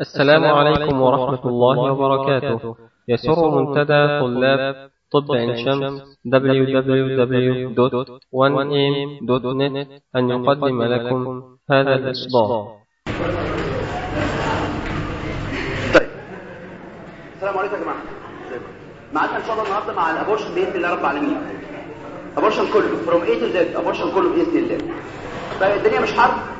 السلام عليكم ورحمة الله وبركاته. يسر منتدى طلاب طب عين شمس www.1am.net أن يقدم لكم هذا الإصدار. طيب. السلام عليكم يا جماعة. معانا إن شاء الله النهارده مع ال abortion بإذن الله رب العالمين. abortion كله from A to Z abortion كله بإذن الله. طيب الدنيا مش حرب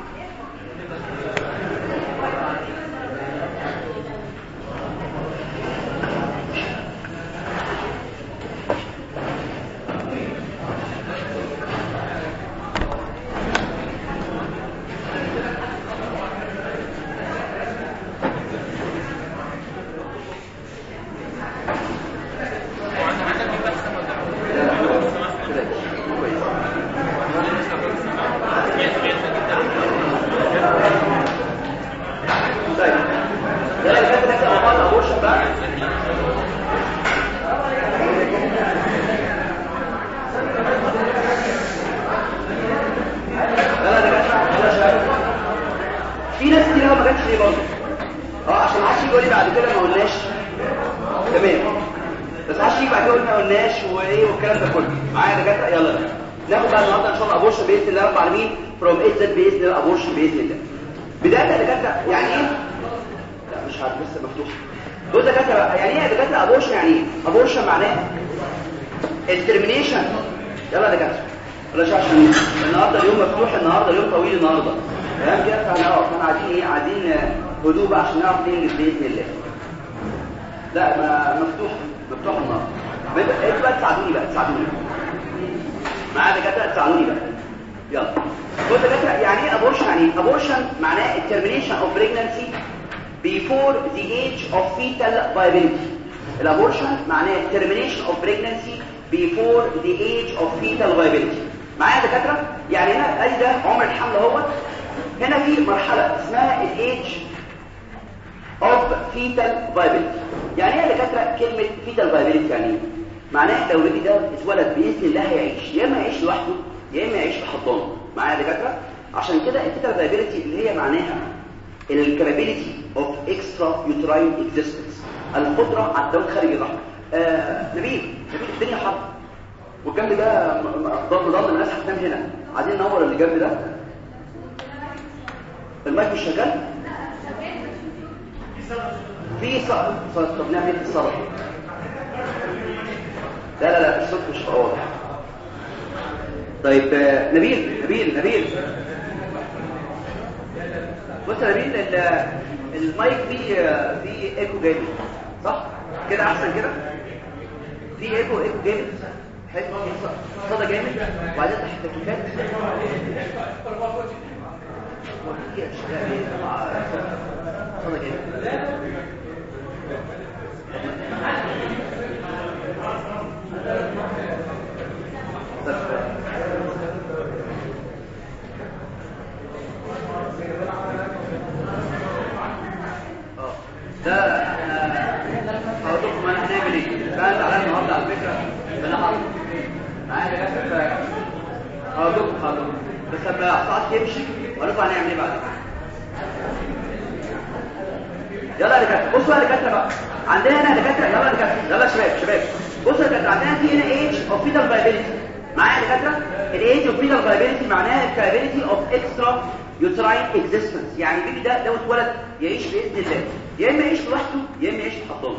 viability ال abortion معناه termination of pregnancy before the age of fetal viability. معايا يا دكاترة؟ يعني هنا أدي ده عمر الحمل أهوت. هنا في مرحلة اسمها الايج of fetal viability. يعني إيه يا دكاترة كلمة fetal viability يعني إيه؟ معناه لو الولد ده اتولد بإذن الله هيعيش. يا إما يعيش لوحده يا إما يعيش في حضانة. معايا يا دكاترة؟ عشان كده ال fetal viability اللي هي معناها ال capability of extrauterine existence القدرة على الدوام خارج الرحم آه نبيل نبيل الدنيا حر. والجنب ده م- م- ضل ضل الناس هتنام هنا. عايزين ننور اللي جنب ده؟ المايك مش شغال؟ في صعب طب نعمل إيه في الصلاه لا لا لا الصوت مش واضح. طيب آه، نبيل نبيل نبيل. بص يا نبيل المايك فيه فيه ايكو جامد صح؟ كده أحسن كده؟ في ايكو ايكو جامد. حلو. صدى جامد. وبعدين تحت التكييفات. صدى جامد. ده هقول لكم أنا هنعمل إيه بقى تعالى النهارده على فكرة. أنا حاضر. معايا يا جماعة هقول لكم هقول بس لما الساعة تمشي لكم هنعمل إيه بعد. يلا يا دكاترة. بصوا يا دكاترة بقى. عندنا هنا دكاترة. يلا يا دكاترة. يلا شباب شباب. بصوا يا دكاترة عندنا في هنا age of fetal viability معايا يا دكاترة؟ ال age of fetal viability معناها ال capability of extra uterine existence يعني البيبي ده لو اتولد يعيش بإذن الله. يا إما يعيش لوحده يا إما يعيش في حضانه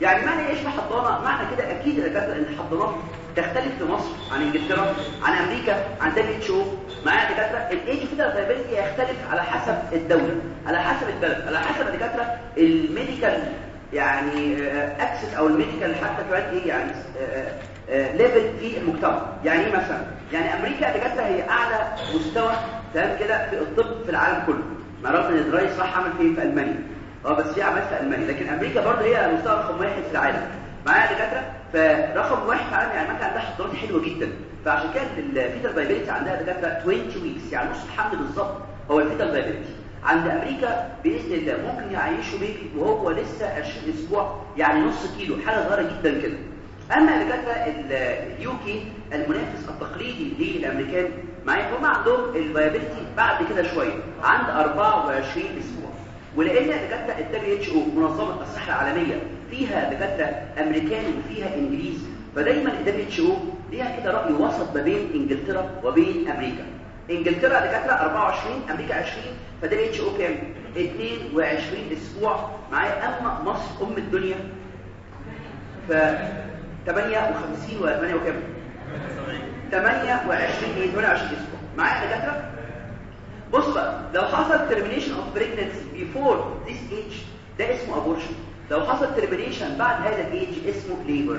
يعني معنى يعيش في حضانه معنى كده أكيد يا دكاترة إن الحضانات تختلف في مصر عن إنجلترا عن أمريكا عن WHO. معايا يا دكاترة؟ ال age fetal viability يختلف على حسب الدولة على حسب البلد على حسب يا دكاترة ال medical يعني access أو ال medical حتى كمان إيه؟ يعني level في المجتمع. يعني إيه مثلا؟ يعني أمريكا دكاتره هي أعلى مستوى تمام كده في الطب في العالم كله. رغم إن الرئيس راح عمل فين في ألمانيا. آه بس في عمل في ألمانيا. لكن أمريكا برضه هي مستوى رقم واحد في العالم. معايا يا دكاترة؟ فرقم واحد في العالم يعني أمريكا عندها حضانات حلوة جدا. فعشان كده ال fetal viability عندها دكاترة 20 weeks يعني نص الحمل بالظبط. هو ال fetal viability عند أمريكا بإذن الله ممكن يعيشوا بيبي وهو لسه 20 أسبوع. يعني نص كيلو. حاجة صغيرة جدا كده. أما دكاتره ال UK المنافس التقليدي للأمريكان معايا هم عندهم ال viability بعد كده شوية عند 24 أسبوع. ولأن دكاتره ال WHO منظمة الصحة العالمية فيها دكاتره أمريكان وفيها إنجليز فدايما ال WHO ليها كده رأي وسط ما بين إنجلترا وبين أمريكا. إنجلترا دكاتره 24 أمريكا 20 ف WHO كام؟ 22 أسبوع. معايا أما مصر أم الدنيا. ف 58 و 8 وكام 28 إيه 28 أسبوع معايا دكاتره بص بقى لو حصل termination of pregnancy before this age ده اسمه abortion لو حصل termination بعد هذا الايج اسمه labor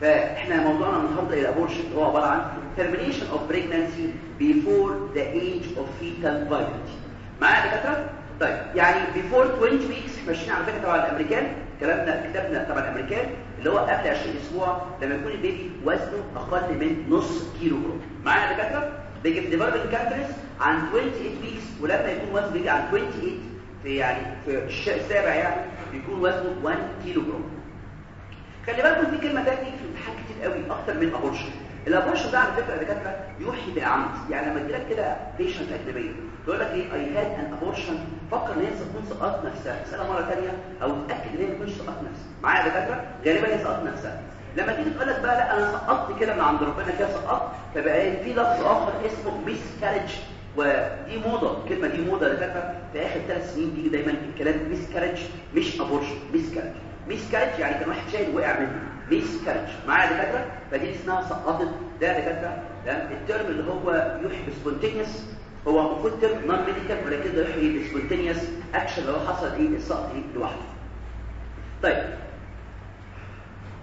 فاحنا موضوعنا النهارده ال abortion هو عباره عن termination of pregnancy before the age of fetal viability معايا دكاتره طيب يعني before 20 weeks ماشيين على فكرة تبع الأمريكان كلامنا كتابنا تبع الأمريكان اللي هو قبل 20 أسبوع لما يكون البيبي وزنه أقل من نص كيلو جرام. معايا دكاترة؟ بيجي في developing countries عن 28 weeks ولما يكون وزنه بيجي عن 28 في يعني في السابع يعني بيكون وزنه 1 كيلو جرام. خلي بالكم في كلمة ثانية في الامتحان كتير قوي أكتر من abortion ال abortion ده على فكرة يا دكاترة يوحي بالعمد. يعني لما تجيلك كده patient أجنبية تقول لك إيه؟ I had an abortion فكر إن هي تكون سقطت نفسها. اسالها مرة ثانية أو اتأكد إن هي ما تكونش سقطت نفسها. معايا يا دكاترة؟ غالبا هي سقطت نفسها. لما تيجي تقول لك بقى لا أنا سقطت كده من عند ربنا كده سقطت فبقى في لفظ آخر اسمه miscarriage ودي موضة الكلمة دي موضة دكاترة في آخر ثلاث سنين بيجي دايما الكلام miscarriage مش abortion miscarriage miscarriage يعني كان واحد شايل وقع منه. miscarriage معايا دكاترة؟ فدي اسمها سقطت. ده دكاترة. تمام؟ ال term اللي هو يوحي spontaneous هو المفروض term non-medical ولكن ده يوحي spontaneous action اللي هو حصل إيه؟ السقط إيه؟ لوحده. طيب.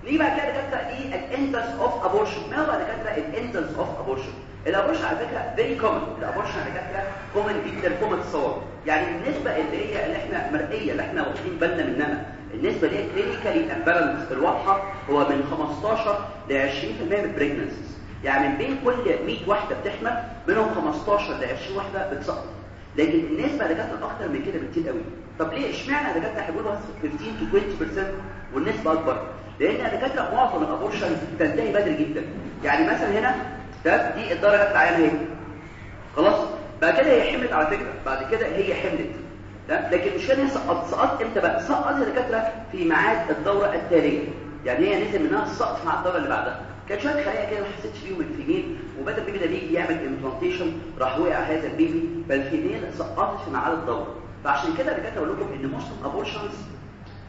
ليه بقى كده دكاترة؟ إيه؟ ال incidence of abortion ما هو دكاترة ال incidence of abortion ال abortion على فكرة very common ال abortion على فكرة common جدا فوق ما تتصور يعني النسبة اللي هي اللي إحنا مرئية اللي إحنا واخدين بالنا منها النسبة اللي هي clinically apparent الواضحة هو من 15 ل 20% من ال pregnancies يعني من بين كل 100 واحدة بتحمل منهم 15 ل 20 واحدة بتسقط. لكن اللي جت أكتر من كده بكتير قوي. طب ليه؟ إشمعنى جت هيقولوا 15 to 20% والنسبة أكبر؟ لأن دكاتره معظم الأبورشن بتنتهي بدري جدا. يعني مثلا هنا ده دي الدرجة العيانه اهي خلاص؟ بعد كده هي حملت على فكرة. بعد كده هي حملت. لكن مش كان سقط سقط إمتى بقى؟ سقط الدكاتره في ميعاد الدورة التالية. يعني هي نزل منها في ميعاد الدورة اللي بعدها. كان شوية خلايا كده ما حسيتش فيهم ال female وبدأ ال baby ده بيجي يعمل implantation راح وقع هذا ال baby. فال female سقطت في ميعاد الدورة. فعشان كده الدكاتره أقول لكم إن معظم ابورشنز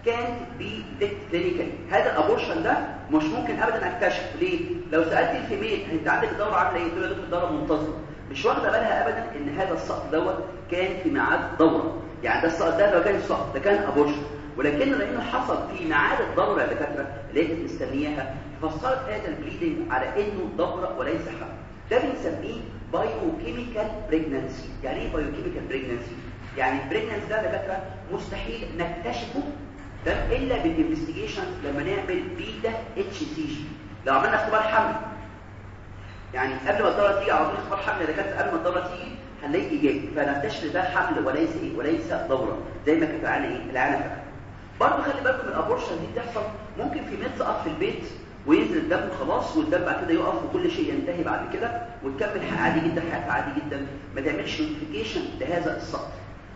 كانت بي ديكت كلينيكال هذا الابورشن ده مش ممكن ابدا اكتشف ليه؟ لو سألت ال female أنت عندك الدورة عاملة إيه؟ تقول لك الدورة منتظمة. مش واخدة بالها ابدا إن هذا السقط دوت كان في ميعاد دوره يعني ده السقط ده لو كان سقط ده كان abortion ولكن لأنه حصل في ميعاد الدوره يا دكاترة اللي كانت مستنياها فسرت هذا ال bleeding على إنه دوره وليس حمل ده بنسميه biochemical pregnancy يعني إيه biochemical pregnancy يعني ال pregnancy ده دكاترة مستحيل نكتشفه ده إلا بال investigation لما نعمل beta HCG. لو عملنا اختبار حمل يعني قبل ما الدوره تيجي على طول اختبار حمل يا دكاترة قبل ما الدوره تيجي هنلاقي إيجابي. فنكتشف ده حمل وليس إيه؟ وليس دورة. زي ما كانت العانه إيه؟ العانه فعلا برضه خلي بالكم من ال abortion دي بتحصل ممكن female سقط في البيت وينزل الدم خلاص والدم بعد كده يقف وكل شيء ينتهي بعد كده وتكمل عادي جدا حياتها عادي جدا. ما تعملش notification لهذا السقط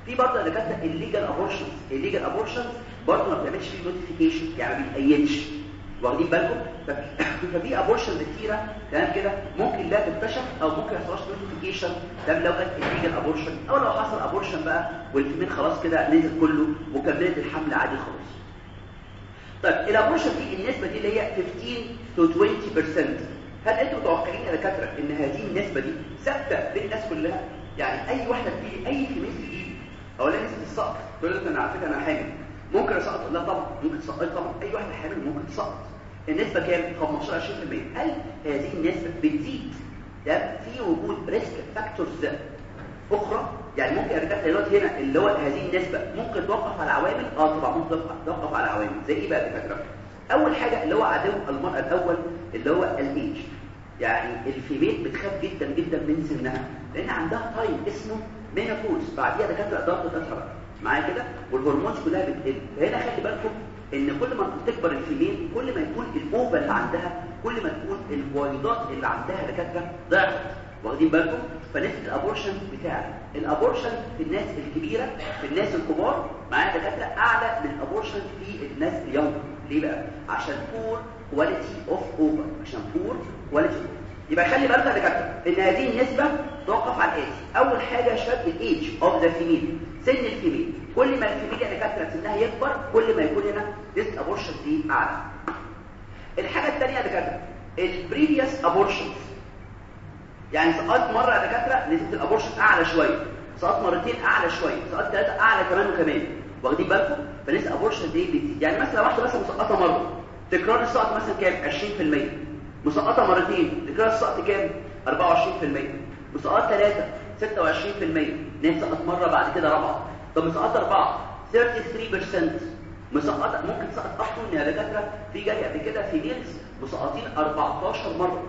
في برضه كانت ال illegal abortion ال illegal abortion برضه ما بتعملش فيه notification يعني ما بيتأيدش. واخدين بالكم؟ ففي abortion كتيره تمام كده؟ ممكن لا تكتشف أو ممكن ما يحصلش notification ده لو كانت ال illegal abortion أو لو حصل abortion بقى وال female خلاص كده نزل كله وكملت الحمل عادي خلاص طيب ال abortion دي النسبة دي اللي هي 15 to 20% هل أنتم متوقعين يا دكاترة إن هذه النسبة دي ثابتة بين الناس كلها؟ يعني أي واحدة بتيجي أي female تجيب أو لا نسبة السقط. تقول لك أنا على فكرة أنا حامل. ممكن اسقط لا طبعا ممكن تسقط طبعا أي واحدة حامل ممكن تسقط النسبة كام؟ 15 20% هل هذه النسبة بتزيد؟ ده في وجود risk factors أخرى يعني ممكن أرجع دلوقتي هنا اللي هو هذه النسبة ممكن توقف على عوامل؟ آه طبعا ممكن توقف على عوامل. زي إيه بقى الفكرة أول حاجة اللي هو عدو المراه الأول اللي هو الإيج. يعني ال female بتخاف جدا جدا من سنها. لأن عندها time اسمه menopause بعديها دكاترة ضغط تتحرك معايا كده؟ وال hormones كلها بتقل. فهنا خلي بالكم إن كل ما تكبر ال female كل ما يكون ال ova اللي عندها كل ما تكون البويضات اللي عندها دكاترة ضعفت. واخدين بالكم؟ فنسبة ال abortion بتاعي ال abortion في الناس الكبيرة في الناس الكبار معايا دكاترة أعلى من ال abortion في الناس ال young ليه بقى؟ عشان poor quality of ova عشان poor quality يبقى خلي بالك يا دكاترة إن هذه النسبة توقف على الآتي. أول حاجة شد ال age of the female سن ال female كل ما يا دكاتره سنها يكبر كل ما يكون هنا risk abortion دي أعلى. الحاجة الثانية دكاترة ال previous abortions يعني سقط مرة يا دكاترة نسبة ال abortion أعلى شوية. سقط مرتين أعلى شوية. سقط ثلاثة أعلى كمان وكمان. واخدين بالكم؟ فنسبه ال abortion دي بتزيد. يعني مثلا واحدة مثلا مسقطة مرة تكرار السقط مثلا كام؟ 20% مسقطة مرتين تكرار السقط كام؟ 24% مسقطة ثلاثة 26% نسقط مرة بعد كده رابعة. طب مسقطة أربعة. 33% مسقطة ممكن تسقط أصلا يا دكاترة. في جاي قبل كده females مسقطين 14 مرة.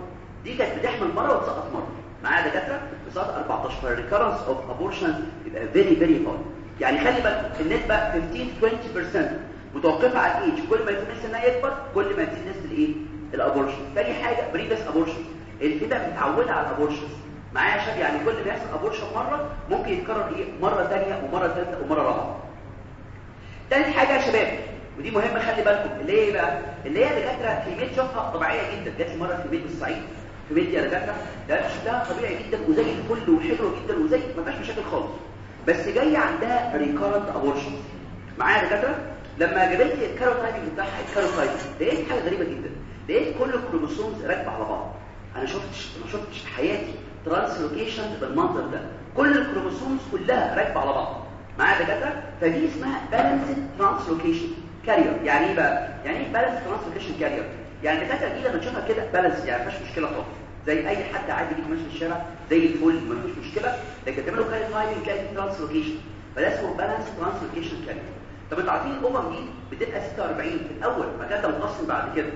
دي كانت بتحمل مرة وتسقط مرة. معايا دكاترة؟ بسقط 14 فال recurrence of abortions يبقى very very high يعني خلي بالك النسبة 15 20% متوقفة على الايج كل ما يكون سنها يكبر كل ما تزيد نسبة الإيه؟ ال abortion. ثاني حاجة previous abortion الفدا متعودة على ال abortions معايا يا شباب يعني كل ما يحصل abortion مرة ممكن يتكرر إيه؟ مرة ثانية ومرة ثالثه ومرة رابعة. ثالث حاجة يا شباب ودي مهمة خلي بالكم. اللي هي بقى؟ اللي هي دكاترة في بيت شوفها طبيعية جدا. جات لي مرة في بيت بالصعيد في بيت يا دكاترة. ده شكلها طبيعي جدا وزي الفل وحلو جدا وزي ما فيهاش مشاكل خالص. بس جاية عندها recurrent abortion معايا دكاترة؟ لما جابت لي ال karyotyping بتاعها ال karyotyping لقيت حاجة غريبة جدا. لقيت كل ال chromosomes راكبة على بعض. أنا شفتش ما شفتش في حياتي translocation بالمنظر ده. كل ال chromosomes كلها راكبة على بعض. معايا دكاترة؟ فدي اسمها balanced translocation carrier يعني إيه بقى؟ يعني إيه balanced translocation carrier يعني الدكاترة دي لما تشوفها كده balanced يعني ما فيهاش مشكلة خالص. زي أي حد عادي بيجي ماشي في الشارع زي الفل ما فيش مشكلة. لكن تعملوا karyotyping translocation فده اسمه balanced translocation carrier طب أنتوا عارفين ال ova دي بتبقى 46 في الأول كده متقسم بعد كده.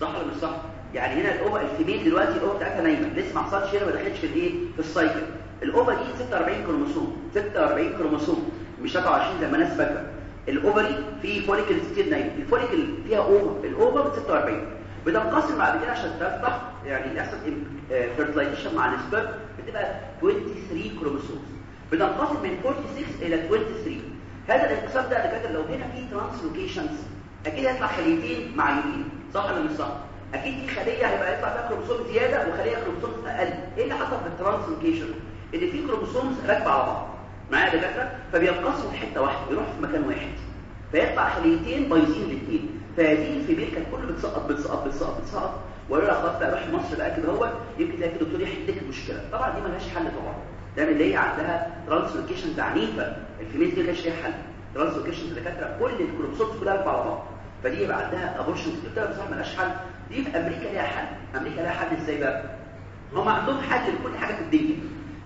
صح ولا مش صح؟ يعني هنا ال ova ال female دلوقتي ال ova بتاعتها نايمة. لسه ما حصلش هنا ما دخلتش في الإيه؟ في ال cycle. ال ova دي 46 كروموسوم. 46 كروموسوم. مش 23 زي ما الناس فاكرة. ال ovary فيه follicle كتير نايم ال follicle فيها ova. ال ova 46 بتنقسم بعد كده عشان تفتح يعني يحصل fertilization مع ال sperm. بتبقى 23 chromosomes بتنقسم من 46 إلى 23 هذا الانقسام ده دكاترة لو هنا في translocations أكيد هيطلع خليتين معينين صح ولا مش صح؟ أكيد في خلية هيبقى يطلع فيها كروموسوم زيادة وخلية كروموسوم أقل. إيه اللي حصل في ال translocation؟ إن في chromosomes راكبة على بعض. معايا دكاترة؟ فبينقسموا في حتة واحدة بيروحوا في مكان واحد. فيطلع خليتين بايظين الاثنين فهذه ال female كانت كله بتسقط بتسقط بتسقط بتسقط. وقالوا لها خلاص بقى روح مصر بقى كده هو يمكن تلاقي الدكتور يحل لك المشكلة. طبعا دي مالهاش حل طبعا. ده اللي هي عندها translocations عنيفة. ال female دي مالهاش ليها حل. translocations دكاتره كل ال chromosomes كلها على بعض. فدي يبقى عندها abortion لها بصراحه مالهاش حل. دي في أمريكا ليها حل. أمريكا ليها حل إزاي بقى؟ هم عندهم حل لكل حاجة في الدنيا.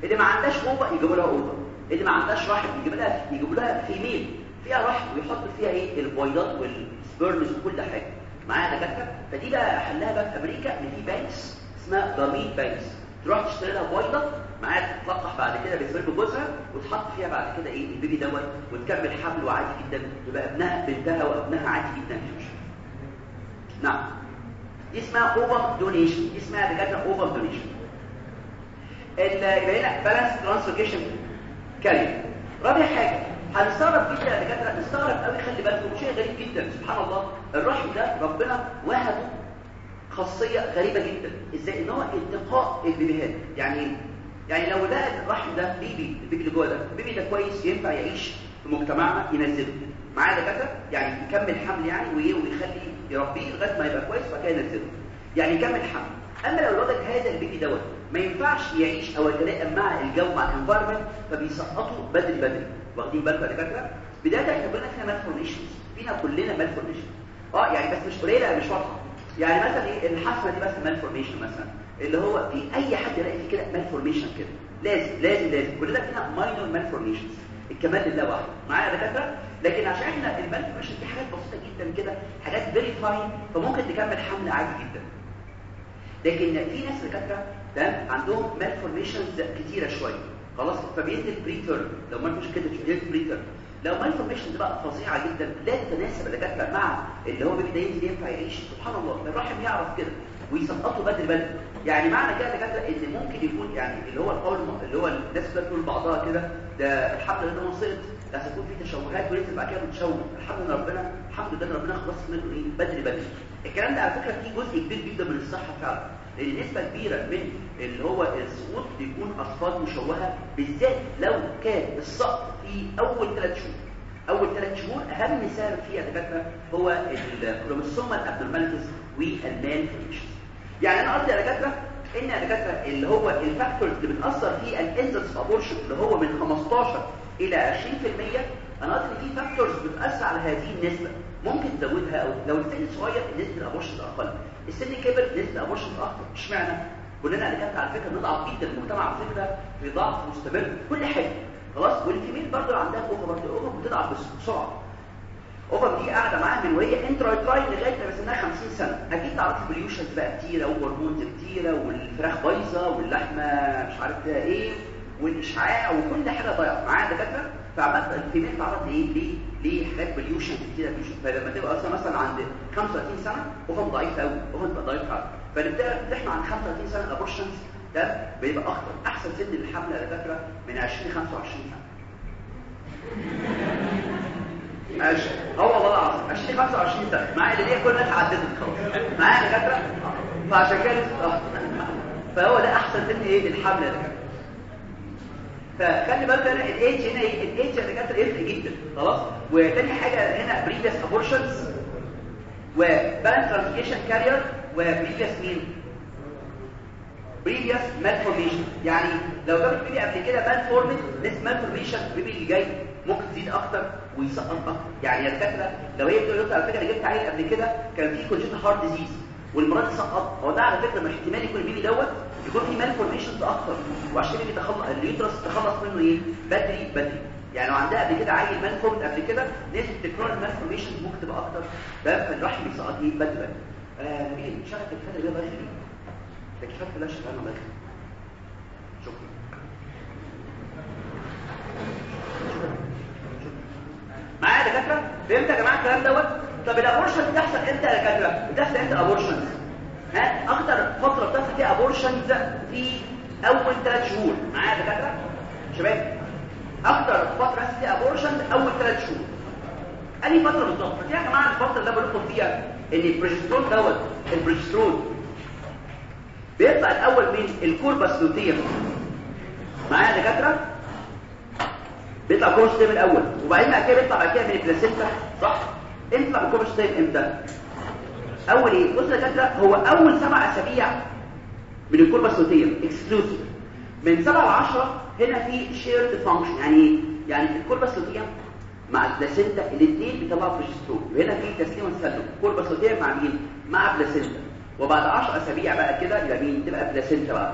اللي ما عندهاش ova يجيبوا لها ova اللي ما عندهاش رحم يجيب لها يجيبوا لها female فيها رحم ويحط فيها إيه؟ البويضات وال sperms وكل حاجة. معايا دكاترة؟ فدي بقى حلها بقى في أمريكا إن في banks اسمها donor banks تروح تشتري لها بويضه معاها تتلقح بعد كده ب sperm جوزها وتحط فيها بعد كده إيه؟ البيبي دوت وتكمل حمل وعادي جدا. يبقى ابنها بنتها وابنها عادي جدا. مش نعم. دي اسمها ova donation اسمها دكاتره ova donation يبقى هنا balanced translocation carrier رابع حاجة هنستغرب جدا يا دكاتره نستغرب قوي خلي بالكم شيء غريب جدا سبحان الله. الرحم ده ربنا وهبه خاصية غريبة جدا. إزاي؟ إن هو انتقاء البيبيهات. يعني يعني لو ده الرحم ده بيبي البيبي اللي جوه ده البيبي ده كويس ينفع يعيش في مجتمعنا ينزله. معايا دكاتره يعني يكمل حمل يعني ويخلي يربيه لغاية ما يبقى كويس وبعد كده ينزله يعني يكمل حمل أما لو الولد هذا البيبي دوت ما ينفعش يعيش أو يتلائم مع الجو مع ال environment فبيسقطوا بدري بدري. واخدين بالكم يا دكاتره بداية إحنا كلنا فينا malformations فينا كلنا malformation آه يعني بس مش قليلة مش واضحة. يعني مثلا إيه الحفره دي بس malformation مثلا. اللي هو في أي حد يلاقي فيه كده malformation كده. لازم لازم لازم. كلنا فينا minor malformations الكمال لله وحده معايا يا دكاتره لكن عشان إحنا ال malformation دي حاجات بسيطة جدا كده حاجات very fine فممكن تكمل حمل عادي جدا. لكن في ناس دكاترة تمام عندهم malformations كتيرة شوية. خلاص فبينزل preterm لو ما فيش كده بينزل preterm لو malformation بقى فظيعة جدا لا تتناسب الدكاترة مع اللي هو بيبدأ ينزل ينفع يعيش. سبحان الله الرحم يعرف كده ويسقطه بدري بدري. يعني معنى كده دكاترة إن ممكن يكون يعني اللي هو القول اللي هو الناس كلها تقول بعضها كده ده الحمل ده منصقت لازم يكون في تشوهات ولسه بعد كده متشوه الحمد لله ربنا الحمد لله ربنا خلص منه إيه؟ بدري بدري. الكلام ده على فكرة فيه جزء كبير جدا من الصحة فعلا. لأن نسبة كبيرة من اللي هو السقوط بيكون أسقاط مشوهة بالذات لو كان السقط في أول ثلاث شهور. أول ثلاث شهور أهم سبب فيها دكاترة هو ال chromosomal abnormalities والمان يعني أنا قصدي يا دكاترة إن يا دكاترة اللي هو ال factors اللي بتأثر في ال incidence abortion اللي هو من 15 إلى 20% أنا قصدي في factors بتأثر على هذه النسبة. ممكن تزودها أو لو السن صغير نسبه ال abortion أقل. السن كبر نسبه ال abortion أكتر اشمعنى؟ كلنا كانت على فكرة نضعف جدا المجتمع على فكرة في ضعف مستمر. كل حاجة. خلاص؟ وال female برضه عندها ova برضه ال ova بتضعف بسرعة. ova دي قاعدة معاها من وهي intrauterine لغاية ما سنها 50 سنة. أكيد تعرفي بوليوشنز بقى كتيرة و hormones كتيرة والفراخ بايظة واللحمة مش عارف إيه. والإشعاع وكل حاجة ضايعة. معايا دكاترة؟ فعملت ال female ليه؟ ليه حاجات pollution كتيرة فلما تبقى أصلا مثلا عند 35 سنة ova ضعيف قوي تبقى ضعيف قوي فنبدأ إحنا عند 35 سنة ال abortions ده بيبقى أخطر أحسن سن للحمل يا دكاترة من 20 ل 25 سنة. ماشي هو والله العظيم 20 25 سنة. معايا اللي هي كل الناس عدت خلاص معايا دكاترة؟ فعشان كده فهو ده أحسن سن إيه؟ للحمل يا دكاترة. فخلي بالك هنا الايدج هنا إيه الايدج يا دكاتره يفرق جدا خلاص؟ وتاني حاجة هنا previous abortions و balanced translocation carrier و previous مين previous malformation يعني لو جابت بيبي قبل كده malformed نسبه malformation البيبي اللي جاي ممكن تزيد أكتر ويسقط أكتر. يعني يا دكاترة لو هي بتقول على فكرة أنا جبت عيل قبل كده كان فيه congenital heart disease والمرض سقط. هو ده على فكرة مش احتمال يكون البيبي دوت. يكون فيه malformations أكتر. وعشان كده بيتخلص ال uterus تخلص منه إيه؟ بدري بدري. يعني لو عندها قبل كده عيل malformed قبل كده نسبة تكرار ال malformations ممكن تبقى أكتر. ده فالرحم بيسقط إيه؟ بدري بدري. آه مين؟ شغل الفترة ده بدري؟ كفاية كلها شغاله بدري. شكرا. معايا يا دكاترة؟ فهمت يا جماعة الكلام دوت؟ طب ال abortion بتحصل إمتى يا دكاترة؟ بتحصل إمتى ال abortions ها؟ أكتر فترة بتحصل فيها abortions في أول ثلاث شهور. معايا يا دكاترة؟ شباب أكتر فترة بتحصل فيها abortions أول ثلاث شهور. أنهي فترة بالظبط؟ يا جماعة الفترة اللي بقول فيها إن البروجسترون دوت البروجسترون بيطلع الأول من ال corpus luteum. معايا يا دكاترة؟ بيطلع corpus luteum الأول. وبعدين بعد كده بيطلع بعد كده من ال placenta صح؟ إمتى يطلع من corpus luteum إمتى؟ أول إيه؟ يا دكاتره هو أول سبع أسابيع من ال corpus luteum exclusive من 7 ل 10 هنا في shared function يعني إيه؟ يعني ال corpus luteum مع ال placenta الاثنين بيطلعوا بروجسترون وهنا في تسليم السلم corpus luteum مع مين؟ مع placenta. وبعد 10 أسابيع بقى كده يبقى مين؟ تبقى placenta بقى.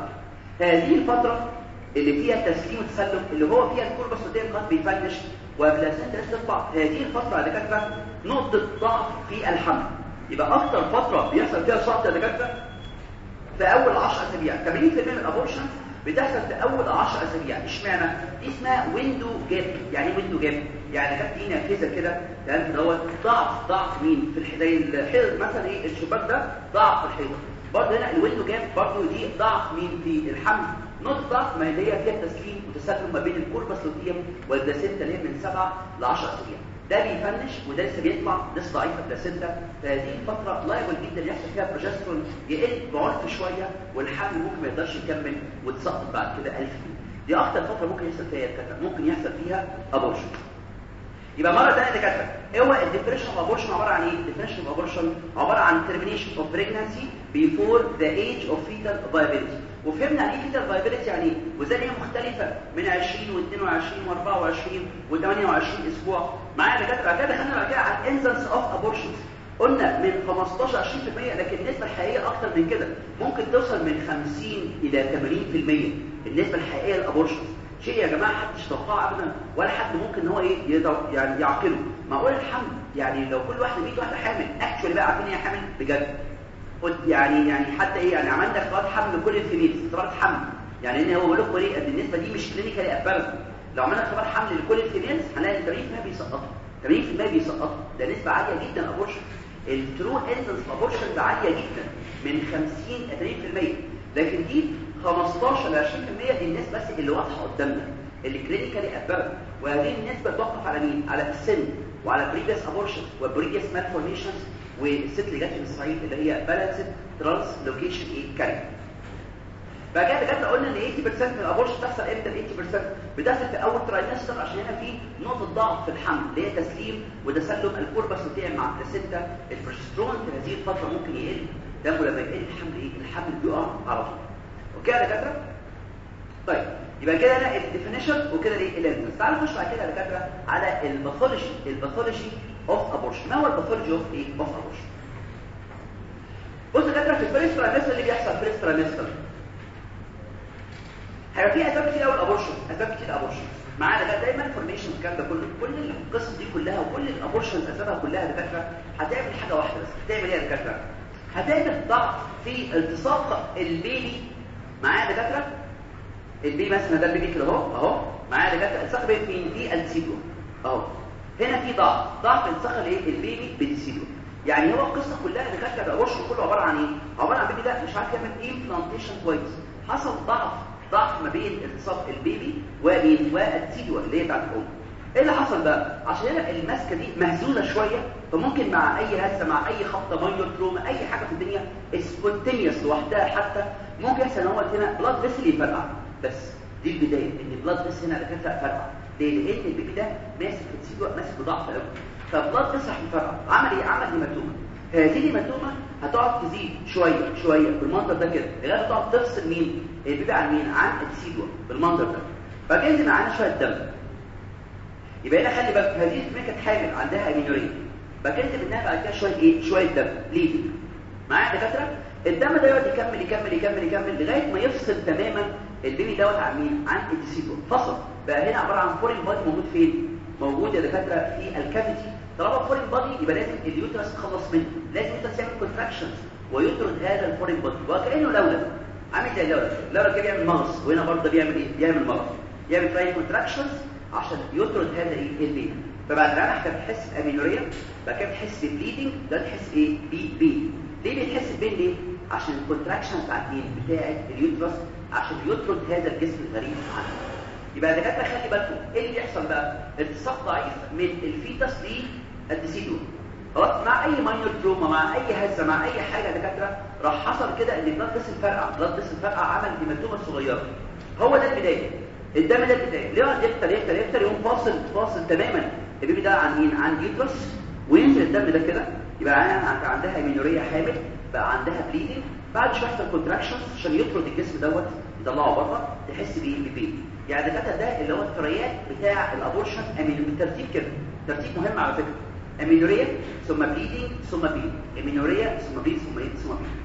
هذه الفترة اللي فيها تسليم التسلم اللي هو فيها ال corpus luteum قد بي finish و placenta لسه هذه الفترة يا دكاتره نقطة ضعف في الحمل. يبقى أكتر فترة بيحصل فيها سقط يا دكاترة؟ في أول 10 أسابيع. 80% من ال abortion بتحصل في أول 10 أسابيع. إشمعنى؟ دي إسمها window gap يعني إيه window gap يعني كانت دي نافذة كده تمام؟ دوت ضعف ضعف مين؟ في الحيطة الحيطة مثلا إيه؟ الشباك ده ضعف الحيطة. برضه هنا ال window gap برضه دي ضعف مين؟ في الحمل. نقطة ضعف ما هي فيها تسليم وتسلم ما بين ال corpus luteum وال placenta اللي هي من 7 ل 10 أسابيع. ده بي finish وده لسه بيطلع لسه ضعيف ال placenta فهذه الفترة liable جدا يحصل فيها بروجسترون يقل بعنف شوية والحمل ممكن ما يقدرش يكمل وتسقط بعد كده 1000 دي أكتر فترة ممكن يحصل فيها الكتب ممكن يحصل فيها abortion يبقى مرة ثانية دكاترة. هو ال definition of abortion عبارة عن إيه؟ ال definition of abortion عبارة عن termination of pregnancy before the age of fetal viability. وفهمنا إيه fetal viability يعني إيه وازاي هي مختلفة من 20 و22 و24 و28 أسبوع. معايا دكاترة بعد كده دخلنا بعد كده على ال incidence of abortions قلنا من 15 20% لكن النسبة الحقيقية أكتر من كده. ممكن توصل من 50 إلى 80% النسبة الحقيقية لل abortions. شيء يا جماعة حدش يتوقعه ابدا ولا حد ممكن إن هو إيه يعني يعقله. معقول الحمل يعني لو كل واحدة 100 واحدة حامل actually بقى عارفين هي حامل؟ بجد. قلت يعني يعني حتى إيه يعني عملنا اختبارات حمل لكل ال females اختبارات حمل. يعني إن هو بقول لكم قد النسبة دي مش clinically apparent لو عملنا اختبار حمل لكل ال females هنلاقي 80% بيسقطوا. 80% بيسقطوا. ده نسبة عالية جدا abortion ال true incidence abortion ده عالية جدا. من 50 ل 30% لكن دي 15 ل 20% دي الناس بس اللي واضحة قدامنا. اللي clinically apparent وهذه النسبة توقف على مين؟ على السن. وعلى previous abortion و previous malformations والست اللي جت من الصعيد اللي هي balanced translocation إيه carrier بعد كده بجد قلنا إن 80% من ال abortion بتحصل إمتى؟ ال 80% بتحصل في أول trimester عشان هنا في نقطة ضعف في الحمل اللي هي تسليم وتسلم ال corpus بتاعي مع ال placenta ال progesterone في هذه الفترة ممكن يقل. دمه لما يقل الحمل إيه؟ الحمل بيقع على طول. Okay يا دكاترة؟ طيب يبقى كده أنا ال definition وكده إيه ال incidence تعالوا نخش بعد كده يا دكاترة على ال pathology ال pathology of abortion ما هو ال pathology of إيه of abortion يا دكاتره في ال first trimester اللي بيحصل في ال first trimester هيبقى في أسباب كتير قوي ال abortion أسباب كتير ال abortion معانا ده دايما فورميشن الكلام ده كله. كل القصص دي كلها وكل ال abortion أسبابها كلها دكاترة هتعمل حاجة واحدة بس. هتعمل إيه يا دكاترة؟ هتعمل ضعف في التصاق ال baby معايا يا دكاترة؟ ال baby مثلا ده ال baby كده أهو أهو. معايا يا دكاترة؟ التصاق بين فين دي ال decidua أهو. هنا في ضعف. ضعف التصاق الايه ال baby بال decidua يعني هو القصة كلها يا دكاتره ال abortion كله عبارة عن إيه؟ عبارة عن baby ده مش عارف يعمل implantation كويس حصل ضعف ضعف ما بين التصاق ال baby وبين وال decidua اللي هي بتاعت الأم. إيه اللي حصل بقى؟ عشان هنا الماسكة دي مهزوزه شوية فممكن مع أي هزة مع أي خبطة minor trauma أي حاجة في الدنيا spontaneous لوحدها حتى ممكن يحصل إن هو هنا blood vessel يفرقع. بس دي البداية إن blood vessel هنا كانت فرقع لأن ال baby ده ماسك في التيديو ماسك بضعف قوي ف blood vessel هيفرقع عمل إيه؟ عمل hematoma. هذه ال hematoma هتقعد تزيد شوية شوية بالمنظر ده كده. لغايه تقعد تفصل مين؟ ال baby عن مين؟ عن ال decidua بالمنظر ده. فجايز معانا شوية دم. يبقى هنا خلي بالك هذه الكميه كانت حامل عندها amenorrhea بكتب انها بعد كده شوية إيه؟ شوية دم. ليه؟ معايا يا دكاترة؟ الدم ده يقعد يكمل يكمل يكمل يكمل لغاية ما يفصل تماما ال baby دوت عن مين؟ عن ال decidua فصل. بقى هنا عبارة عن foreign body موجود فين؟ موجود يا دكاترة في ال cavity طالما foreign body يبقى لازم ال uterus يتخلص منه. لازم ال uterus يعمل contractions ويطرد هذا ال foreign body وكأنه لولب. عامل زي اللولب اللولب كده بيعمل مغص. وهنا برضه بيعمل إيه؟ بيعمل مغص. يعمل فلاي contractions عشان يطرد هذا إيه؟ ال baby فبعد ما انت بتحس ب amenorrhea بعد كده بتحس ب bleeding ده تحس إيه؟ ب pain ليه بتحس ب pain ليه عشان ال contraction بتاعت مين بتاعت ال uterus عشان يطرد هذا الجسم الغريب عنه. يبقى يا دكاتره خلي بالكم إيه اللي بيحصل بقى؟ التصاق ضعيف. من ال fetus لل decidua خلاص؟ مع أي minor trauma مع أي هزة مع أي حاجة يا دكاترة راح حصل كده إن ال blood vessel فرقع. ال blood vessel فرقع عمل hematoma صغيره هو ده البداية. الدم ده البداية. ليه؟ يكتر يكتر يكتر يقوم فاصل فاصل تماما. ال baby ده عن مين عن ال uterus وينزل الدم ده كده. يبقى عندها amenorrhea حامل بقى عندها bleeding بعد شوية يحصل contractions عشان يطرد الجسم دوت يطلعه بره تحس بيه ب pain. يعني دكاتره ده اللي هو ال triad بتاع ال abortion امين بالترتيب كده. ترتيب مهم على فكرة. amenorrhea ثم bleeding ثم pain amenorrhea ثم bleeding ثم إيه ثم pain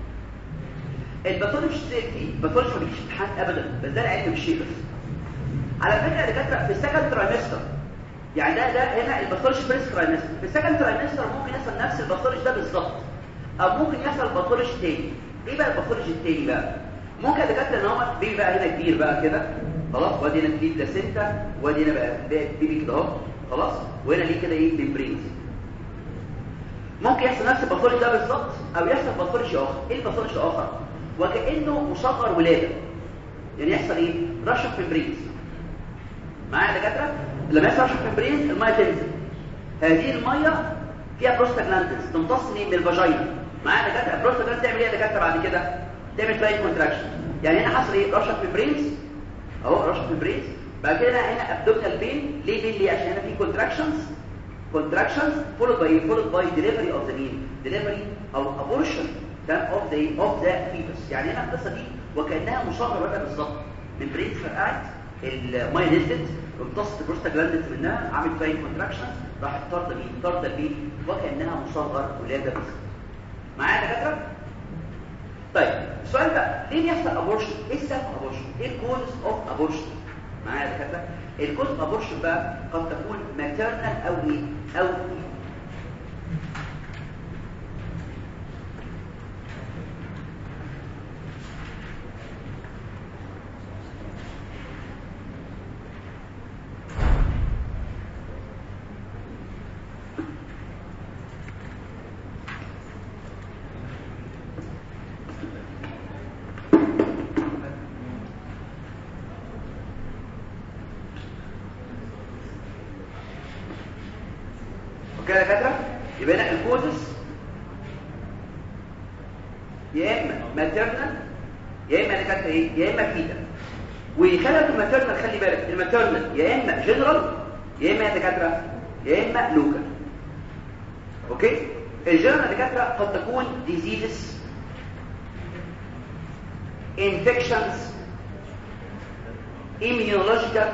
ال pathology دي ال pathology ما بيجيش امتحان ابدا بس ده العلم بالشيء بس. على فكرة يا دكاترة في ال second trimester يعني ده ده هنا ال pathology first trimester في ال second trimester ممكن يحصل نفس ال pathology ده بالظبط. أو ممكن يحصل pathology تاني. إيه بقى ال pathology التاني بقى؟ ممكن يا دكاترة إن هو baby بقى هنا كبير بقى كده. خلاص؟ وادي هنا في placenta وادي هنا بقى baby كده اهو خلاص؟ وهنا ليه كده إيه؟ membranes ممكن يحصل نفس ال pathology ده بالظبط أو يحصل pathology آخر. إيه ال pathology الآخر وكأنه مصغر ولادة. يعني يحصل إيه؟ rupture membranes معايا يا دكاترة؟ لما يحصل rupture membranes المية تنزل. هذه المية فيها بروستاجلاندز تمتص من ال vagina. معايا يا دكاترة؟ البروستاجلاندز تعمل إيه يا دكاترة بعد كده؟ تعمل فاين contraction يعني هنا حصل إيه؟ rupture membranes اهو rupture membranes بعد كده هنا abdominal pain ليه بين ليه؟ عشان هنا في contractions contractions followed by followed by delivery of the mean delivery أو abortion. of the of the fetus. يعني هنا القصة دي وكأنها مصغر بقى بالظبط. ممبرين فرقعت المية نزلت امتصت البروستاجلاندز منها عملت فاين contractions راحت طارده مين طارده ال baby وكأنها مصغر ولاده بالظبط معايا يا دكاترة؟ طيب السؤال بقى ليه بيحصل abortion إيه السبب abortion إيه ال cause of abortion معايا يا دكاترة؟ ال cause of abortion بقى قد تكون maternal أو إيه؟ أو إيه؟ يا إما fetal وخلف ال maternal خلي بالك ال maternal يا إما جنرال يا إما دكاترة يا إما local okay؟ الجنرال دكاترة قد تكون diseases infections immunological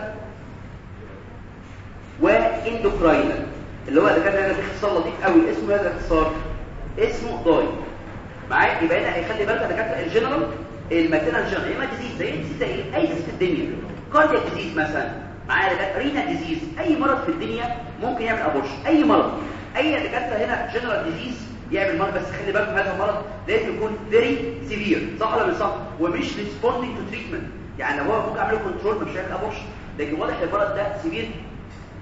و endocrinal اللي هو دكاترة هنا باختصار لطيف قوي. اسمه هذا الاختصار. اسمه DIE معايا؟ يبقى هنا هيخلي بالك دكاترة ال general ال maternal general إما disease زي disease زي أي disease في الدنيا. cardiac disease مثلا. معايا دكاترة؟ renal disease أي مرض في الدنيا ممكن يعمل abortion أي مرض. أي دكاترة هنا general disease يعمل مرض. بس خلي بالكم هذا المرض لازم يكون very severe صح ولا مش صح؟ ومش responding to treatment يعني لو هو ممكن اعمل control مش هيعمل abortion لكن واضح المرض ده severe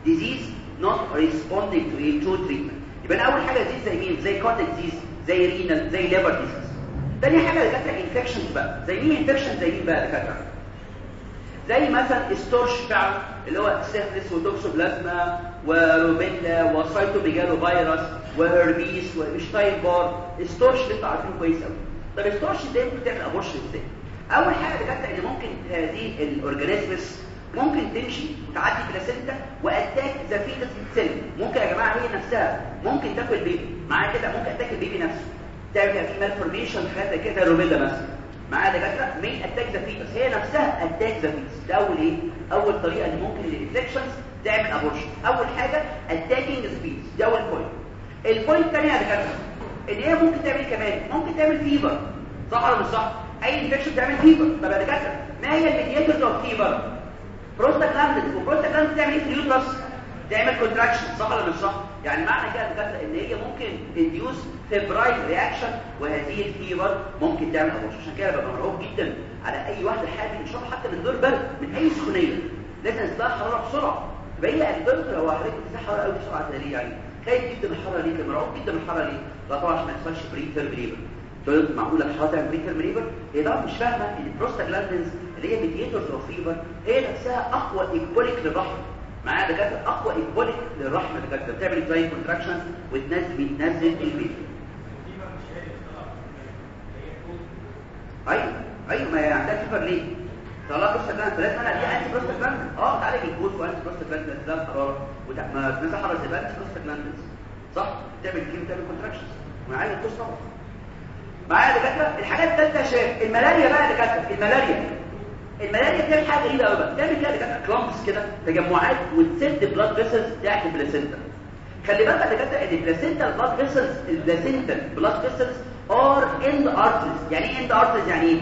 disease not responding to treatment يبقى أول حاجة disease زي مين؟ زي cardiac disease زي renal زي liver disease تاني حاجة دكاتره infections بقى؟ زي مين infection زي مين بقى دكاترة؟ زي مثلا STORCH فعلا اللي هو سيفلس وتوكسوبلازما و rubella و cytomegalovirus وهربيس و Epstein-Barr STORCH اللي أنتوا عارفينه كويس قوي طب STORCH إزاي ممكن تعمل abortion إزاي؟ أول حاجة دكاترة إن ممكن هذه ال organisms ممكن تمشي وتعدي placenta و attack the fetus itself ممكن يا جماعة هي نفسها ممكن attack ال baby معايا كده؟ ممكن attack ال baby نفسه. تعمل في malformation حاجة كده rubella مثلا. معايا دكاترة مين attack the fetus هي نفسها attack the fetus ده أول إيه؟ أول طريقة اللي ممكن ال infections تعمل abortion أول حاجة attacking fetus ده أول point ال point الثانية يا دكاترة إن هي ممكن تعمل كمان ممكن تعمل fever صح ولا مش صح؟ أي infection تعمل fever طب يا دكاترة ما هي ال mediators of fever prostaglandins و prostaglandins بتعمل إيه؟ في ال uterus. تعمل contraction صح ولا مش صح؟ يعني معنى كده دكاترة إن هي ممكن induce febrile reaction وهذه ال fever ممكن تعمل abortion عشان كده ببقى مرعوب جدا على أي واحدة حامل ان شاء الله حتى من دور برد من أي سخونية. لازم تطلع حراره بسرعة. فهي البنت لو حضرتك بتطلع حراره قوي بسرعة زي يعني. خايف جدا من الحرارة ليه مرعوب جدا من الحرارة ليه لا طبعا عشان ما يحصلش بري تيرم ليبر تقول معقوله الحراره تعمل بري تيرم ليبر هي طبعا مش فاهمة إن البروستاجلاندز اللي هي ميديتورز اوف فيبر هي نفسها أقوى ايكوليك للرحم معايا دكاترة؟ أقوى ايكوليك للرحم دكاترة. بتعمل زي كونتراكشن وتنزل بتنزل البيبي أيوه أيوه ما هي عندها فيبر ليه طلع بروستاجلاند ثلاث منع دي أنتي بروستاجلاند آه تعالج الجوز وأنتي بروستاجلاند نزلها الحراره وما تنزل حراره زي أنتي بروستاجلاند صح؟ تعمل كيمو تعمل contractions معايا الجوز طبعا. معايا دكاترة؟ الحاجات الثالثه شباب الملاريا بقى دكاترة الملاريا. الملاريا بتعمل حاجة غريبة قوي بقى. بتعمل كده دكاترة clumps كده تجمعات وتسد blood vessels بتاعت ال placenta. خلي بالك دكاترة إن ال placenta ال blood vessels ال placenta blood vessels are end arteries يعني إيه end arteries يعني إيه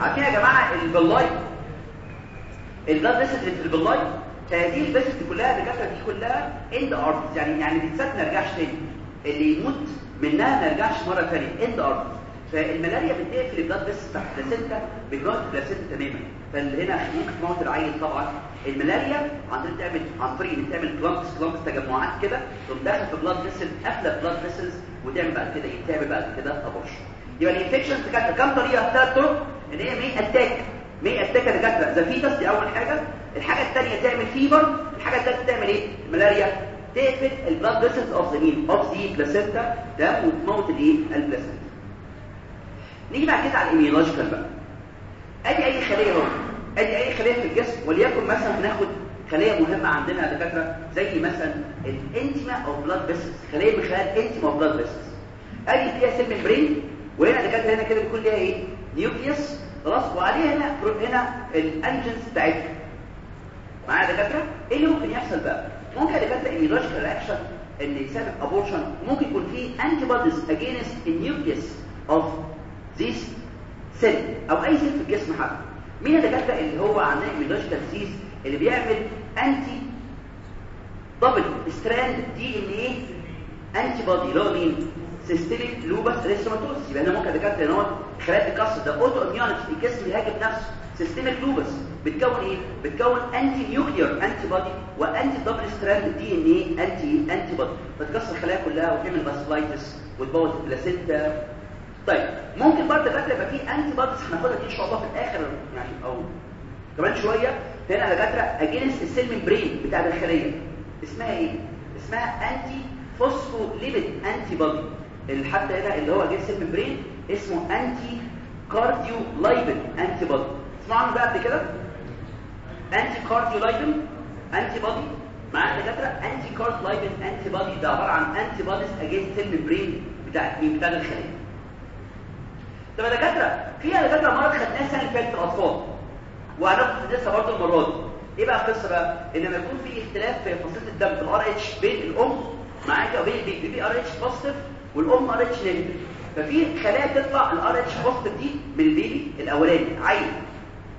عارفين يا جماعة البلاي؟ ال blood اللي في البلاي؟ هذه دي كلها دكاتره دي كلها end arteries يعني يعني بتسد ما يرجعش تاني. اللي يموت منها ما يرجعش مرة ثانية end arteries فالملاريا بتقفل ال blood vessels بتاعت ال placenta بتموت ال placenta تماما. فهنا ممكن تموت العيل طبعا. الملاريا عن طريق تعمل عن طريق تعمل clumps clumps تجمعات كده تقوم داخل في blood vessel قافلة blood vessels وتعمل بعد كده يتعمل بعد كده abortion يبقى ال infection كانت كام طريقة ثلاث طرق إن هي may attack may attack يا دكاتره the fetus دي أول حاجة. الحاجة الثانية تعمل fever الحاجة الثالثه تعمل إيه؟ الملاريا تقفل ال blood vessels of the مين of the placenta ده وتموت الايه ال placenta نيجي بعد كده على ال immunological بقى. ادي أي خلية اهو ادي أي خلية في الجسم. وليكن مثلا ناخد خلية مهمة عندنا يا دكاترة زي مثلا ال intima أو blood vessels خلية من خلال intima of blood vessels ادي فيها cell membrane وهنا دكاترة هنا كده بيكون ليها إيه؟ nucleus خلاص؟ وعليها هنا هنا ال antigens بتاعتها. معايا دكاترة؟ إيه اللي ممكن يحصل بقى؟ ممكن دكاترة immunological reaction ان يسبب abortion ممكن يكون فيه antibodies against ال nucleus of this cell أو أي cell في الجسم حتى. مين اللي دكاترة اللي هو عندنا immunological disease اللي بيعمل anti double strand DNA antibody اللي هو مين؟ systemic lupus erythematosus يبقى أنا ممكن دكاترة إن هو خلايا الكسر ده. autoimmunity الجسم بيهاجم نفسه. systemic lupus بتكون إيه؟ بتكون antinuclear antibody و anti double strand DNA anti antibody بتكسر الخلايا كلها وتعمل vasculitis وتبوظ ال placenta طيب ممكن برضه دكاتره يبقى في antibodies هناخدها دي إن شاء الله في الآخر يعني أو كمان شوية. هنا دكاتره against ال cell membrane بتاع الخليه اسمها إيه؟ اسمها antiphospholipid antibody اللي حتى هنا اللي هو جه cell membrane اسمه anticardiolipin antibody سمعتوا بقى قبل كده؟ anticardiolipin antibody مع دكاتره anticardiolipin antibody ده عبارة عن antibodies against cell membrane بتاع مين بتاع الخليه طب يا دكاترة. في دكاترة مرض خدناه السنة اللي فاتت في الاطفال وهناخد لسه برضه المرة دي. إيه بقى القصة بقى؟ إن لما يكون في اختلاف في فصيلة الدم في الار اتش بين الأم معاك وبين ال baby baby Rh positive والأم Rh negative ففي خلايا تطلع ال Rh positive دي من ال baby الأولاني عين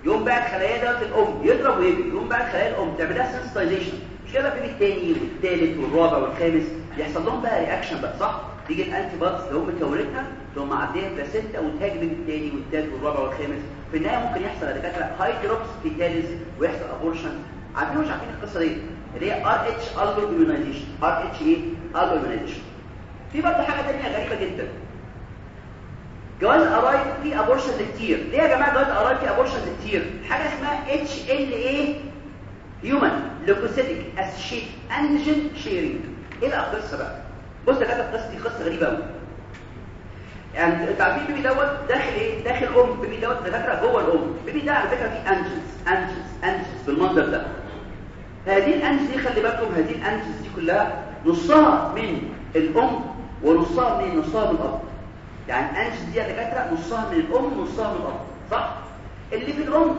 يقوم بقى الخلايا دوت الأم يضرب ويجري يقوم بقى الخلايا الأم تعمل لها مش كده ال baby الثاني والثالث والرابع والخامس؟ يحصل لهم بقى reaction بقى صح؟ تيجي ال antibodies اللي هم كونتها تقوم معديه placenta وتهاجم الثاني والثالث والرابع والخامس. في النهاية ممكن يحصل يا دكاترة hydrops fetalis ويحصل abortion عارفين مش عارفين القصة دي؟ اللي هي Rh isoimmunization Rh إيه؟ isoimmunization في برضه حاجة ثانية غريبة جدا. جواز قرايب في abortion كتير ليه يا جماعة جواز قرايب في abortion كتير حاجة اسمها HLA human leukocytic associated انجين شيرنج إيه بقى القصة بقى؟ بص يا جدع القصة دي قصة غريبة قوي يعني عارفين البيبي دوت داخل إيه؟ داخل أم. البيبي دوت فاكره جوه الأم. البيبي ده على فكرة فيه انجلز انجلز انجلز بالمنظر ده. هذه الانجلز دي خلي بالكم هذه الانجلز دي كلها نصها من الأم ونصها من نصها من الأب. يعني الانجلز دي يا دكاترة نصها من الأم ونصها من الأب صح؟ اللي في الأم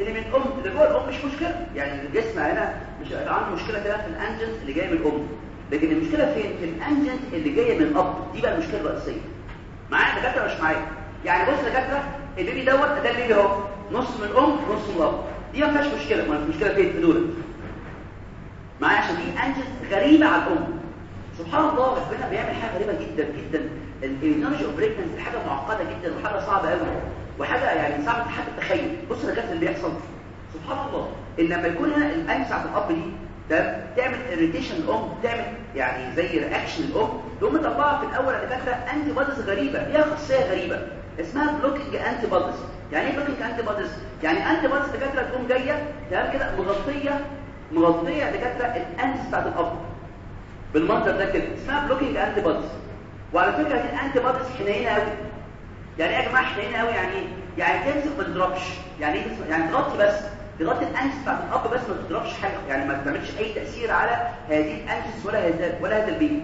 اللي من الأم اللي جوه الأم مش مشكلة. يعني الجسم هنا مش عنده مشكلة كده في ال antigens اللي جاية من الأم. لكن المشكلة فين؟ في ال antigens اللي جاية من الأب. دي بقى المشكلة الرئيسية. معايا دكاترة مش معايا. يعني بص دكاترة ال baby دوت ده ال baby اهو نص من الأم ونص من الأب. دي ما فيهاش مشكلة. ما المشكلة فين في دول معايا؟ عشان دي antigens غريبة على الأم. سبحان الله ربنا بيعمل حاجة غريبة جدا جدا. ال immunology of pregnancy حاجة معقدة جدا وحاجة صعبة قوي وحاجة يعني صعبة حتى التخيل بص دكاترة اللي بيحصل. سبحان الله. إن لما يكون ال antigens بتاعت الأب دي ده تعمل irritation الام تعمل يعني زي reaction الام تقوم مطلعه في الأول يا دكاتره antibodies غريبة ليها خاصية غريبة. اسمها blocking antibodies يعني إيه blocking antibodies يعني antibodies دكاترة تقوم جاية تمام كده مغطية مغطية دكاترة ال antigens بتاعت الأب. بالمنظر ده كده. اسمها blocking antibodies وعلى فكرة دي ال antibodies حنينة قوي يعني إيه يا جماعة حنينة قوي يعني إيه؟ يعني تمسك ما تضربش يعني إيه؟ يعني تغطي بس. تغطي ال antigens بتاعت الأب بس ما تضربش حاجة يعني ما تعملش أي تأثير على هذه ال antigens ولا هذا ولا هذا ال baby.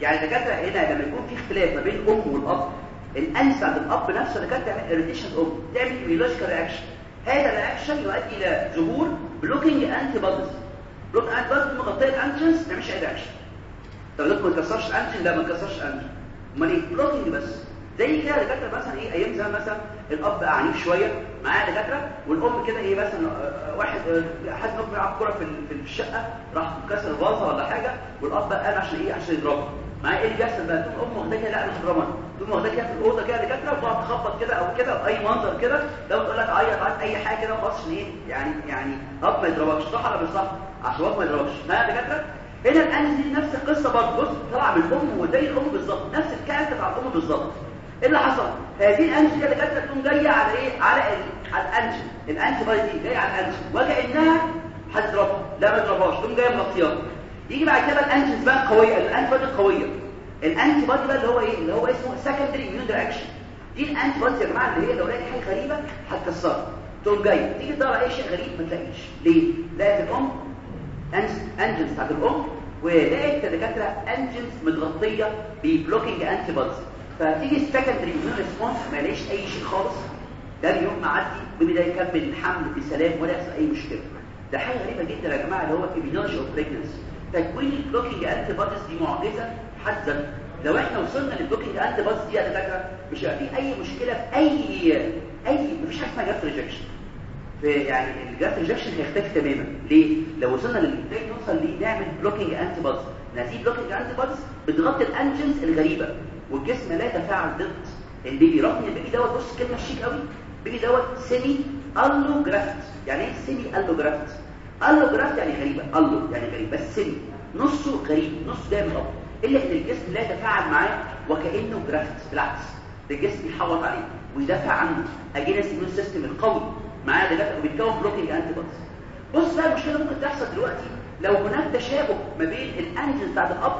يعني دكاتره هنا لما يكون في اختلاف ما بين الأم والأب ال antigens بتاعت الأب نفسه تعمل irritation الأم تعمل immunological reaction هذا ال reaction يؤدي إلى ظهور blocking antibodies block antibodies مغطية ال antigens ما تعملش أي reaction طب لك ما تكسرش antigen لا ما تكسرش antigen أمال إيه؟ blocking بس. زي كده دكاتره مثلا إيه أيام زمان مثلا الأب عنيف شوية معاه دكاترة؟ والأم كده إيه مثلا واحد حد منهم بيلعب كورة في الشقة راح كسر فازه ولا حاجة والأب قام عشان إيه؟ عشان يضربه معاه إيه اللي بيحصل بقى؟ تقوم أم واخداها لا مش ضربها تقوم واخداها كده في الأوضة كده دكاترة وتقعد تخبط كده أو كده اي منظر كده لو تقول لك عيط عيط أي حاجة كده وخلاص إيه؟ يعني يعني اب ما يضربكش. صح ولا مش صح؟ عشان اب ما يضربكش. ها دكاترة؟ هنا الانس دي نفس القصة برضه. بص طالعه من الأم وزي الأم بالظبط. نفس الكاركتر بتاع الأم بالظبط. إيه اللي حصل؟ هذه الأنش اللي كانت تكون جاية على إيه؟ على ال... على الأنش. الأنش باي دي جاية على الأنش. وكأنها هتضربها لا ما تضربهاش. تقوم جاية مغطياها. يجي بعد كده الأنش بقى قوية. الأنش بادي قوية. الانتي بقى اللي هو إيه؟ اللي هو اسمه سكندري اميون رياكشن دي الانتي بادي يا جماعة اللي هي لو لقيت حاجة غريبة هتكسرها. تقوم جاية تيجي تدور على أي شيء غريب ما تلاقيش. ليه؟ لقيت الأم. antigens بتاعت الأم. ولقيت دكاتره antigens متغطية ب blocking antibodies فتيجي ال secondary immune response ما يلاقيش أي شيء خالص. ده اليوم معدي وبدا يكمل الحمل بسلام ولا يحصل أي مشكلة. ده حاجة غريبة جدا يا جماعة اللي هو immunology of pregnancy تكوين ال blocking antibodies دي معجزة ذاتها لو إحنا وصلنا لل blocking antibodies دي يا دكاترة مش هيبقى في أي مشكلة في أي أي مفيش حاجة اسمها graft rejection يعني ال graft rejection هيختفي تماما. ليه؟ لو وصلنا للنتائج نوصل ليه نعمل blocking antibodies نتيجه blocking antibodies بتغطي ال antigens الغريبة. والجسم لا يتفاعل ضد ال baby. رغم ال baby دوت بص كلمة شيك قوي. ال baby دوت semi allograft يعني إيه semi allograft allograft يعني غريبة. ألو يعني غريب بس semi نصه غريب نصه جاي من الاب إلا إن الجسم لا يتفاعل معاه وكأنه graft بالعكس. ده الجسم بيحوط عليه ويدافع عنه. against ال immune system القوي معاه ده وبيتكون blocking antibodies بص بقى المشكلة ممكن تحصل دلوقتي لو هناك تشابه ما بين ال antigens بتاعت الأب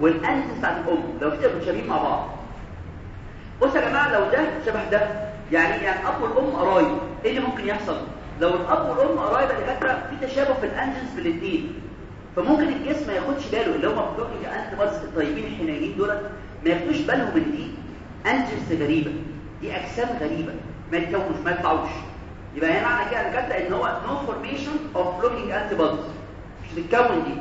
وال antigens بتاعت الام لو كده متشابهين مع بعض. بصوا يا جماعة لو ده شبه ده يعني يعني أب والأم قرايب إيه اللي ممكن يحصل؟ لو الأب والأم قرايب يا دكاتره في تشابه في ال antigens في الاثنين فممكن الجسم ما ياخدش باله اللي هم blocking antibodies الطيبين الحنينين دول ما ياخدوش بالهم ان دي. antigens غريبة. دي أجسام غريبة. ما يتكونوش ما يطلعوش. يبقى هي معنى كده إن هو no formation of blocking antibodies مش بتتكون دي.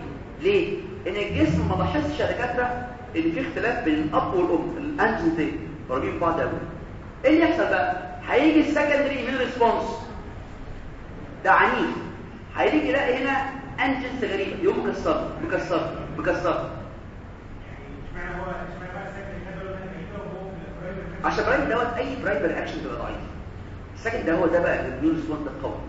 ليه؟ إن الجسم ما لاحظش يا دكاتره ان في اختلاف بين الأب والأم دي قريبين بعض قوي إيه اللي يحصل بقى؟ هيجي ال secondary immune response ده عنيف. هيجي يلاقي هنا antigens غريبه يوم مكسر مكسر مكسر. عشان primary دوت أي primary reaction بيبقى ضعيف. ال second ده هو ده بقى ال immune response ده القوي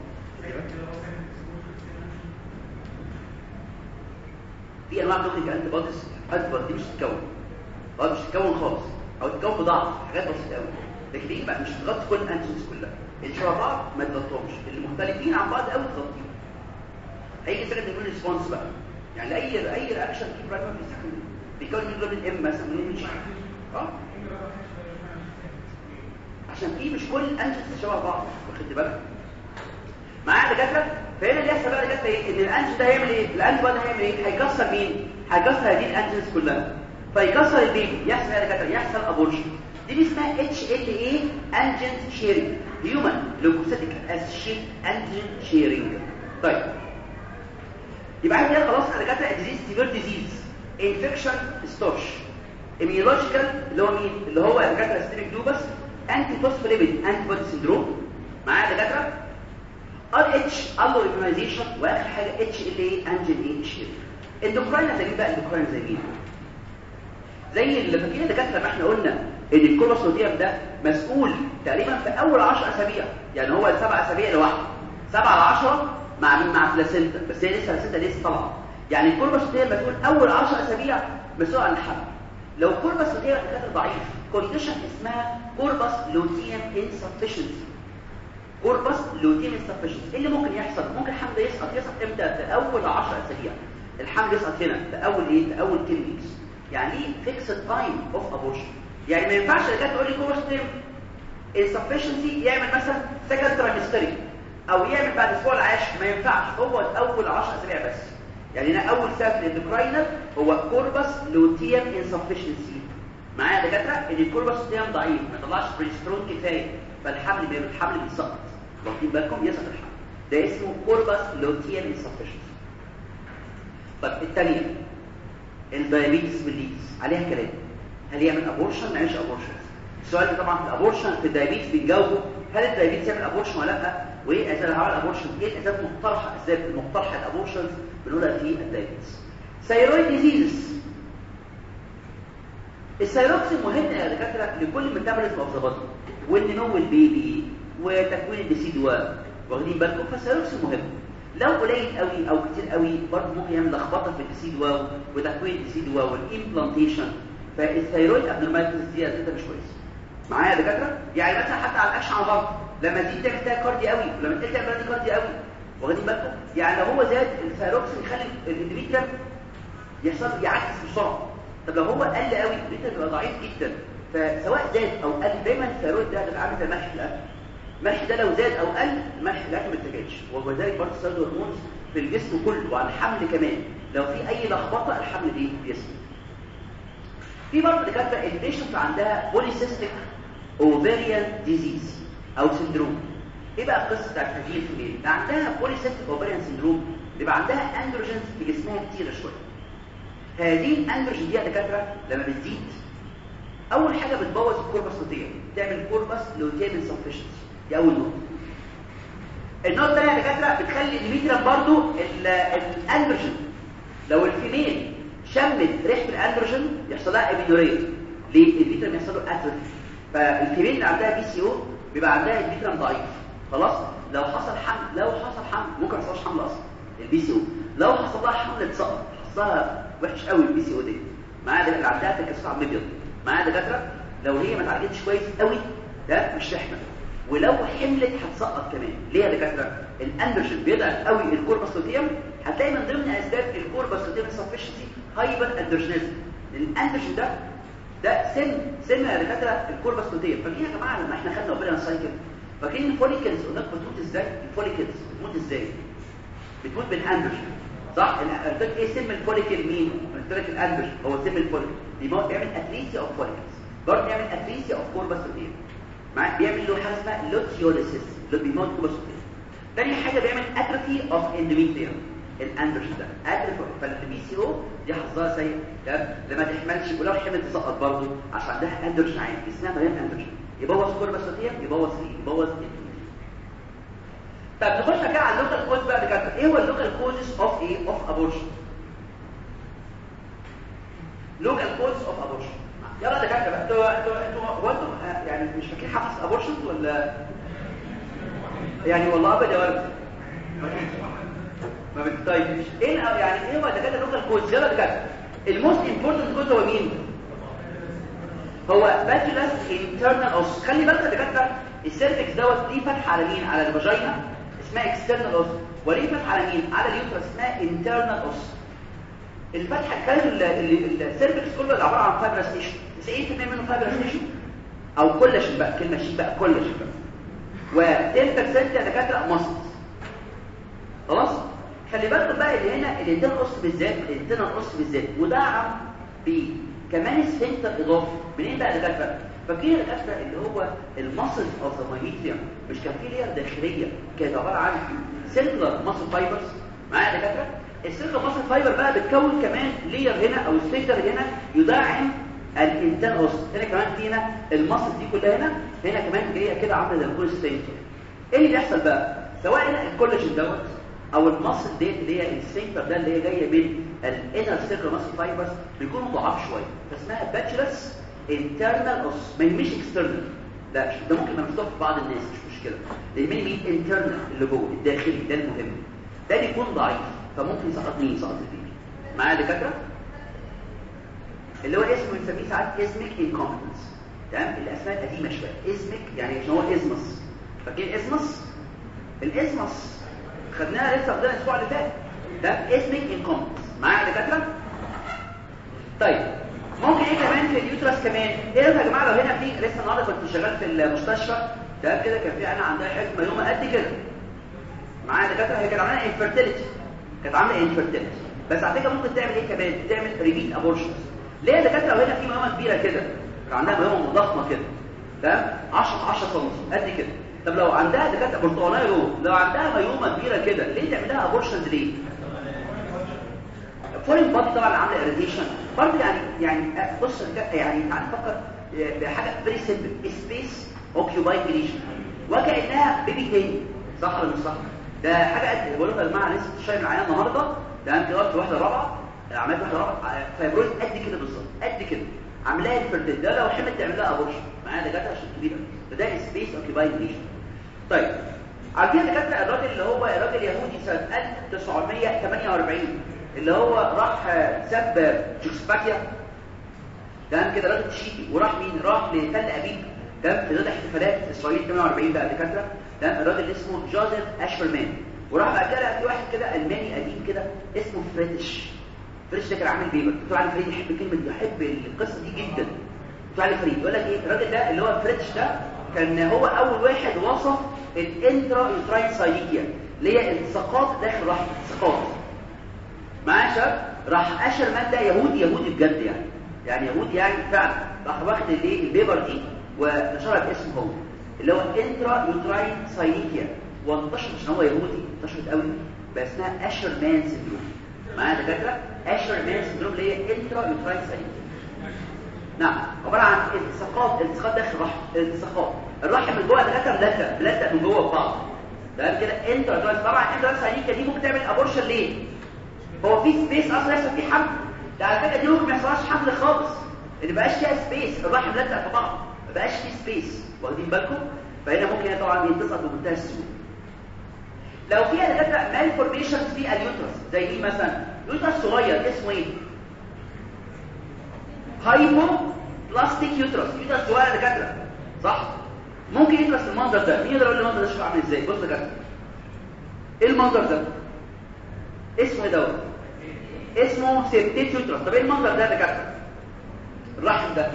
في أنواع blocking antibodies anti دي مش تتكون. آه مش تتكون خالص. أو تتكون بضعف حاجات بسيطة قوي لكن دي بقى؟ مش تغطي كل ال antigens كلها. اللي شبه بعض ما تغطيهمش. اللي مختلفين عن بعض قوي تغطيهم. هيجي secondary immune response بقى. يعني أي أي reaction في primary second بيكون immunoglobulin M مثلا من آه؟ عشان في مش كل ال antigens شبه بعض. واخد بالك؟ معايا دكاتره فهنا اللي يحصل بقى دكاتره إيه؟ إن ال antigen ده هيعمل إيه؟ ال antigen ده هيعمل إيه؟ هيكسر مين؟ هيكسر هذه ال antigens كلها. فيكسر البيبي يحصل يا دكاتره يحصل ابورشن دي اسمها اتش ال اي انجن شيرنج هيومن لوكوسيتيك اسيد انجن شيرنج طيب. يبقى إحنا خلاص أنا جات ديزيز سيفير ديزيز انفكشن ستورش ايميولوجيكال اللي هو مين؟ اللي هو دكاتره ستيريك دوبس انتي فوسفوليبيد انتي بودي سيندروم معايا دكاتره ار اتش ألو ريكوجنايزيشن واخر حاجة اتش ال اي انجن اي شيرنج endocrine زي بقى endocrine زي مين؟ زي اللي فاكرين الدكاترة ما إحنا قلنا إن ال corpus luteum ده مسؤول تقريبا في أول 10 أسابيع. يعني هو السبع أسابيع لوحده. 7 ل 10 مع مع placenta بس هي لسه placenta لسه طالعة. يعني ال corpus luteum مسؤول أول 10 أسابيع مسؤول عن الحمل. لو ال corpus luteum كانت ضعيف condition اسمها corpus luteum insufficiency corpus luteum insufficiency إيه اللي ممكن يحصل؟ ممكن الحمل يسقط. يسقط إمتى؟ في أول 10 أسابيع. الحمل يسقط هنا في أول إيه؟ في أول 10 weeks يعني إيه؟ fixed time of abortion يعني ما ينفعش اللي تقول لي corpus insufficiency يعمل مثلا second trimester أو يعمل بعد أسبوع العاشر ما ينفعش. هو أول 10 أسابيع بس. يعني هنا أول سبب لل endocrine هو corpus luteum insufficiency. معايا دكاترة؟ إن ال corpus luteum ضعيف. ما طلعش بريسترون كفاية. فالحمل بيبقى الحمل بيسقط. واخدين بالكم يسقط الحمل ده اسمه corpus luteum insufficiency طب الثانية ال diabetes mellitus عليها كلام هل يعمل abortion ما يعملش abortion السؤال ده طبعا في ال abortion في ال diabetes بنجاوبه هل ال diabetes يعمل abortion ولا لا وايه اسباب عمل ابورشن إيه الاسباب المقترحه اسباب المقترحه ال abortions بنقولها في ال diabetes thyroid disease الثايروكسين مهم يا دكاتره لكل metabolism of the body والنمو ال baby وتكوين ال decidua واخدين بالكم فالثايروكسين مهم. لو قليل قوي أو كتير قوي برضه ممكن يعمل لخبطة في ال decidua وتكوين ال decidua وال implantation فال thyroid abnormalities دي ده مش كويس. معايا يا دكاترة؟ يعني مثلا حتى على الأكشن على الضغط لما تزيد تعمل tachycardia قوي ولما تقل تعمل bradycardia قوي. واخدين بالكم؟ يعني لو هو زاد الثيروكسين يخلي ال endometrium يحصل يعكس بسرعة. طب لو هو قل قوي ال endometrium بيبقى ضعيف جدا. فسواء زاد أو قل دايما ال thyroid ده هيبقى عامل زي ملح الأكل. الملح ده لو زاد أو قل الملح الاكل ما اتجاهش وكذلك برضه ال thyroid hormones في الجسم كله وعلى الحمل كمان. لو في أي لخبطة الحمل دي بيسمع في برضه دكاترة ال patient عندها polycystic ovarian disease أو syndrome إيه بقى القصة بتاعت هذه ال female ده عندها polycystic ovarian syndrome بيبقى عندها androgens في جسمها كتيرة شوية. هذه الاندروجين دي يا دكاترة لما بتزيد أول حاجة بتبوظ ال corpus luteum تعمل corpus luteum insufficiency دي اول نقطه النقطة الثانية يا دكاترة بتخلي ال endometrium برضو الأندروجين. لو ال female شمت ريحة الأندروجين يحصل لها amenorrhea ليه؟ الفيتامين يحصل له atrophy فال female اللي عندها PCO بيبقى عندها الفيتامين ضعيف خلاص؟ لو حصل حمل لو حصل حمل ممكن ما يحصلش حمل أصلا. ال PCO. لو حصل لها حمل اتسقط حصلها وحش قوي ال PCO دي معاها اللي عندها تكسر المبيض معاها دكاترة لو هي ما اتعالجتش كويس قوي ده مش تحمل ولو حملت هتسقط كمان. ليه يا دكاترة؟ الأندروجين بيضعف قوي ال corpus luteum هتلاقي من ضمن أسباب ال corpus luteum insufficiency hyperandrogenism الأندروجين ده ده سم سم يا دكاترة ال corpus luteum فاكرين يا جماعة لما إحنا خدنا ovarian cycle فاكرين ال follicles قلنا بتموت إزاي؟ ال follicles بتموت إزاي؟ بتموت بالأندروجين. صح؟ قلت لك إيه سم ال follicle مين؟ قلت لك الأندروجين. هو سم ال follicle بيعمل atresia of follicles برضه بيعمل atresia of معاه بيعمل له حاجة اسمها luteolysis luteum تاني حاجة بيعمل atrophy of endometrium ال androgen ده atrophy فال PCOD حظها سيء تمام؟ لما تحملش ولو حملت تسقط برضه عشان عندها اندروجين عالي جسمها مليان اندروجين يبوظ corpus luteum يبوظ إيه يبوظ طب نخش كده على ال local causes بقى بجد. إيه هو ال local causes of إيه of abortion local cause of abortion يلا ده كده أنتوا أنتوا أنتوا هو أنتوا يعني مش فاكرين حفظ abortion ولا؟ يعني والله أبدا يا ولد. ما بتطيبش إيه يعني إيه هو ده كده local cause؟ يلا كده ال most important cause هو مين؟ هو patulous internal os خلي بالك يا دكاترة ال cervix دوت ليه فتحة على مين؟ على ال vagina. اسمها external os وليه فتحة على مين؟ على ال uterus اسمها internal os الفتحة كانت ال cervix كله عبارة عن fibrous tissue 90% منه fibrous tissue أو كولاجين بقى كلمة شيء بقى كولاجين بقى و10% يا دكاترة muscles خلاص؟ خلي بالكم بقى اللي هنا ال internal os بالذات ال internal os بالذات. مدعم ب كمان sphincter إضافي. منين بقى دكاترة؟ فاكرين الدكاتره اللي هو ال muscle of the مش كان في layer داخلية كانت عبارة عن circular muscle fibers. معايا دكاترة؟ ال circular muscle fiber بقى بتكون كمان layer هنا أو sphincter هنا. يدعم ال internal os هنا كمان فينا ال muscle دي كلها هنا هنا كمان جاية كده عاملة زي الكول sphincter إيه اللي بيحصل بقى؟ سواء هنا الكولاجين دوت أو ال muscle ديت اللي هي ال sphincter ده اللي هي جاية من ال inner circular muscle fibers بيكونوا ضعاف شوية. فاسمها patulous internal os ما يهمش external لا ده ممكن ما في بعض الناس مش مشكلة. يهمني مين internal اللي جوه الداخلي ده المهم. ده بيكون ضعيف فممكن يسقط مين؟ يسقط ال baby. معايا دكاترة؟ اللي هو اسمه بنسميه ساعات isthmic incompetence تمام؟ الاسماء القديمه شوية. isthmic يعني عشان هو isthmus فاكرين isthmus ال isthmus خدناها لسه خدناها الأسبوع اللي فات. ده isthmic incompetence معايا دكاترة؟ طيب. ممكن إيه كمان في ال uterus كمان؟ إيه يا جماعة لو هنا في لسه النهارده كنت شغال في المستشفى. تمام كده؟ كان في أنا عندها حكمة يوم قد كده. معايا دكاترة؟ هي كانت عاملة infertility كانت عاملة infertility بس على فكرة ممكن تعمل إيه كمان؟ تعمل repeat abortions ليه يا دكاترة لو هنا في myoma كبيرة كده؟ عندها myoma ضخمه كده تمام 10 10 سم قد كده. طب لو عندها دكاترة برتقانية جوه لو عندها myoma كبيرة كده ليه تعمل لها abortions ليه foreign body طبعا عاملة irritation برضه يعني يعني بص يعني تعال نفكر بحاجة very simple space occupied lesion وكأنها baby تاني صح ولا مش صح؟ ده حاجة قد بقول لكم يا جماعة لسه شايف معايا النهارده. ده أنت قلت واحدة رابعة. عملت واحدة رابعه fibroid قد كده بالظبط قد كده. عاملاها الفردين ده لو حملت تعمل لها abortion معايا دكاترة عشان كبيرة. فده space occupied lesion طيب عارفين دكاترة الراجل اللي هو راجل يهودي سنة 1948 اللي هو راح ساب تشيكوسلوفاكيا. تمام كده راجل تشيكي. وراح مين؟ راح لتل أبيب. تمام في ضد احتفالات إسرائيل 48 بقى دكاترة. تمام الراجل اسمه جوزيف أشرمان وراح بقى كده في واحد كده ألماني قديم كده اسمه فريتش فريتش ده كان عامل paper دكتور علي فريد يحب كلمة يحب القصة دي جدا. دكتور علي فريد يقول لك إيه؟ الراجل ده اللي هو فريتش ده كان هو أول واحد وصف ال intrauterine synechiae اللي هي التصاقات داخل الرحم التصاقات معاه شاب راح أشرمان ده يهودي يهودي بجد يعني. يعني يهودي يعني فعلا. راح واخد الايه ال paper دي ونشرها باسمه هو. اللي هو intrauterine synechiae وانتشر عشان هو يهودي انتشرت قوي بقى اسمها Asherman syndrome معايا دكاتره Asherman syndrome اللي هي intrauterine نعم عبارة عن التصاقات التصاقات داخل الرحم التصاقات الرحم من جوه دكاتره ملزق ملزق من جوه ببعض ده كده؟ intrauterine طبعا intra synechiae دي ممكن تعمل abortion ليه؟ هو في space أصلا يحصل فيه حمل ده على فكرة دي ممكن ما يحصلش حمل خالص. إن بقاش فيها space الرحم لزق في بعض ما بقاش فيه space واخدين بالكم؟ فهنا ممكن طبعا ينتصر بمنتهى السهوله لو فيها دكاتره malformation في ال uterus زي إيه مثلا؟ uterus صغير اسمه إيه؟ hypoplastic uterus uterus صغير يا دكاترة. صح؟ ممكن يدرس المنظر ده. مين يقدر يقول لي المنظر ده شكله عامل إزاي؟ بص يا دكاترة. إيه المنظر ده؟ اسمه إيه دوت؟ اسمه septate uterus. طب إيه المنظر ده يا دكاترة؟ الرحم ده.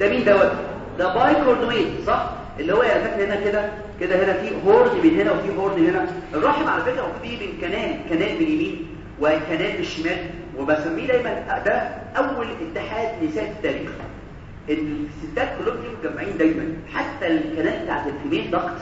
ده مين دوت؟ ده bicornuate صح؟ اللي هو يعني فاكر هنا كده؟ كده هنا في horn من هنا وفي horn هنا. الرحم على فكرة يجي من canal canal باليمين و canal بالشمال وبسميه دايما ده أول اتحاد نساء التاريخ. الستات كلهم بيبقوا متجمعين دايما. حتى ال canal بتاعت ال female duct.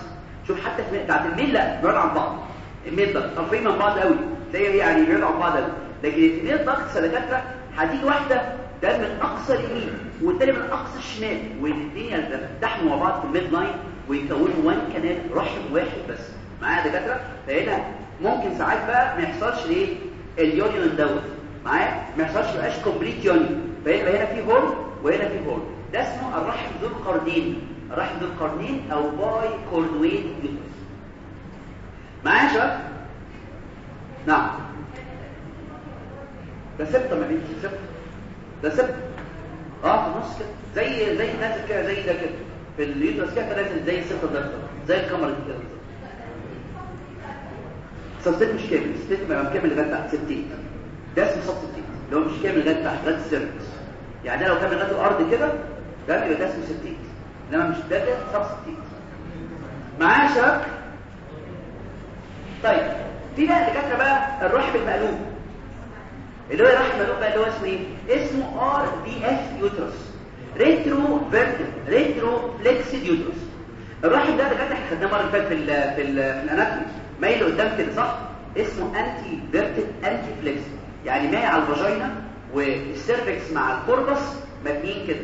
شوف حتى بتاعت ال male لا بعاد عن بعض. ال male duct. قريبين من بعض قوي؟ زي يعني بعاد عن بعض قوي. لكن ال female duct سلكاتها هتيجي واحدة ده من أقصى اليمين والتاني من أقصى الشمال والاثنين يلتحموا مع بعض في ال midline ويكونوا one canal رحم واحد بس. معايا دكاترة؟ فهنا ممكن ساعات بقى ما يحصلش إيه؟ ال union دوت. معايا؟ ما يحصلش بقاش complete union فيبقى هنا في هول وهنا في هول ده اسمه الرحم ذو القرنين. الرحم ذو القرنين أو bicornuate uterus معايا يا شباب؟ نعم. ده septum ما بينش septum. ده septum آه في النص كده. زي زي نازل كده زي ده كده. في ال uterus كده نازل زي ال septum ده. زي الكاميرا كده. سبتة مش كامل. سبتة ما كامل لغاية تحت ستين. ده اسمه سب ستين اللي هو مش كامل لغاية تحت لغاية السيرفكس يعني لو كان لغاية الأرض كده ده يبقى ده اسمه ستين. إنما مش ده ده ستين معايا يا شباب؟ طيب في بقى دكاتره بقى الرحم المقلوب اللي هو الرحم بقى اللي هو اسمه إيه؟ اسمه ار بي اف يوترس ريترو فيرتيف ريترو فليكسد يوترس الرحم ده دكاتره إحنا خدناه اللي فاتت في ال في, في ال anatomy. مايل قدام كده صح؟ اسمه anteverted anteflexed يعني مايل على ال vagina وال cervix مع ال corpus مبنيين كده.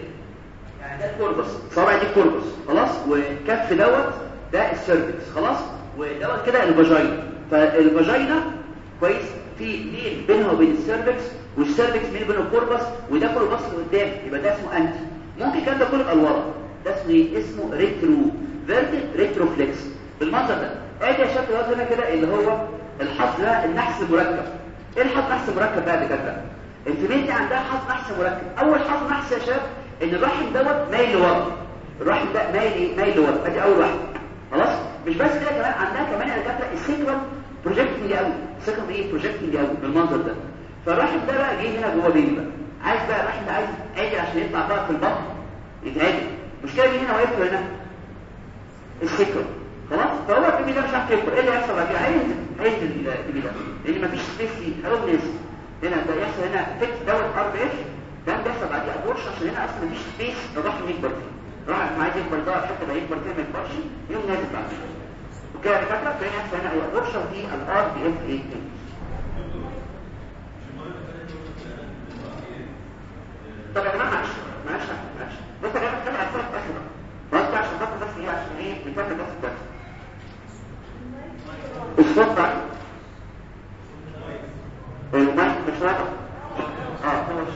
يعني ده ال corpus. صابع دي ال corpus. خلاص؟ والكف دوت ده ال cervix خلاص؟ ودوت كده ال vagina. فال vagina كويس؟ في ميل بينها وبين ال cervix وال cervix ميل بين ال corpus وده كله بص لقدام يبقى ده اسمه ante ممكن الكلام ده كله يبقى لورا ده اسمه إيه؟ اسمه retroverted retroflexed بالمنظر ده. ادي يا شكل هنا كده اللي هو الحظ ده النحس المركب. إيه الحظ نحس مركب بقى كده ال female دي عندها حظ نحس مركب. أول حظ نحس يا شباب إن الرحم دوت مايل لورا. الرحم ده مايل إيه؟ مايل لورا. أدي أول واحد. خلاص؟ مش بس كده كمان عندها كمان يا دكاترة ال sacral projecting قوي ال sacral إيه projecting قوي بالمنظر ده فالرحم ده بقى جه هنا جوه بيبي بقى. عايز بقى الرحم ده عايز عادي عشان يطلع بقى في البطن يتعادل مش كده هنا واقف هنا؟ السيكوال خلاص؟ فهو البيبي ده مش عارف يكبر إيه اللي هيحصل بعد كده؟ هينزل هينزل البيبي ده لأن مفيش سبيس فيه. هيقوم نازل هنا ده يحصل هنا. فيكس دوت ار اف ده بيحصل بعد كده. ابورش عشان هنا أصلا مفيش سبيس الرحم يكبر فيه. الرحم عايز يكبر ده حتى ده يكبر فيه ما يكبرش. يقوم نازل بعد كده. يا دكاتره فهنا يحصل هنا إيه ابورش في ال RVF إيه. طب يا جماعة معلش معلش معلش. بص خلي عارفين بس بقى عشان بس إيه؟ عشان إيه بس الصوت مش آه خلاص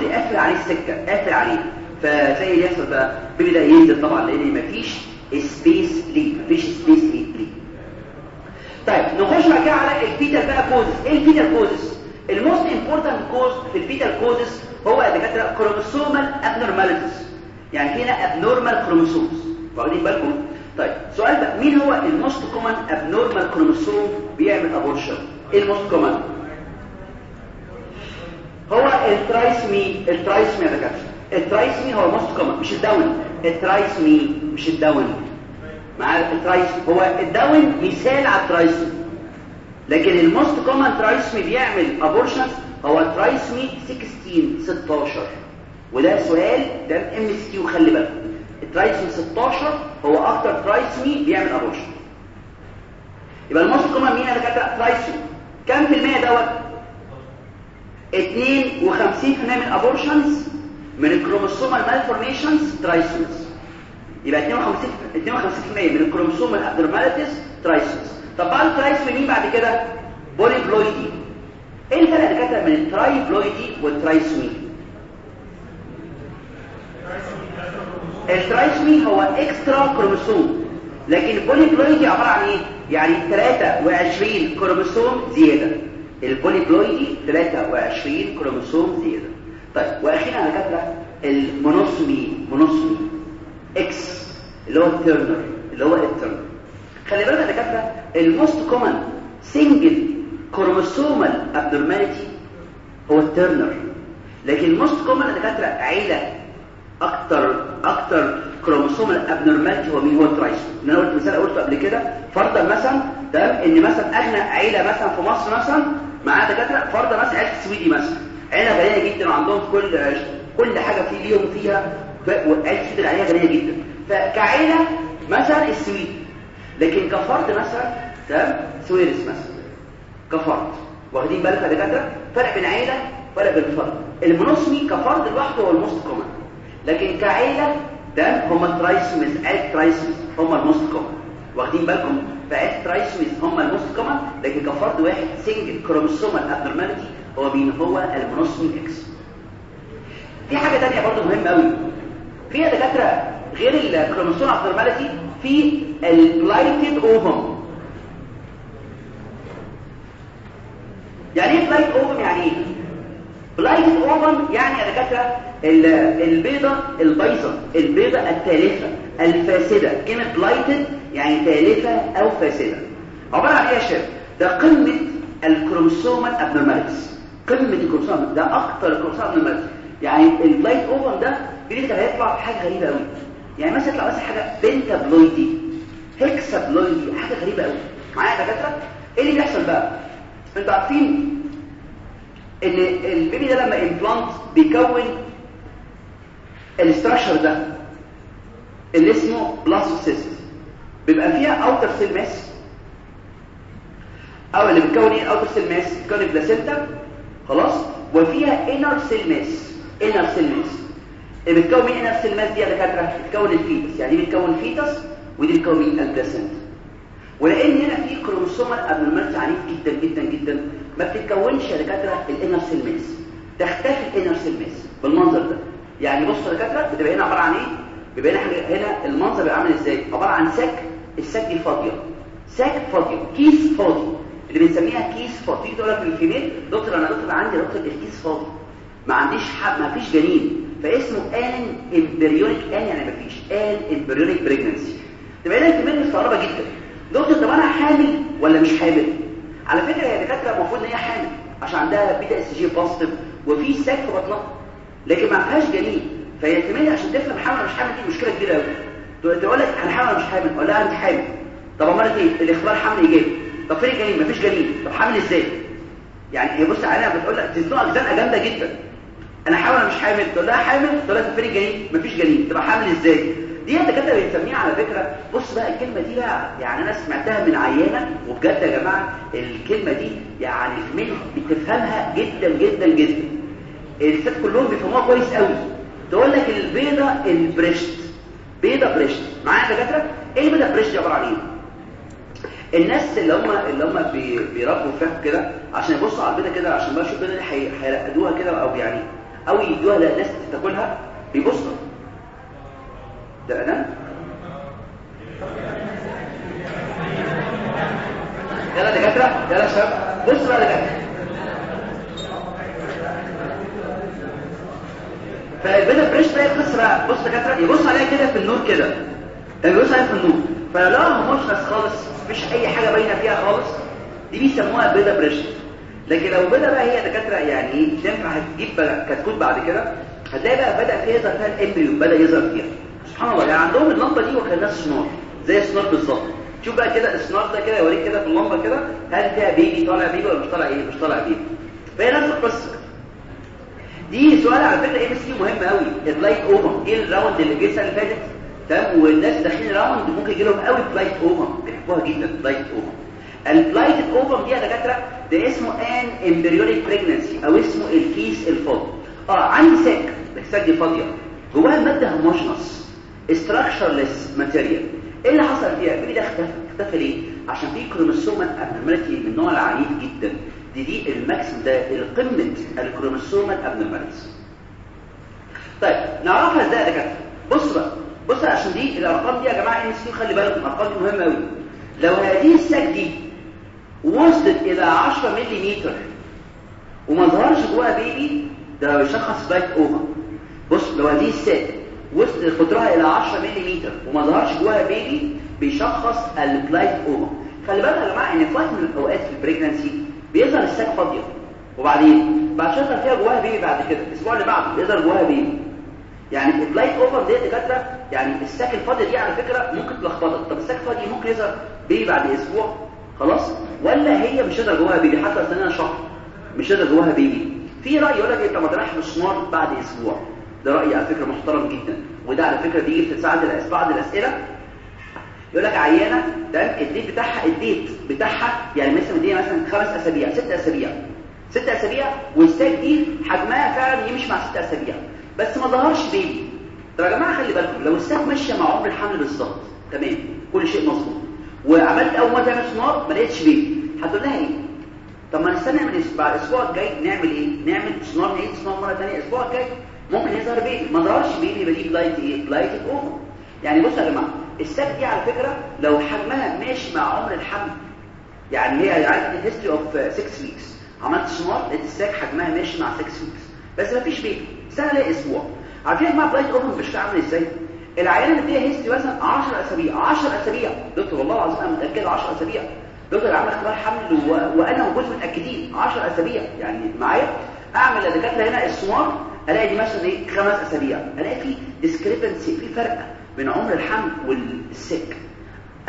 وال promontory قافل عليه السكة قافل عليه. فزي اللي يحصل بقى بيبدا ينزل طبعا لأن مفيش space ليه مفيش space ليه طيب نخش بقى كده على ال fetal بقى causes إيه ال fetal causes ال most important cause في ال fetal causes هو يا دكاترة chromosomal abnormalities يعني فينا abnormal chromosomes واخدين بالكم؟ طيب سؤال بقى مين هو ال most common abnormal chromosome بيعمل abortion إيه ال most common هو ال trisomy ال trisomy يا دكاترة. الترايسمي هو الموست كومن مش الداون. الترايسمي مش الداون. مع الترايسمي هو الداون مثال على الترايسمي. لكن ال most common trisomy بيعمل abortions هو ال trisomy 16 16 وده سؤال ده MCQ خلي بالك ال trisomy 16 هو أكتر trisomy بيعمل abortion يبقى ال most common مين يا دكاترة؟ trisomy. كام في المية دوت؟ 52% من ال abortions من ال chromosomal malformations trisomies يبقى 52 52% من ال chromosomal abnormalities trisomies طب بعد ال trisomy مين بعد كده؟ polyploidy إيه الفرق يا دكاتره بين ال triploidy وال trisomy ال trisomy هو extra chromosome لكن ال polyploidy عبارة عن إيه؟ يعني 23 كروموسوم زيادة. ال polyploidy 23 كروموسوم زيادة. طيب وأخيرا يا دكاتره ال monosomy monosomy X اللي هو ال Turner اللي هو ال Turner خلي بالك يا دكاتره ال most common single chromosomal abnormality هو ال Turner لكن ال most common يا دكاتره عيلة أكتر أكتر chromosomal abnormality هو مين؟ هو ال trisomy أنا قلت مثال قلته قبل كده فرضا مثلا تمام؟ إن مثلا اغنى عيلة مثلا في مصر مثلا معاها دكاترة فرضا مثلا عيلة السويدي مثلا. عيلة غنية جدا وعندهم كل كل حاجة في ليهم فيها وعيلة السويدي عليها غنية جدا. فكعيلة مثلا السويدي. لكن كفرد مثلا تمام؟ ساويرس مثلا. كفرد. واخدين بالك يا دكاترة؟ فرق بين عيلة فرق بين فرد. ال monosomy كفرد لوحده هو ال most common. لكن كعيلة ده هم ال trisomies عيلة trisomies هم ال most common واخدين بالكم؟ فعيلة trisomies هم ال most common لكن كفرد واحد single chromosomal abnormality هو مين؟ هو ال monosomy X في حاجة ثانية برضه مهمة قوي فيها دكاترة غير ال chromosome abnormality في ال blighted ovum يعني إيه blighted ovum يعني إيه؟ blighted ovum يعني يا دكاتره البيضة البيضة البيضة التالفة الفاسدة. كلمة blighted يعني تالفة أو فاسدة. عبارة عن إيه يا شباب ده قمة ال chromosomal abnormalities قمة الكروموسوم ده أكتر ال chromosome abnormalities يعني ال blighted ovum ده بيجي هيطلع حاجة غريبة قوي يعني مثلا يطلع مثلا حاجة pentaploidy hexaploidy حاجة غريبة قوي معايا يا دكاترة؟ إيه اللي بيحصل بقى؟ إنتوا عارفين ان البيبي ده لما implant بيكون ال structure ده اللي اسمه blastocyst بيبقى فيها outer cell mass أو اللي بتكون إيه outer cell mass بتكون ال placenta. خلاص؟ وفيها inner cell mass inner cell mass اللي بتكون مين inner cell mass دي يا دكاترة؟ بتكون ال fetus. يعني دي بتكون fetus ودي بتكون مين ال placenta. ولأن هنا في chromosomal abnormality عنيف جدا جدا جدا. ما بتتكونش يا دكاترة ال inner cell mass. تختفي ال inner cell mass بالمنظر ده. يعني بصوا يا دكاترة بتبقى هنا عبارة عن إيه؟ بيبقى هنا هنا المنظر بيبقى عامل إزاي؟ عبارة عن sac ال sac دي فاضية. sac فاضية كيس فاضي. اللي بنسميها كيس فاضي. تقول لك لل female دكتور أنا دكتور عندي دكتور الكيس فاضي. ما عنديش حب ما فيش جنين. فاسمه anembryonic an يعني ما فيش anembryonic pregnancy تبقى هنا ال female مستغربة جدا. دكتور طب أنا حامل ولا مش حامل؟ على فكرة هي دكاترة المفروض إن هي حامل عشان عندها beta hCG positive وفي في بطنها لكن ما فيهاش جنين فهي الكميه عشان تفهم حامل مش حامل دي مشكلة كبيرة قوي تقول لك أنا حامل مش حامل؟ أقول لها انت حامل. طب أمال إيه؟ الاختبار حمل ايجابي طب فين الجنين مفيش جنين طب حامل إزاي؟ يعني هي بص عليها بتقول لك تزنقك زنقه جامدة جدا. أنا حامل مش حامل؟ تقول لها حامل تقول لها فين الجنين مفيش جنين تبقى حامل إزاي؟ دي الدكاتره بنسميها على فكرة. بص بقى الكلمة دي بقى يعني أنا سمعتها من عيانة وبجد يا جماعة الكلمة دي يعني من بتفهمها جدا جدا جدا. الستات كلهم بيفهموها كويس قوي. تقول لك البيضة البريشت بيضة بريشت معايا يا دكاترة؟ إيه البيضة بريشت عبارة عن إيه؟ الناس اللي هم اللي هم بيربوا فراخ كده عشان يبصوا على البيضة كده عشان بقى يشوفوا البيضة دي هيرقدوها كده أو يعني أو يدوها للناس تاكلها بيبصوا. ده الأذان يلا دكاترة يلا شباب. بص بقى دكاترة فالبيتا بريش بقى القصة بقى. بص دكاتره يبص عليها كده في النور كده. يبص عليها في النور. فلو homogeneous خالص مفيش أي حاجة باينة فيها خالص دي بيسموها بيضة بريشت لكن لو بدأ بقى هي دكاتره يعني تنفع هتجيب كتكوت بعد كده هتلاقي بقى بدأ فيها يظهر فيها ال embryo بدأ يظهر فيها. سبحان الله يعني عندهم اللمبه دي وكأنها سونار زي السونار بالظبط. شوف بقى كده السونار ده كده يوريك كده في اللمبه كده هل فيها بيبي طالع بيبي ولا مش طالع إيه مش طالع بيبي. فهي نفس القصة. دي سؤال على فكرة MCQ مهم قوي. ال blighted ovum إيه ال round اللي جه السنة اللي فاتت؟ تمام؟ والناس داخلين round ممكن يجي لهم قوي blighted ovum بيحبوها جدا blighted ovum ال blighted ovum دي يا دكاترة ده اسمه anembryonic pregnancy أو اسمه الكيس الفاضي. آه عندي sac ال sac دي فاضية. جواها ماده homogeneous structureless material إيه اللي حصل فيها؟ البيبي ده اختفى. اختفى ليه؟ عشان في chromosome abnormality من النوع العنيف جدا. دي دي ال maximum ده القمه ال chromosome ال abnormality طيب نعرفها إزاي يا دكاترة؟ بص بقى بص عشان دي الأرقام دي يا جماعة MCQ خلي بالكم الأرقام دي مهمة قوي لو هذه ال sac دي وصلت إلى 10 ملم وما ظهرش جواها بيبي ده يشخص blighted ovum. بص لو هذه ال sac وصلت قطرها إلى 10 ملم وما ظهرش جواها بيبي بيشخص ال blighted ovum. خلي بالك يا جماعة إن في وقت من الأوقات في ال pregnancy بيظهر ال sac فاضية. وبعدين بعد شهر فيها جواها بيبي بعد كده الأسبوع اللي بعده بيظهر جواها بيبي. يعني ال blighted ovum دي دكاترة يعني ال sac الفاضي دي على فكرة ممكن تلخبطك. طب ال sac الفاضي ممكن يظهر بيبي بعد أسبوع؟ خلاص؟ ولا هي مش هتقدر جواها بيبي حتى استنى شهر؟ مش هتقدر جواها بيبي. في رأي يقول لك انت ما تروحش بعد أسبوع. ده راي على فكرة محترم جدا وده على فكرة بيجي في بعض الأسئلة. يقول لك عيانة تمام ال date بتاعها ال date بتاعها يعني مثلا دي مثلا خمس أسابيع ست أسابيع. ست أسابيع وال sac دي حجمها فعلا يمشي مع ست أسابيع. بس ما ظهرش بيبي. طب يا جماعة خلي بالكم لو ال sac ماشيه مع عمر الحمل بالظبط تمام كل شيء مظبوط. وعملت أول مرة تعمل سونار ما لقيتش بيبي. هتقول لها إيه؟ طب ما نستنى من الأسبوع الجاي نعمل إيه؟ نعمل سونار نعيد سونار مرة ثانية الأسبوع الجاي. ممكن يظهر بيبي ما ظهرش بيبي يبقى دي blighted إيه؟ blighted ovum يعني بصوا يا جماعة ال sac دي على فكرة لو حجمها ماشي مع عمر الحمل يعني هي عندي history of 6 weeks عملت سونار لقيت ال sac حجمها ماشي مع 6 weeks بس ما فيش بيبي استنى ليه أسبوع. عارفين يا جماعة blighted ovum مش عامل إزاي. العيانه اللي فيها history مثلا 10 أسابيع 10 أسابيع. دكتور والله العظيم أنا متأكد 10 أسابيع. دكتور عامل اختبار حمل. وأنا وجوزي متأكدين. 10 أسابيع. يعني معايا؟ أعمل لدكاتره هنا السونار ألاقي دي مثلا إيه خمس أسابيع. ألاقي في discrepancy في فرق بين عمر الحمل وال sac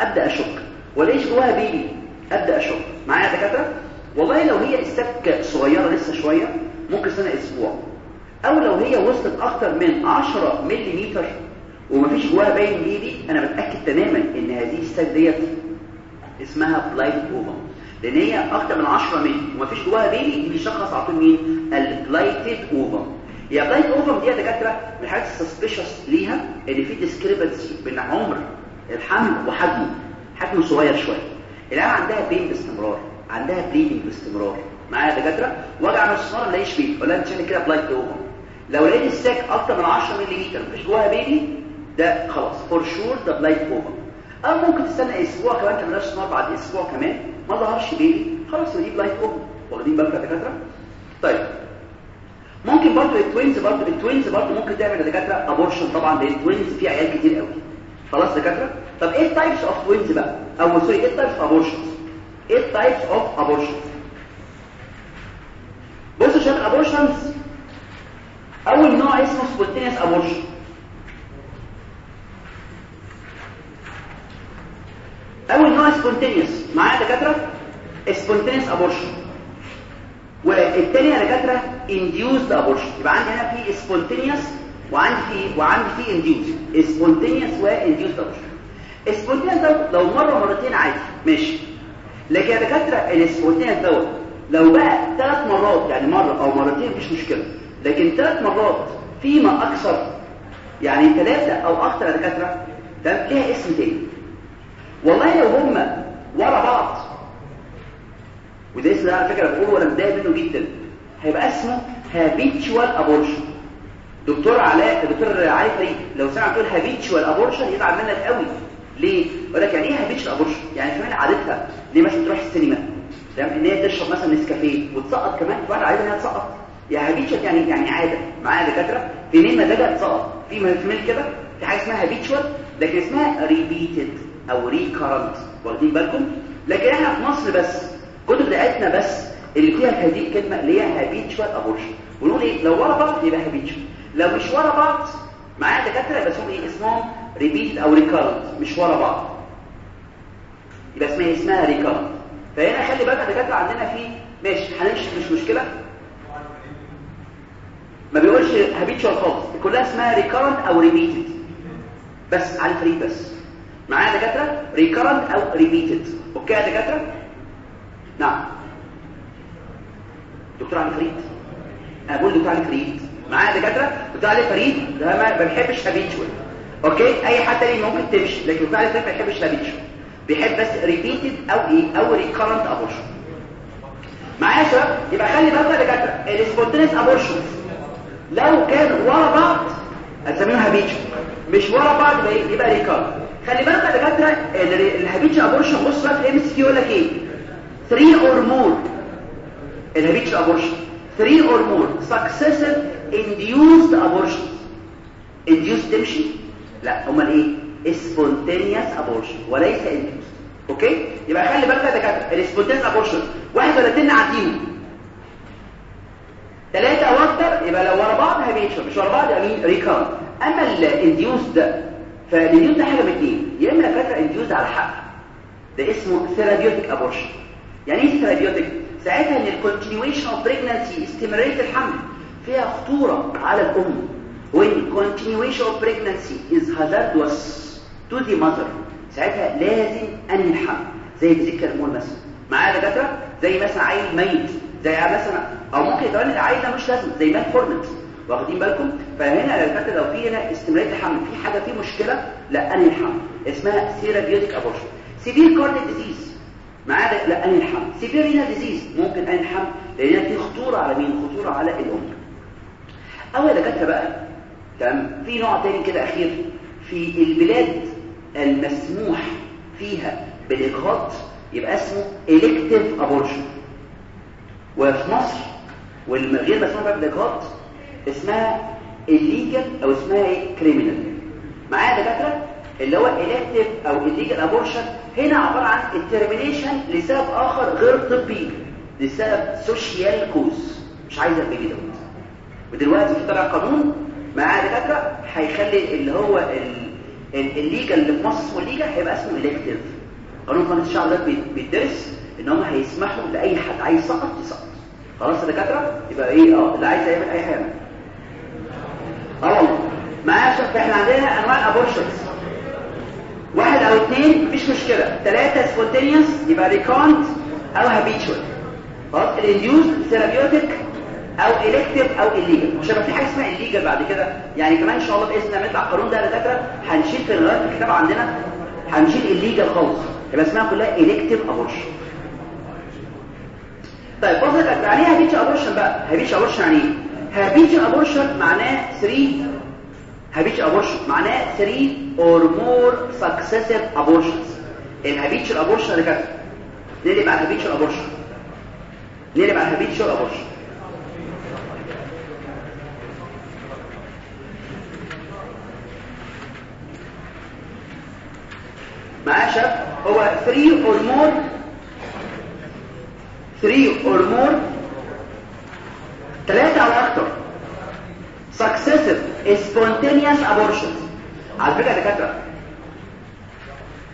أبدأ أشك. ولاقيش جواها بيبي؟ أبدأ أشك. معايا يا دكاترة؟ والله لو هي ال sac صغيرة لسه شوية ممكن استنى أسبوع. أو لو هي وصلت أكتر من 10 ملم ومفيش جواها باين بيبي أنا بتاكد تماما إن هذه ال sac ديت اسمها blighted ovum لأن هي أكتر من 10 ملم ومفيش جواها بيبي بيشخص على طول مين؟ ال blighted ovum يا blighted ovum دي دكاترة من الحاجات ال suspicious ليها إن في discrepancy بين عمر الحمل وحجمه. حجمه صغير شوية. العيال عندها pain باستمرار. عندها bleeding باستمرار. معايا يا دكاترة؟ وجع ما الاقيش بيه ولا انت كده blighted ovum لو لقيت ال sac أكتر من 10 ملم مفيش جواها baby ده خلاص. for sure ده blighted ovum أو ممكن تستنى أسبوع كمان تعملهاش سمار بعد أسبوع كمان. ما ظهرش baby خلاص دي blighted ovum واخدين بالكم يا دكاترة؟ طيب. ممكن برضو ال twins برضو ال twins برضو ممكن تعمل لدكاترة abortion طبعا لأن ال twins في عيال كتير قوي. خلاص دكاترة؟ طب إيه ال types of twins بقى؟ أو sorry إيه ال types of abortion إيه ال types of abortion بصوا شباب ال abortions أول نوع اسمه spontaneous abortion أول نوع spontaneous معايا دكاترة؟ spontaneous abortion والتاني يا دكاترة induced abortion يبقى عندي هنا في spontaneous وعندي في وعندي في induced spontaneous و induced abortion ال spontaneous ده لو مرة مرتين عادي. ماشي. لكن يا دكاترة ال spontaneous دوت لو بقى ثلاث مرات يعني مرة أو مرتين مفيش مشكلة. لكن ثلاث مرات فيما أكثر يعني ثلاثة أو أكثر يا دكاترة ده ليها اسم تاني. والله لو هم ورا بعض وده اسم ده على فكرة بقوله وأنا متضايق منه جدا. هيبقى اسمه habitual abortion. دكتور علاء دكتور علي فريد لو سمع تقول habitual abortion يزعل منك قوي. ليه؟ يقول لك يعني إيه habitual abortion يعني كمان عادتها ليه مثلا تروح السينما؟ تمام؟ إن هي تشرب مثلا نسكافيه وتسقط كمان في واحدة عايزه إنها تسقط. يا habitual يعني يعني عادة معايا دكاترة. female مزاجها تسقط. female كده في حاجة اسمها habitual لكن اسمها repeated أو recurrent واخدين بالكم؟ لكن إحنا في مصر بس. كتب بتاعتنا بس اللي فيها هذه الكلمة اللي هي habitual abortion ونقول إيه؟ لو ورا بعض يبقى habitual لو مش ورا بعض معايا دكاترة يبقى اسمهم إيه؟ اسمهم repeated أو recurrent مش ورا بعض. يبقى اسمها اسمها recurrent فهنا خلي بالك دكاترة عندنا في ماشي هنمشي مش مشكلة. ما بيقولش habitual خالص. كلها اسمها recurrent أو repeated بس علي فريد بس. معايا دكاترة؟ recurrent أو repeated okay يا دكاترة؟ نعم. دكتور علي فريد أنا بقول دكتور علي فريد معايا دكاترة؟ دكتور علي فريد ده ما بيحبش habitual okay؟ أي حد تاني ممكن تمشي. لكن دكتور علي فريد ما بيحبش habitual بيحب بس repeated أو إيه؟ أو recurrent abortion معايا يا شباب؟ يبقى خلي بالك يا دكاترة. ال spontaneous abortion لو كان ورا بعض هنسميها habitual مش ورا بعض يبقى recurrent خلي بالك يا دكاترة ال habitual abortion بص بقى في ال MCQ يقول لك إيه؟ 3 or more ال habitual abortion 3 or more successive induced abortion induced تمشي لا امال إيه spontaneous abortion. وليس induced. okay يبقى خلي بالك يا دكاترة. ال spontaneous abortion واحد ولا اتنين عديهم ثلاثة أو أكتر يبقى لو ورا بعض habitual مش ورا بعض مين؟ recurrent أما ال induced ده فال induced ده حاجة من اثنين يا إما فاكرة induced على حق. ده اسمه therapeutic abortion يعني إيه therapeutic ساعتها إن ال continuation of pregnancy استمراريه الحمل فيها خطورة على الأم. when continuation of pregnancy is hazardous to the mother. ساعتها لازم أنهي الحمل. زي vesicular mole مثلا معايا دكاترة؟ زي مثلا عيل ميت. زي مثلا أو ممكن كمان العيل ده مش لازم زي malformed واخدين بالكم؟ فهنا دكاترة لو في هنا استمراريه الحمل في حاجة في مشكلة لا أنهي الحمل. اسمها therapeutic abortion severe cardiac disease معاه لا انهي الحمل severe disease ممكن انهي الحمل لأن في خطورة على مين؟ خطورة على الأم. اول دكاتره بقى تمام؟ في نوع تاني كده أخير. في البلاد المسموح فيها بالإجهاض يبقى اسمه elective abortion. وفي مصر والغير مسموح بها بالإجهاض اسمها illegal أو اسمها إيه؟ criminal. معايا دكاترة؟ اللي هو elective أو illegal abortion. هنا عبارة عن ال termination لسبب آخر غير طبي لسبب social cause مش عايز ال baby دوت ودلوقتي في طلع قانون معاه دكاترة هيخلي اللي هو الليجا اللي في مصر اسمه الليجا هيبقى اسمه elective قانون قانون الشعب ده بيدرس إن هم هيسمحوا لأي حد عايز يسقط يسقط. خلاص يا دكاترة؟ يبقى إيه؟ آه اللي عايز يعمل أي حاجة آه والله. معايا إحنا عندنا أنواع ال abortions واحد أو اثنين مفيش مشكلة. ثلاثة spontaneous يبقى recurrent أو habitual خلاص ال induced therapeutic أو elective أو illegal مش هيبقى في حاجة اسمها illegal بعد كده. يعني كمان إن شاء الله بإذن الله نطلع القانون ده يا دكاترة. هنشيل في الغايه الكتاب عندنا. هنشيل illegal خالص. يبقى اسمها كلها elective abortion طيب بص يعني إيه habitual abortion بقى؟ habitual abortion يعني إيه؟ habitual abortion معناه 3 habitual abortion معناه 3 or more successive abortions. ال habitual abortion اللي كده نقلب على ال habitual abortion نقلب على ال habitual abortion معايا شباب هو 3 or more 3 or more 3 أو أكتر. Successive spontaneous abortions. على فكرة يا دكاتره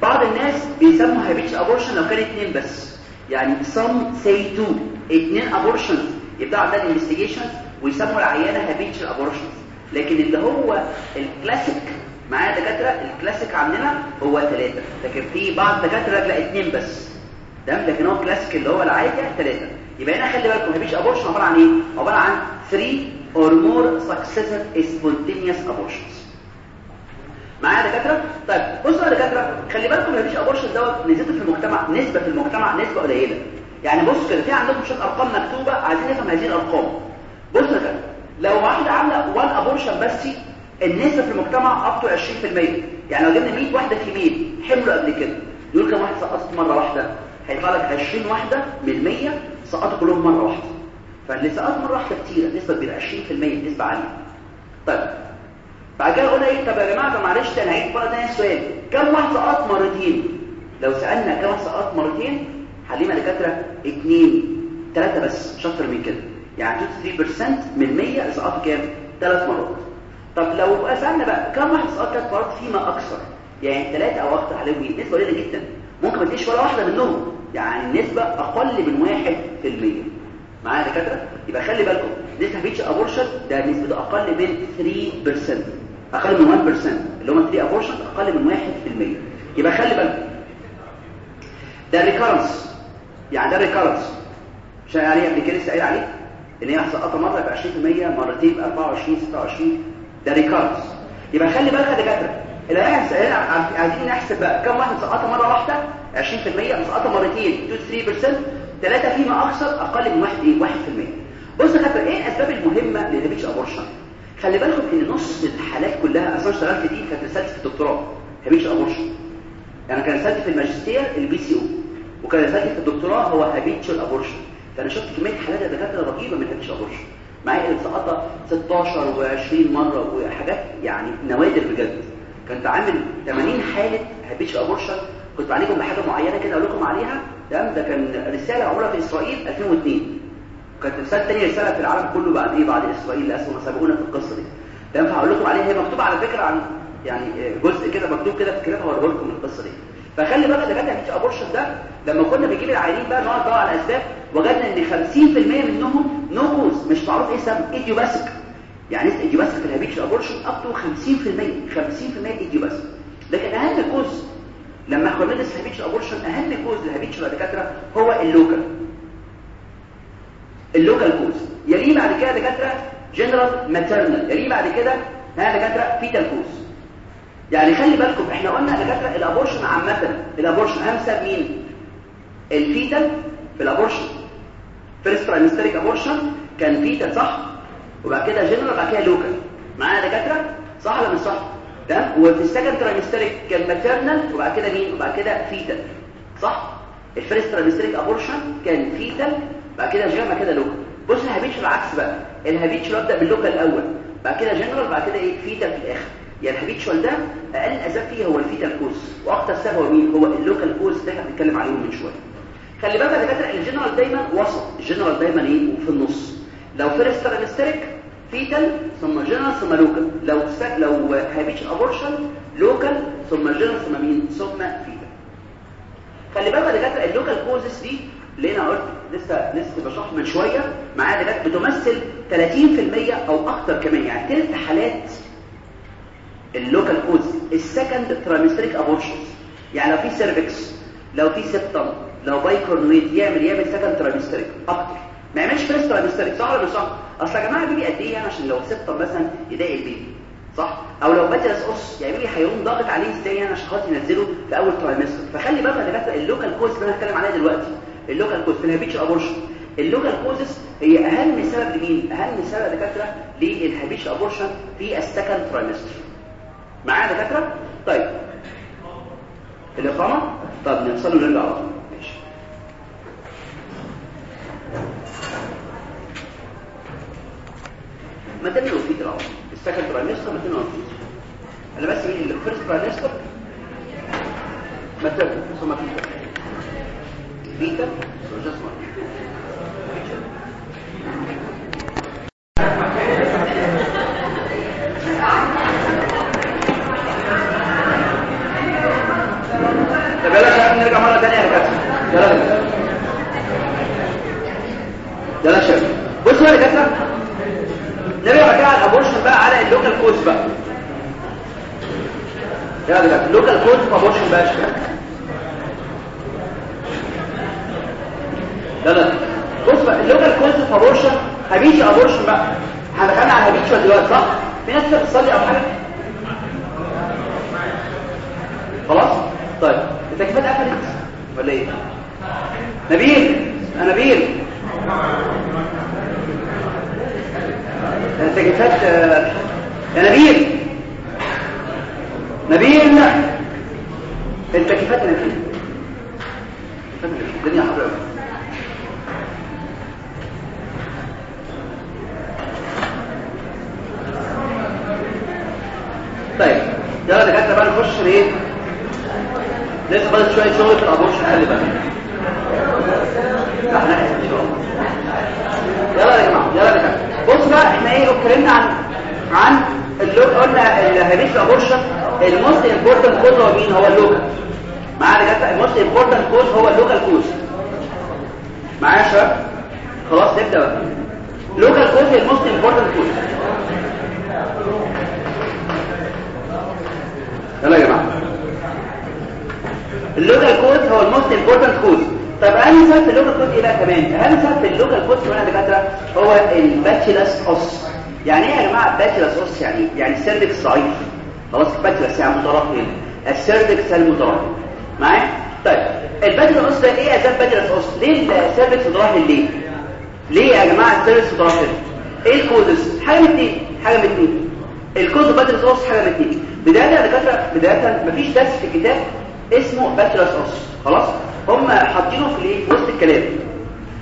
بعض الناس بيسموا habitual abortion لو كان اتنين بس. يعني some say two. اتنين abortions يبدأوا عندها ال investigation ويسموا العيانة habitual abortion. لكن اللي هو الكلاسيك معايا دكاترة الكلاسيك عندنا هو ثلاثة لكن في بعض دكاترة لا اتنين بس. تمام؟ لكن هو الكلاسيك اللي هو العادي ثلاثة يبقى هنا خلي بالكم habitual abortion عبارة عن إيه؟ عبارة عن 3 or more successive spontaneous abortions. معايا دكاترة؟ طيب بصوا يا دكاترة خلي بالكم habitual abortion دوت نسبته في المجتمع نسبة في المجتمع نسبة قليلة. يعني بص كده في عندكم شوية أرقام مكتوبة عايزين نفهم هذه الأرقام. يا دكاترة لو واحدة عاملة one abortion بس النسبة في المجتمع up to 20% يعني لو جبنا 100 واحدة female حملوا قبل كده. دول كم واحد سقطت مرة واحدة؟ هيطلع لك 20 واحدة من 100 سقطوا كلهم مرة واحدة. فاللي سقط مرة واحدة كتير نسبة كبيرة 20% نسبة عالية. طيب بعد كده قلنا إيه؟ طب يا جماعة طب معلش تاني هعيد مره ثانية السؤال كم واحد سقط مرتين؟ لو سألنا كم واحد سقط مرتين حلينا دكاتره اثنين ثلاثة بس مش أكتر من كده. يعني 3% من 100 سقطوا كام؟ ثلاث مرات. طب لو سألنا بقى كم واحد سقط ثلاث مرات فيما أكثر؟ يعني ثلاثة أو أكثر عليهم إيه نسبة قليلة جدا. ممكن ما تجيش ولا واحدة منهم. يعني النسبة أقل من 1% معايا دكاترة؟ يبقى خلي بالكم نسبه habitual abortion ده نسبته أقل من 3% أقل من 1% اللي هم 3 abortion أقل من 1% يبقى خلي بالكم ده ال recurrence يعني ده ال recurrence مش عليه قبل كده لسه قايل عليه؟ إن هي سقطه مره ب 20% مرتين ب 24 26 ده recurrence يبقى خلي بالك يا دكاترة. اللي عايزين نحسب بقى كم واحد سقطها مرة واحدة؟ 20% مسقطه مرتين. 2 3% ثلاثة فيما أكثر أقل من 1 إيه؟ 1% بص يا دكاترة إيه الأسباب المهمة لل habitual abortion؟ خلي بالكم إن نص الحالات كلها أصلا اشتغلت دي كانت رسالتي في الدكتوراه habitual abortion يعني كان رسالتي في الماجستير ال PCO وكان رسالتي في الدكتوراه هو habitual abortion فأنا شفت كمية حالات دكاترة رهيبة من habitual abortion معايا سقطها 16 و20 مرة وحاجات يعني نوادر بجد. كنت عامل 80 حالة habitual abortion كنت بعالجهم بحاجة معينة كده أقول لكم عليها؟ تمام ده كان رسالة معمولة في إسرائيل 2002 كانت رسالة ثانية رساله في العالم كله بعد إيه؟ بعد إسرائيل للأسف ما سبقونا في القصة دي. تمام فهقول لكم عليها هي مكتوبة على فكرة عن يعني جزء كده مكتوب كده في الكتاب هوريه لكم القصة دي. فخلي بالك دكاتره ال habitual abortion ده. لما كنا بنجيب العيانين بقى نقعد ندور على الاسباب وجدنا إن 50% منهم no cause مش معروف إيه سبب idiopathic يعني idiopathic في ال habitual abortion up to 50% 50% idiopathic لكن أهم cause. لما إحنا بندرس الهيتش ابورشن أهم كوز للهيتش دكاتره هو اللوكال. اللوكال كوز يليه بعد كده دكاترة general maternal يليه بعد كده ها دكاترة fetal cause يعني خلي بالكم إحنا قلنا دكاترة ال abortion عامة. ال abortion اهم سبب مين؟ ال fetal في ال abortion. first trimesteric abortion كان fetal صح؟ وبعد كده جنرال وبعد كده local معايا دكاترة؟ صح ولا مش صح؟ تمام؟ وفي ال second trimesteric كان maternal وبعد كده مين؟ وبعد كده fetal. صح؟ ال first trimesteric abortion كان fetal بعد كده جنرال كده local بص ال habitual العكس بقى. ال habitual ببدا بال local الأول. بعد كده جنرال بعد كده إيه؟ fetal في الآخر. يعني ال habitual ده أقل أسباب فيه هو ال fetal cause وأكتر هو مين؟ هو ال local cause ده إحنا بنتكلم عليهم من شوية. خلي بالك يا دكاترة الجنرال دايما وسط. الجنرال دايما إيه؟ في النص. لو first trimesteric fetal ثم جنرال ثم local لو sec لو habitual abortion local ثم جنرال ثم مين؟ ثم fetal خلي بالك يا دكاترة ال local causes دي اللي أنا قلت لسه لسه بشرح من شوية. معايا دكاتره بتمثل 30% أو أكتر كمان. يعني ثلث حالات ال local cause ال second trimesteric abortions. يعني لو في cervix لو في septum لو bicornuate يعمل يعمل second trimesteric أكتر. ما يعملش first trimesteric صح ولا مش صح؟ أصل يا جماعة baby قد إيه يعني عشان لو septum مثلا يضايق ال baby؟ صح؟ أو لو patulous os يعني baby هيقوم ضاغط عليه إزاي يعني عشان خاطر ينزله في أول trimester فخلي بالك يا ال local cause اللي أنا هتكلم عليها دلوقتي ال local cause ال habitual abortion ال local causes هي أهم سبب لمين؟ أهم سبب دكاترة للهابيتش أبورشن في السكند ترايمستر معايا دكاترة؟ طيب. الإقامة؟ طب نوصل ونرجع على طول متى نو في الأول السكند ترايمستر متى نو أنا بس مين الفيرست ترايمستر متى ثم فيتا فيتا وجسمه طب يلا شباب نرجع مره ثانية يا دكاتره يلا يلا شباب بصوا يا دكاتره نرجع بقى على ال abortion بقى على ال local cause بقى يا دكاتره ال local cause في abortion بقى شباب يلا. بص بقى ال local في abortion habitual abortion بقى. إحنا دخلنا على هبيجي دلوقتي صح؟ في ناس بتصلي أو حاجة؟ خلاص؟ طيب. التكييفات قفلت ولا إيه؟ نبيل. أنا نبيل. التكييفات يا نبيل. نبيل. التكييفات نبيل الدنيا حر طيب يلا دكاتره بقى نخش إيه فاضل شوية شغل في ال abortion خلي بالك إحنا يلا يا جماعة يلا يا دكاتره بص بقى إحنا إيه اتكلمنا عن عن اللي قلنا ال habitual abortion ال most important cause هو مين؟ هو ال local يا دكاتره ال most important cause هو ال local cause معايا يا شباب؟ خلاص نبدأ بقى. لوكال كوز الموست امبورتنت كوز. يلا يا جماعة. ال local cause هو ال most important cause طب اهم سبب في ال local cause إيه بقى كمان؟ اهم سبب في ال local cause كمان يا دكاتره هو ال patulous os يعني إيه يا جماعة patulous os يعني يعني ال cervix ضعيف خلاص patulous يعني مترهل ال cervix المترهل معايا؟ طيب ال patulous os ده إيه اسباب patulous os ليه ال cervix مترهل ليه؟ ليه يا جماعة ال cervix مترهل إيه ال causes حاجة من اثنين حاجة من اثنين ال cause patulous os حاجة من اثنين بداية يا دكاترة بداية مفيش درس في الكتاب اسمه patulous os خلاص؟ هم حاطينه في وسط الكلام.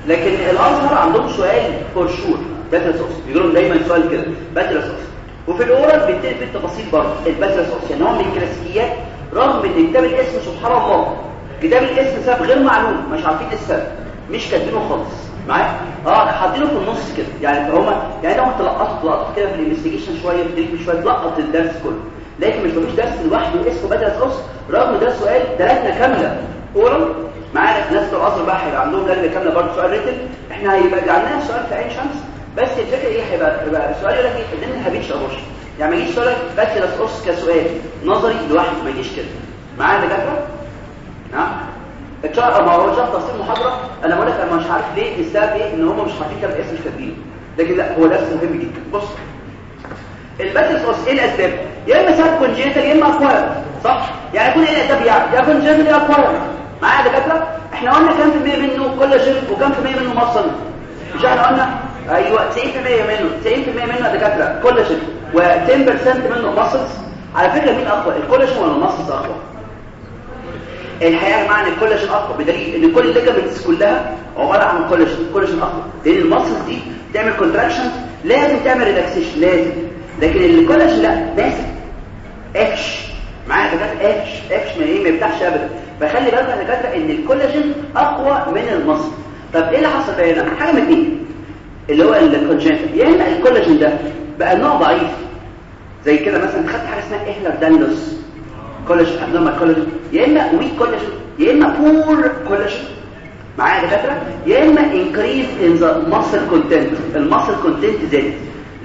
لكن الأزهر عندهم سؤال for sure patulous os بيقولوا دايما سؤال كده. patulous os وفي ال oral بيتقل في التفاصيل برضه. ال patulous os يعني هو من الكلاسيكيات رغم إن كتاب القسم سبحان الله. كتاب القسم سبب غير معلوم. مش عارفين السبب. مش كاتبينه خالص. معايا؟ آه حاطينه في النص كده. يعني هما يعني هم تلقطوا تلقطوا كده في ال investigation شوية في شوية تلقط الدرس كله. لكن مش مفيش درس لوحده اسمه patulous os رغم ده سؤال درسنا كاملة. oral معانا ناس بتوع الازهر بقى هيبقى عندهم درجه كاملة برضه سؤال written إحنا هيبقى عندنا سؤال في عين شمس. بس الفكرة إيه؟ هيبقى هيبقى السؤال يقول لك إيه؟ ادينا ال habitual abortion يعني ما يجيش سؤال patulous os كسؤال. نظري لوحده ما يجيش كده. معايا يا دكاترة؟ نعم. اتشرح ما هو شرح تفصيل محاضرة. أنا بقول لك أنا مش عارف ليه السبب إيه؟ إن هم مش عارفين كام اسم كاتبينه لكن لا هو درس مهم جدا. بص. ال patulous os إيه الأسباب؟ يا إما سبب congenital يا إما acquired صح؟ يعني يكون إيه الأسباب؟ يعني يا congenital يا acquired معايا يا دكاتره إحنا قلنا كام في المية منه كولاجين وكام في المية منه muscle مش إحنا قلنا؟ أيوه 90% منه. 90% منه يا دكاترة. كولاجين و10% منه muscles على فكرة مين أقوى؟ الكولاجين ولا ال muscles أقوى؟ الحقيقة معنى الكولاجين أقوى. بدليل إن كل ال ligaments كلها عبارة عن collagen ال collagen أقوى. لأن ال muscles دي تعمل contraction لازم تعمل relaxation لازم. لكن الكولاجين لا ماسك قفش معايا دكاترة؟ قفش قفش ما إيه؟ ما يفتحش ابدا. فخلي بالك يا دكاترة إن الكولاجين أقوى من ال muscle. طب إيه اللي حصل هنا حاجة من اثنين اللي هو ال congenital يا إما الكولاجين ده بقى نوع ضعيف. زي كده مثلا خدت حاجة اسمها Ehlers-Danlos collagen abnormal collagen. يا إما weak collagen يا إما poor collagen معايا دكاترة؟ يا إما increase in the muscle content ال muscle content زاد.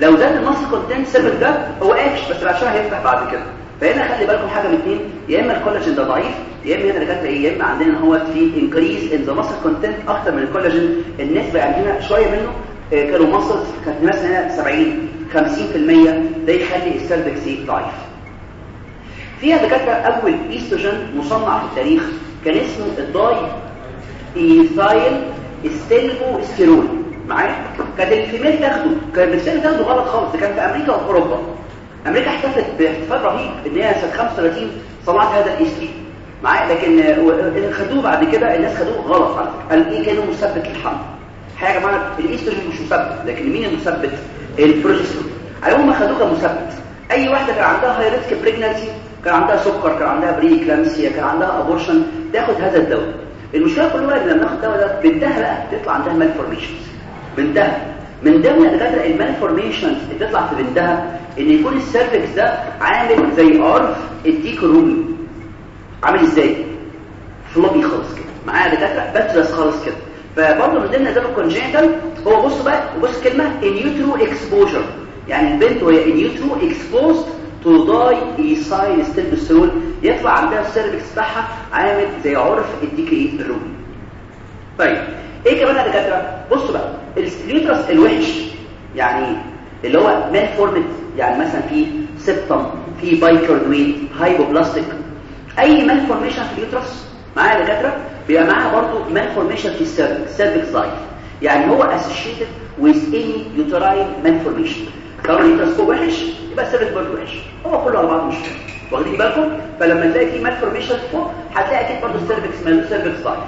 لو زاد ال muscle content سيفل ده هو قافش بس العشان هيفتح بعد كده. فهنا خلي بالكم حاجة من اثنين يا إما الكولاجين ده ضعيف يا إما هنا دكاتره إيه؟ يا إما عندنا هو في increase in the muscle content أكتر من الكولاجين. النسبة عندنا شوية منه آه كانوا muscle كانت مثلا هنا 70 50% ده يخلي ال cervix ضعيف. فيها دكاترة أول ايستروجين مصنع في التاريخ كان اسمه ال diethylstilbestrol معايا؟ كانت ال female تاخده كان الرجال تاخده غلط خالص. ده كان في أمريكا وفي أوروبا. أمريكا احتفلت باحتفال رهيب إن هي سنة 35 صنعت هذا الايستري معايا؟ لكن خدوه بعد كده الناس خدوه غلط على فكرة. قال إيه؟ كأنه مثبت للحمل حاجة يا جماعة الايستروجين مش مثبت لكن مين المثبت؟ البروجسترون على هم خدوه كمثبت أي واحدة كان عندها high risk pregnancy كان عندها سكر كان عندها preeclampsia كان عندها abortion تاخد هذا الدواء. المشكلة كلها إن لما ناخد الدواء ده بنتها بقى تطلع عندها malformations بنتها من ضمن الدكاتره ال malformations اللي تطلع في بنتها إن يكون ال cervix ده عامل زي عرف الديك الرومي عامل إزاي؟ floppy خالص كده. معايا دكاترة؟ patulous خالص كده. فبرضه من ضمن أسباب ال congenital هو بص بقى بص كلمة in utero exposure يعني البنت وهي in utero exposed to diethylstilbestrol يطلع عندها ال cervix بتاعها عامل زي عرف الديك الرومي طيب إيه كمان يا دكاترة؟ بصوا بقى ال uterus الوحش يعني اللي هو malformed يعني مثلا في septum في bicornuate hypoplastic أي malformation في ال uterus معايا يا دكاترة؟ بيبقى معاها برضه malformation في ال cervix cervix ضعيف. يعني هو associated with any uterine malformation. كارون uterus وحش يبقى ال cervix برضه وحش. هو كله على بعضه مش واخدين بالكم؟ فلما تلاقي في malformation فوق هتلاقي أكيد برضه ال cervix مال ال cervix ضعيف.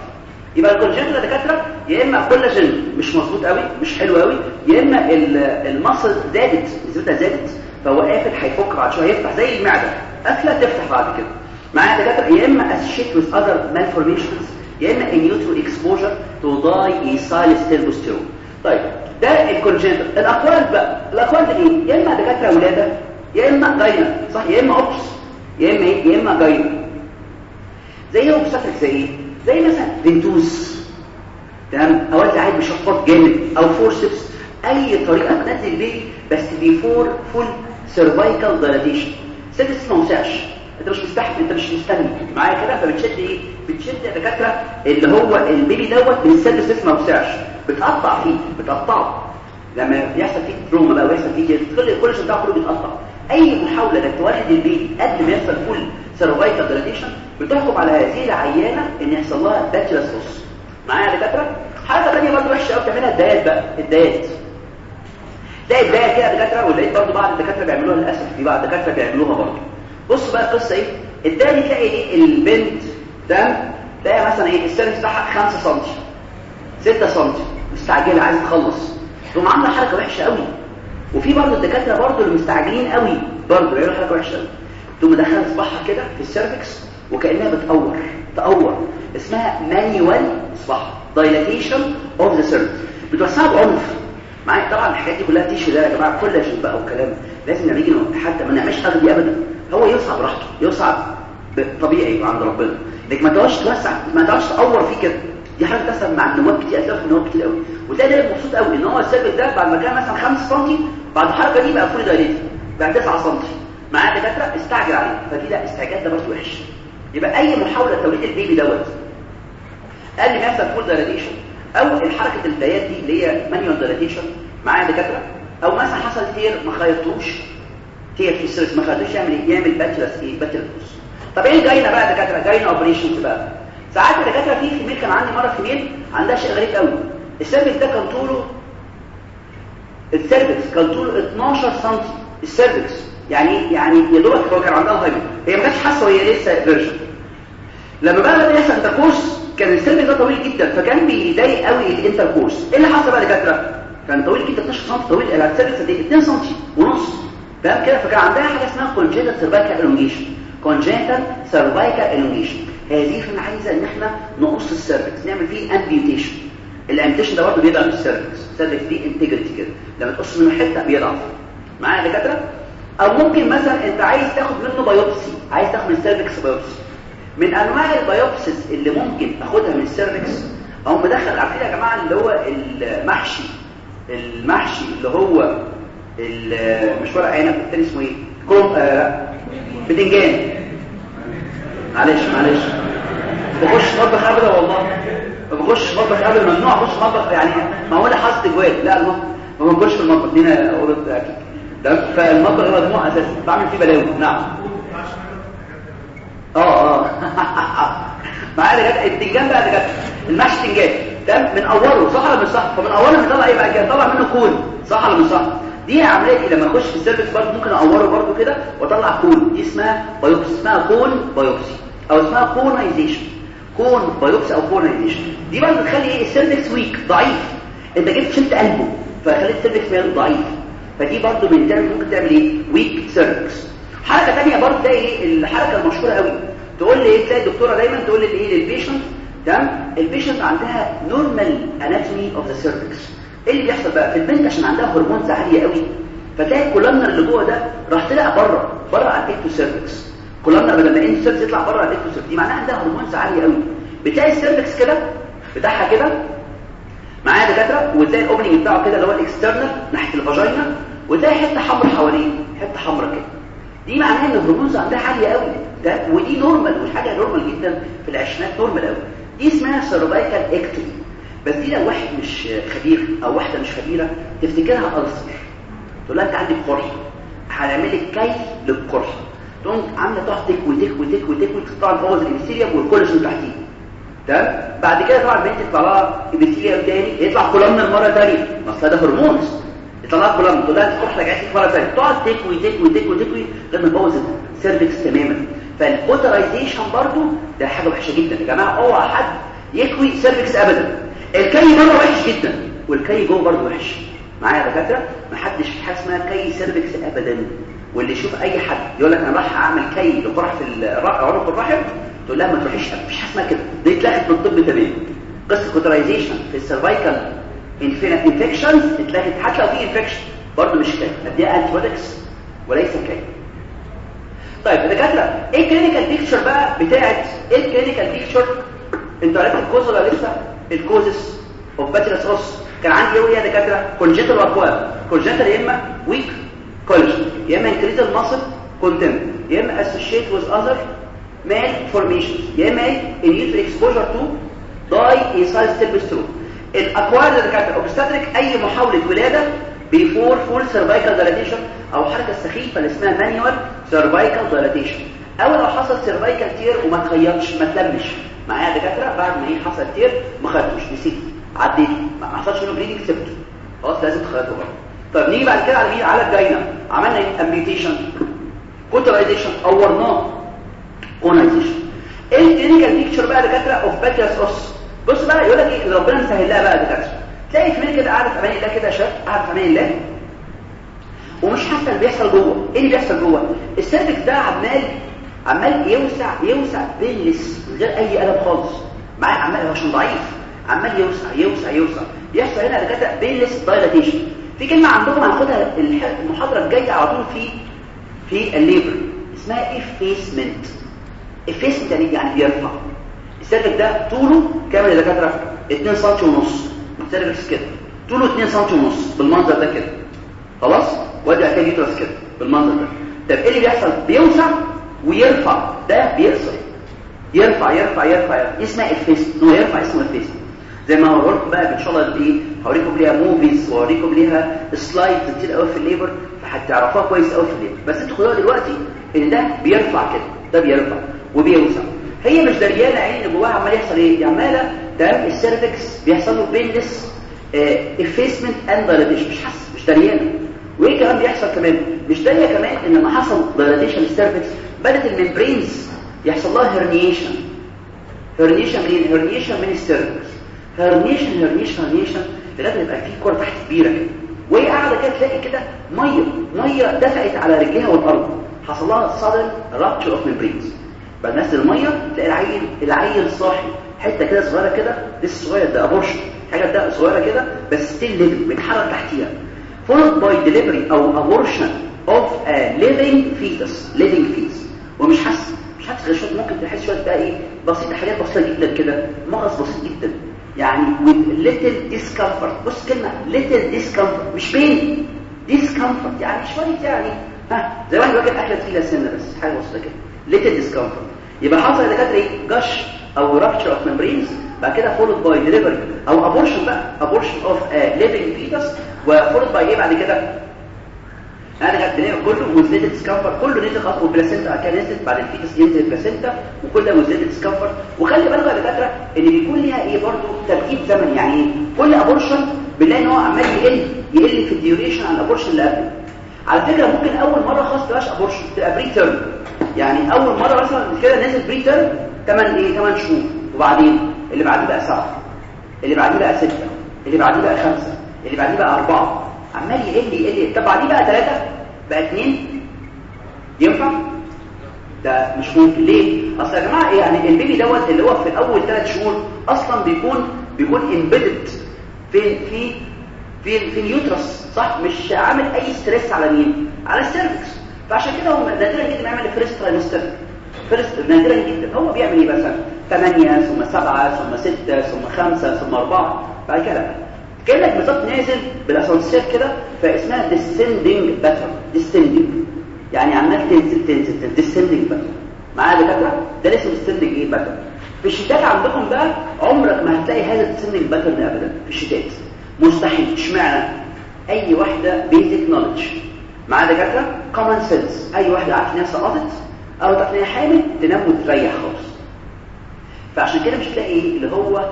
يبقى ال congenital دكاترة يا إما كولاجين مش مظبوط قوي مش حلو قوي يا إما ال muscle زادت نسبتها زادت فهو قافل هيفك بعد شوية هيفتح زي المعدة. قافله تفتح بعد كده. معايا دكاترة؟ يا إما associated with other malformations يا إما in utero exposure to diethylstilbestrol. طيب ده ال congenital ال acquired بقى ال acquired دي إيه؟ يا إما دكاترة ولادة يا إما gyna صح؟ يا إما obs يا إما إيه؟ يا إما gyna زي obstetric زي إيه؟ زي مثلا ventouse تمام؟ أو أنت قاعد بشفاط جامد أو forceps أي طريقة تنزل بيه بس before full cervical dilatation cervix ما وسعش. أنت مش مستحمل أنت مش مستني. معايا كده؟ فبتشد إيه؟ بتشد يا دكاترة اللي هو ال baby دوت من ال cervix ما وسعش. بتقطع فيه بتقطعه. لما بيحصل فيه trauma بقى ويحصل فيه كل كل شيء بتاعه كله بيتقطع. أي محاولة إنك تولد ال baby قبل ما يحصل full cervical dilatation بتحكم على هذه العيانة إن يحصل لها patulous os معايا يا دكاترة؟ حاجة ثانية برضه وحشة قوي بتعملها الدايات بقى الدايات تلاقي الدايات كده دكاترة ولقيت برضه بعض الدكاترة بيعملوها للأسف في بعض الدكاترة بيعملوها برضه. بص بقى القصة إيه؟ الدايه دي تلاقي إيه؟ البنت تمام؟ تلاقي مثلا إيه؟ ال cervix بتاعها 5 سم 6 سم مستعجلة عايزة تخلص. تقوم عاملة حركة وحشة قوي وفي برضه الدكاترة برضه اللي مستعجلين قوي برضه بيعملوا حركه وحشة. تقوم مدخله صباعها كده في ال cervix وكأنها بتقور تقور. اسمها manual صباح dilatation of the cervix بتوسعها بعنف. معايا؟ طبعا الحاجات دي كلها tissue ده يا جماعة كولاجين بقى والكلام. لازم نيجي حتى ما نعملش أذية ابدا. هو يوسع براحته يوسع طبيعي عند ربنا. لكن ما تقعدش توسع ما تقعدش تقور فيه كده. دي حاجة بتحصل مع النواب كتير هتلاقي في النواب كتير قوي. وتلاقي ده مبسوط قوي إن هو ال cervix ده بعد ما كان مثلا 5 سم بعد الحركه دي بقى full dilated بقى 9 سم معايا دكاترة؟ استعجل عليه فدي لا استعجال ده برضه وحش. يبقى أي محاولة توليد ال baby دوت. قبل ما يحصل full dilatation أو الحركة الدايات دي اللي هي manual dilatation معايا دكاترة؟ أو مثلا حصل tear ما خيطوش tear في ال cervix ما خيطوش يعمل إيه؟ يعمل patulous إيه؟ patulous طب إيه gyna بقى دكاترة؟ gyna operations بقى. ساعات الدكاترة في female كان عندي مرة female عندها شيء غريب قوي. ال cervix ده كان طوله ال cervix كان طوله 12 سم ال cervix. يعني يعني يا دوبك هو كان عندها hyper هي ما كانتش حاسة وهي لسه virgin لما بقى بدأ يحصل intercourse كان ال cervix ده طويل جدا فكان بيضايق قوي ال intercourse إيه اللي حصل بقى دكاتره كان طويل جدا 12 سم طويل. ال cervix دي 2 سم ونص. فاهم كده؟ فكان عندها حاجة اسمها congenital cervical elongation congenital cervical elongation هذه فانا عايزة إن إحنا نقص ال cervix نعمل فيه amputation ال amputation ده برضه بيضعف ال cervix ال cervix دي integrity كده. لما تقص منه حتة بيضعف. معايا يا دكاترة؟ أو ممكن مثلا أنت عايز تاخد منه biopsy عايز تاخد من ال cervix biopsy من أنواع ال biopsies اللي ممكن أخدها من ال cervix أو مدخل عارفين يا جماعة اللي هو المحشي؟ المحشي اللي هو مش ورق عنب التاني اسمه إيه؟ كروم آه معلش معلش. بخش مطبخ ابدا والله. بخش مطبخ ابدا ممنوع اخش مطبخ يعني ما هو أنا حاطط جوال. لا المطبخ ما في المطبخ. لينا أوضة اكل تمام؟ فالمطبخ ممنوع أساسا بعمل فيه بلاوي. نعم. آه آه. معايا ده البتنجان بقى ده المحشي بتنجان. تمام؟ من أوله صح ولا مش صح؟ فمن أوله بنطلع إيه بقى كده؟ طلع منه cone. صح ولا مش صح؟ دي عملية إيه؟ لما أخش في ال cervix برضه ممكن اقوره برضه كده وأطلع cone. دي اسمها biopsy اسمها cone biopsy أو اسمها conization. cone biopsy أو conization. دي برضه بتخلي إيه؟ ال cervix weak ضعيف. أنت جيت شلت قلبه فخليت ال cervix ماله ضعيف. فدي برضه بنتعمل ممكن تعمل إيه؟ weak cervix حركة ثانية برضه تلاقي إيه؟ الحركة المشهورة قوي. تقول لي إيه؟ تلاقي الدكتورة دايما تقول لي إيه؟ لل patient تمام؟ ال patient عندها normal anatomy of the cervix إيه اللي بيحصل بقى؟ في البنت عشان عندها hormones عالية قوي فتلاقي ال columnar اللي جوه ده راح طلع بره بره على ال ectocervix columnar بدل ما cervix يطلع بره على ال ectocervix دي معناها عندها hormones عالية قوي. بتلاقي ال cervix كده بتاعها كده. معايا دكاترة وتلاقي ال opening بتاعه كده اللي هو ال external ناحية ال vagina وتلاقي حتة حمراء حواليه حتة حمراء كده. دي معناها إن ال hormones عندها عالية قوي. ده ودي normal وحاجه normal جدا في العشرينات normal قوي. دي اسمها cervical ectopy بس دي لو واحد مش خبير أو واحدة مش خبيرة تفتكرها ulcer تقول لها أنت عندك قرحة. هنعمل لك كي للقرحة. تقوم عاملة تقعد تكوي تكوي تكوي تكوي تطلع تبوظ ال epithelium وال collagen تحتيه تمام؟ بعد كده طبعا البنت تطلع epithelium تاني يطلع columnar مرة ثانية اصل ده hormones يطلع columnar تقول لها تروح رجعتك مرة ثانية تقعد تكوي تكوي تكوي تكوي لغاية ما تبوظ ال cervix تماما. فال cauterization برضو ده حاجة وحشة جدا. يا جماعة أوعى حد يكوي cervix ابدا. الكي بره وحش جدا. والكي جوه برضو وحش. معايا يا دكاترة؟ محدش في حاجة اسمها كي cervix ابدا. واللي يشوف أي حد يقول لك أنا رايح أعمل كي لقرح في عنق الرحم تقول لها ما تروحيش مفيش حاجة اسمها كده. دي اتلغت من الطب تمام. قصة cauterization في ال cervical infections اتلغت حتى لو في infection برضه مش كده. اديها antibiotics وليس كي طيب يا دكاترة إيه ال clinical picture بقى بتاعت إيه ال clinical picture أنتوا عرفتوا ال cause ولا لسه؟ ال causes of patulous os كان عندي إيه يا دكاترة congenital و acquired congenital يا إما weak collagen يا إما increase ال muscle content يا إما associated with other malformation يا اما in utero exposure to diethylstilbestrol ال acquired اللي كانت obstetric أي محاولة ولادة before full cervical dilatation أو حركة سخيفة اللي اسمها manual cervical dilatation أو لو حصل cervical tear وما تخيطش ما تلمش. معايا دكاترة بعد ما إيه حصل tear ما خيطوش نسيت. عديت. ما حصلش منه bleeding سبته. خلاص لازم تخيطه بقى. طب نيجي بعد كده على مين على ال gyna. عملنا إيه amputation cauterization أو رناه. conization إيه ال clinical picture بقى دكاترة اوف باتياس اوس بص بقى يقول لك إيه؟ ربنا مسهل لها بقى دكاترة. تلاقي في كده قاعد في أمان الله كده شاب قاعد في أمان الله ومش حاسة اللي بيحصل جوه. إيه اللي بيحصل جوه؟ ال cervix ده عمال عمال يوسع يوسع painless من غير أي الم خالص. معاه عمال هو عشان ضعيف. عمال يوسع يوسع يوسع. بيحصل هنا دكاترة painless dilatation في كلمة عندكم هناخدها المحاضرة الجاية على طول في في ال labor. اسمها effacement effacement يعني يعني بيرفع. ال cervix ده طوله كام يا دكاترة؟ 2 سم ونص. ال cervix كده. طوله 2 سم ونص بالمنظر ده كده. خلاص؟ وادي كده يترس كده بالمنظر ده. طب إيه اللي بيحصل؟ بيوسع ويرفع. ده بيقصر يرفع يرفع يرفع, يرفع. اسمها الفيس هو يرفع اسمه الفيس زي ما هوريكم بقى إن شاء الله إيه؟ هوريكم ليها movies وهوريكم ليها slides كتير قوي في ال labor فهتعرفوها كويس قوي في ال labor. بس أنتوا خدوها دلوقتي إن ده بيرفع كده. ده بيرفع. وبيوسع هي مش دريانة عين جواها عمال يحصل إيه؟ عماله تمام ال cervix بيحصل له painless effacement and dilatation مش حاسس مش دريانة. وإيه كمان بيحصل كمان؟ مش داريه كمان إن لما حصل dilatation ال cervix بدأت ال membranes يحصل لها herniation herniation منين herniation من ال cervix. herniation herniation herniation لغايه يبقى في كره تحت كبيرة كده. وهي قاعدة كده تلاقي كده مية مية دفعت على رجليها والأرض. حصل لها sudden rupture of membranes بعد نزل المية تلاقي العيل العيل صاحي. حتة كده صغيرة كده لسه صغير ده abortion حاجة ده صغيرة كده بس still بيتحرك تحتيها. Followed by delivery أو abortion of a living fetus fetus. ومش حاسس مش حاسس غير شوية ممكن تحس شوية بقى إيه بسيطة حاجات بسيطة جدا كده مغص بسيط جدا. يعني with little discomfort. بص كلمة little discomfort مش pain discomfort. يعني شوية يعني ها زي واحد واكل اكله تقيله سنة بس حاجة بسيطة كده. Little discomfort. يبقى حصل دكاترة إيه؟ جش أو rupture of membranes بعد كده followed by delivery أو abortion بقى of a living fetus و followed by إيه بعد كده؟ أنا خدت بنعمل كله with discomfort كله نزل خلاص وال placenta كان نزلت بعد ال fetus ينزل ال placenta وكل ده with discomfort وخلي بالك يا دكاترة إن بيكون ليها إيه برضه؟ ترتيب زمني. يعني إيه؟ كل abortion بنلاقي إن هو عمال يقل يقل في ال duration عن ال abortion اللي قبله. على فكرة ممكن أول مرة خلاص تبقاش abortion تبقى preterm يعني أول مرة مثلا كده نزل preterm 8 إيه؟ 8 شهور. وبعدين؟ اللي بعديه بقى 7 اللي بعديه بقى 6 اللي بعديه بقى 5 اللي بعديه بقى 4 عمال يقل يقل طب بعديه بقى 3 بقى 2 ينفع؟ ده مش ممكن. ليه؟ أصل يا جماعة يعني ال baby دوت اللي هو في أول 3 شهور أصلا بيكون بيكون embedded في في في في ال uterus صح؟ مش عامل أي stress على مين؟ على ال cervix. فعشان كده هو نادرا جدا بيعمل first trimester فيرست نادرا جدا. هو بيعمل إيه مثلا؟ 8 ثم 7 ثم 6 ثم 5 ثم 4 بعد كده لا كأنك بالظبط نازل بالاسانسير كده فاسمها descending pattern. Descending. يعني عمال تنزل تنزل تنزل. Descending pattern. معايا دكاترة؟ ده اسمه descending إيه pattern في الشتات عندكم بقى عمرك ما هتلاقي هذا descending pattern ابدا في الشتات. مستحيل. اشمعنى؟ أي واحدة basic knowledge. معايا دكاتره common sense. أي واحدة عارفه نفسها قضت أو هي حامل تنام وتريح خالص. فعشان كده مش هتلاقي اللي هو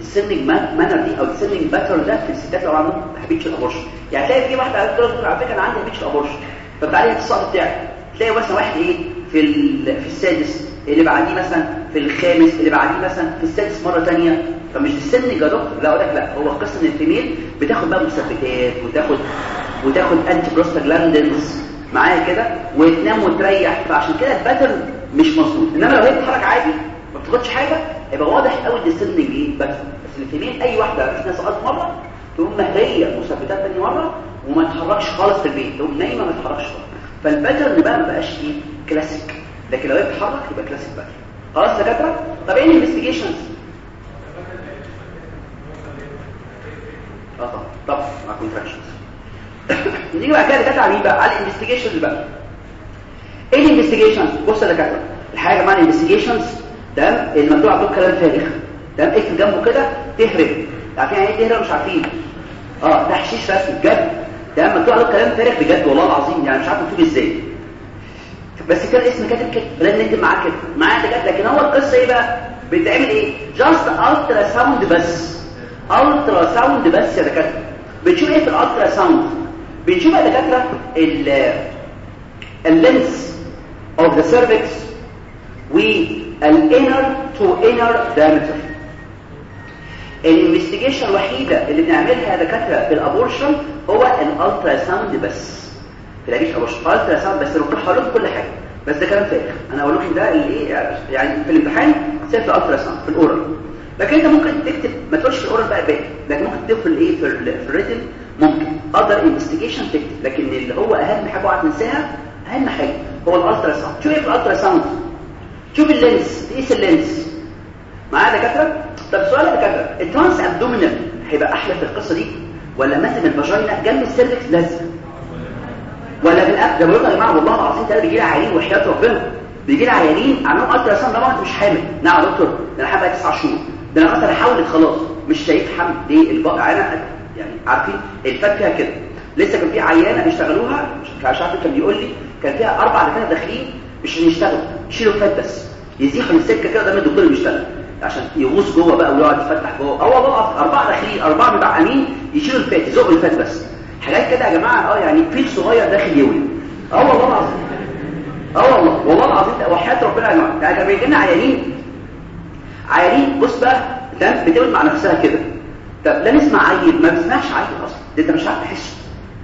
السننج مانر دي أو السننج باترن ده في الستات لو عندهم هابيتش الابورشن يعني تلاقي في واحدة قالت له على فكرة أنا عندي هابيتش الابورشن فبتعالي الصعب بتاعي. تلاقي مثلا واحد إيه في في السادس اللي بعديه مثلا في الخامس اللي بعديه مثلا في السادس مرة ثانية فمش السن دكتور لا أقول لك لا. هو قصه ان الفيميل بتاخد بقى مثبتات وتاخد وتاخد anti prostaglandins معايا كده وتنام وتريح. فعشان كده ال pattern مش مظبوط. إنما لو هي بتتحرك عادي ما بتاخدش حاجة يبقى واضح قوي إن السن إيه بس بس ال female أي واحدة في سقطت مرة تقوم مهرية مثبتات ثاني مرة وما تتحركش خالص في البيت. تقوم نايمة ما تتحركش خالص. فال pattern بقى ما بقاش إيه كلاسيك. لكن لو هي بتتحرك يبقى classic pattern خلاص دكاترة؟ طب إيه ال investigations آه طبعا. طبعا مع contractions نيجي بقى كده دكاترة على بقى؟ على ال investigations بقى. إيه ال investigations بص يا دكاترة الحاجة يا جماعة ال investigations تمام المكتوب عندكم كلام فارغ. تمام اكتب جنبه كده تهرب. عارفين يعني إيه تهرب؟ مش عارفين. آه تحشيش رسمي بجد تمام مكتوب عندكم كلام فارغ بجد والله العظيم. يعني مش عارف مكتوب إزاي. بس كان اسم كاتب كده. لازم نكتب معاه كده. معاه ده لكن هو القصة إيه بقى؟ بتعمل إيه؟ just ultrasound بس. ultrasound بس يا دكاترة. بتشوف إيه في ال ultrasound بنشوف يا دكاترة ال length of the cervix وال inner to inner diameter. ال investigation الوحيده اللي بنعملها يا دكاترة في ال abortion هو ال ultrasound بس. ال habitual abortion ultrasound بس لكم كل حاجة. بس ده كلام فارغ. أنا هقول لكم ده اللي يعني في الامتحان سير في ال ultrasound في ال oral لكن أنت ممكن تكتب ما تقولش ال oral بقى باقي لكن ممكن تكتب في الايه في, في ال written ممكن. أقدر investigation تكتب. لكن اللي هو أهم حاجة اوعى تنساها أهم حاجة هو ال ultrasound شوف إيه في ال ultrasound شوف ال length. تقيس ال length؟ معايا دكاترة؟ طب سؤال يا دكاترة. ال transabdominal هيبقى أحلى في القصة دي؟ ولا مثلا ال vagina جنب ال cervix لازم؟ ولا في الاب ده بقول يا جماعة والله العظيم ده بيجي لي عيانين وحياه ربنا. بيجي لي عيانين عندهم الترا ساوند طبعا انت مش حامل. نعم يا دكتور ده أنا حامل 9 شهور. ده أنا مثلا حاولت خلاص مش شايف حمل. ليه؟ البقى أنا يعني عارفين فيها كده. لسه كان في عيانة بيشتغلوها مش عارف كان بيقول لي كان فيها أربع دكاتره داخلين مش يشتغلوا يشيلوا الفات بس. يزيحوا السكة كده قدام الدكتور اللي بيشتغل. عشان يغوص جوه بقى ويقعد يفتح جوه. آه والله أربعة داخلين أربعة مدعمين يشيلوا ال fat يزقوا ال fat بس. حاجات كده يا جماعة آه يعني فيل صغير داخل يولد آه والله العظيم. آه والله والله العظيم وحياة ربنا يا جماعة. يعني كان بيجي لنا عيانين. عيانين بص بقى تمام بتولد مع نفسها كده. طب لا نسمع عيل ما بنسمعش عيل أصلا. ده أنت مش عارف تحس.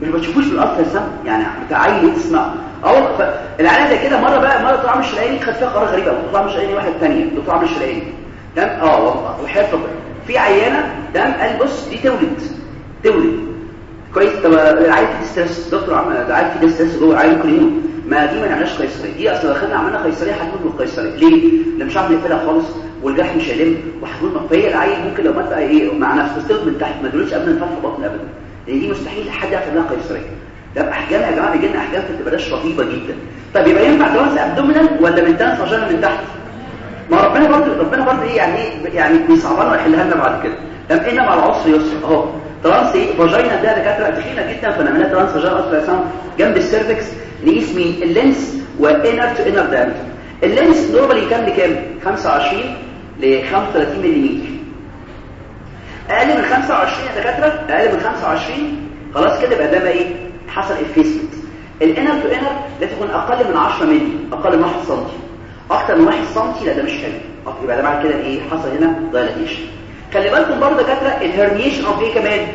مش بتشوفوش بال ultrasound يعني بتاع عيل تسمع آه العيال زي كده مرة بقى مرة دكتور عمرو الشرقاني خد فيها قرار غريب قوي دكتور الشرقاني واحد ثانية دكتور عمرو الشرقاني تمام؟ آه والله وحياة ربنا. في عيانة تمام؟ قال بص دي تولد. تولد. كويس؟ طب العيال في stress دكتور عيال في stress جوه العيال ممكن يموت ما دي ما نعملهاش قيصرية. دي أصل لو دخلنا عملنا قيصرية هتموت من القيصريه ليه؟ لأن مش عارف نقفلها خالص والجرح مش هيلم وهتموت فهي العيل ممكن لو مات إيه مع نفسه من تحت ما تقولش قبل الفتح بطن ابدا. لأن دي مستحيل حد يعرف لها قيصرية. ده أحجام يا جماعة بيجي لنا أحجام في البلاش رهيبة جدا. طب يبقى ينفع transabdominal ولا من transvaginal من تحت؟ ما ربنا برضه ربنا برضه إيه يعني إيه؟ يعني بيصعبها ويحلها لنا بعد كده. طب ان مع العسر يسر. أهو. trans إيه vaginal ده دكاترة تخينة جدا فنعملها transvaginal sound جنب ال cervix نقيس مين ال length و inner to inner diameter ال length normally كام لكام 25 ل 35 ملم أقل من 25 يا دكاترة؟ أقل من 25 خلاص كده يبقى ده بقى إيه؟ حصل effacement ال inner to inner لا تكون أقل من 10 مللي أقل من 1 سم أكتر من 1 سم لا ده مش حلو. يبقى ده بعد كده إيه؟ حصل هنا dilatation خلي بالكم برضه دكاتره ال herniation of إيه كمان.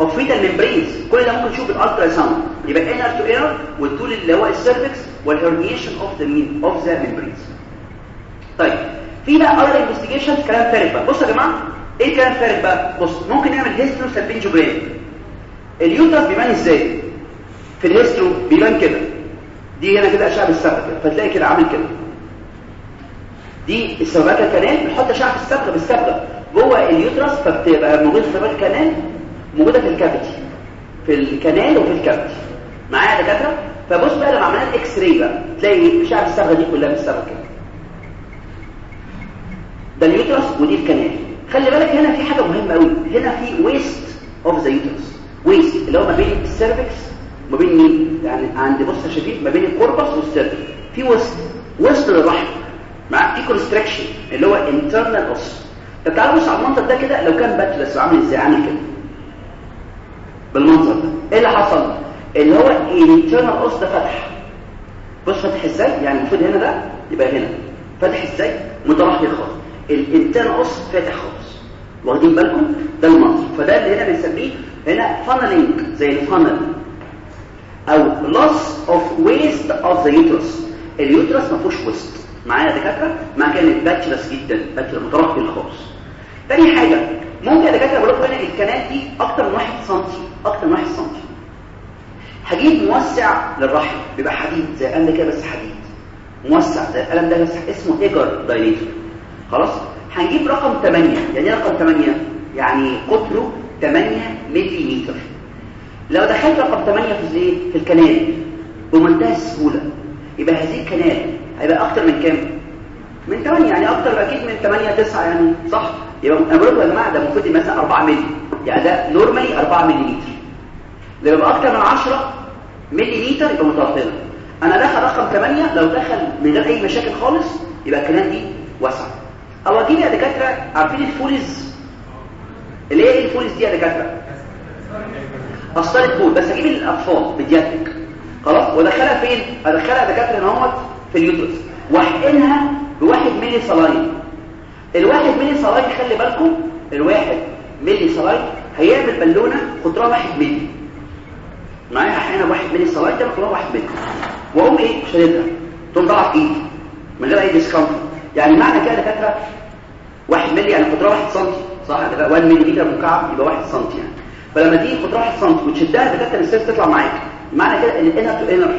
of fetal membranes كل ده ممكن نشوف بال ultrasound يبقى inner to inner والطول اللي هو ال cervix وال herniation of the مين of the membranes طيب في بقى other investigation كلام فارغ بقى. بصوا يا جماعة إيه الكلام فارغ بقى؟ بص ممكن نعمل hysterosalpingogram ال uterus بيبان إزاي؟ في ال hystero بيبان كده. دي هنا كده أشعة كده فتلاقي كده عامل كده. دي ال cervical canal بنحط اشعه بالصبغه بالصبغه جوه ال uterus فبتبقى موجودة السيرفايكال كانال موجودة في الكافيتي في الكانال وفي الكافيتي معايا يا دكاترة؟ فبص بقى لما عملنا ال X-ray بقى تلاقي اشعه بالصبغه دي كلها بالصبغه كده. ده ال uterus ودي ال canal خلي بالك هنا في حاجة مهمة قوي هنا في waist of the uterus waist اللي هو ما بين ال cervix وما بين مين؟ يعني عند بص شباب ما بين ال corpus وال cervix في وسط وسط للرحم. مع constriction اللي هو internal os طب تعالوا بص على المنظر ده كده لو كان patulous عامل إزاي عامل كده. بالمنظر ده. إيه اللي حصل؟ اللي هو ال internal os ده فتح. بص فتح إزاي؟ يعني المفروض هنا ده يبقى هنا. فتح إزاي؟ مترحل خالص. ال internal os فاتح خالص. واخدين بالكم؟ ده المنظر. فده اللي هنا بنسميه هنا funneling زي ال funnel أو loss of waist of the uterus. ال uterus ما فيهوش وسط معايا يا دكاترة؟ مع كانت patulous جدا باتشلس مترهل خالص. تاني حاجة ممكن دكاترة بقول لكم هنا ال canal دي أكتر من 1 سم أكتر من 1 سم هجيب موسع للرحم بيبقى حديد زي القلم كده بس حديد. موسع زي القلم ده بس اسمه Hegar dilator خلاص؟ هنجيب رقم 8 يعني إيه رقم 8 يعني قطره 8 ملي متر لو دخلت رقم 8 في في ال canal بمنتهى السهولة يبقى هذه ال canal هيبقى أكتر من كام؟ من 8 يعني أكتر أكيد من 8 9 يعني صح؟ يبقى أنا بقول يا جماعة ده المفروض مثلا 4 مللي يعني ده normally 4 مللي متر لو يبقى أكتر من 10 مللي متر يبقى متوسطه أنا دخل رقم 8 لو دخل من غير أي مشاكل خالص يبقى ال canal دي واسعة. أو أجيب يا دكاترة عارفين ال Foley's؟ اللي هي إيه ال Foley's دي يا دكاترة؟ قسطرة بول. بس أجيب الأطفال pediatric خلاص؟ وأدخلها فين؟ أدخلها دكاترة هنا أهوت. في ال uterus واحقنها بواحد ملي saline الواحد ملي صلاين خلي بالكم الواحد ملي صلاين هيعمل بالونة قطرها واحد ملي. معايا؟ أحيانا واحد ملي صلاين ده قطرها واحد ملي. واقوم إيه؟ شديدها تقوم ضاعف ايدي. من غير اي ديسكاونت يعني معنى كده دكاترة؟ واحد ملي يعني قطرها واحد سنتي. صح؟ كده 1 ملي متر مكعب يبقى واحد سنتي يعني. فلما تيجي قطرها واحد سنتي وتشدها دكاترة السيرس تطلع معاك. معنى كده ان الانر تو انر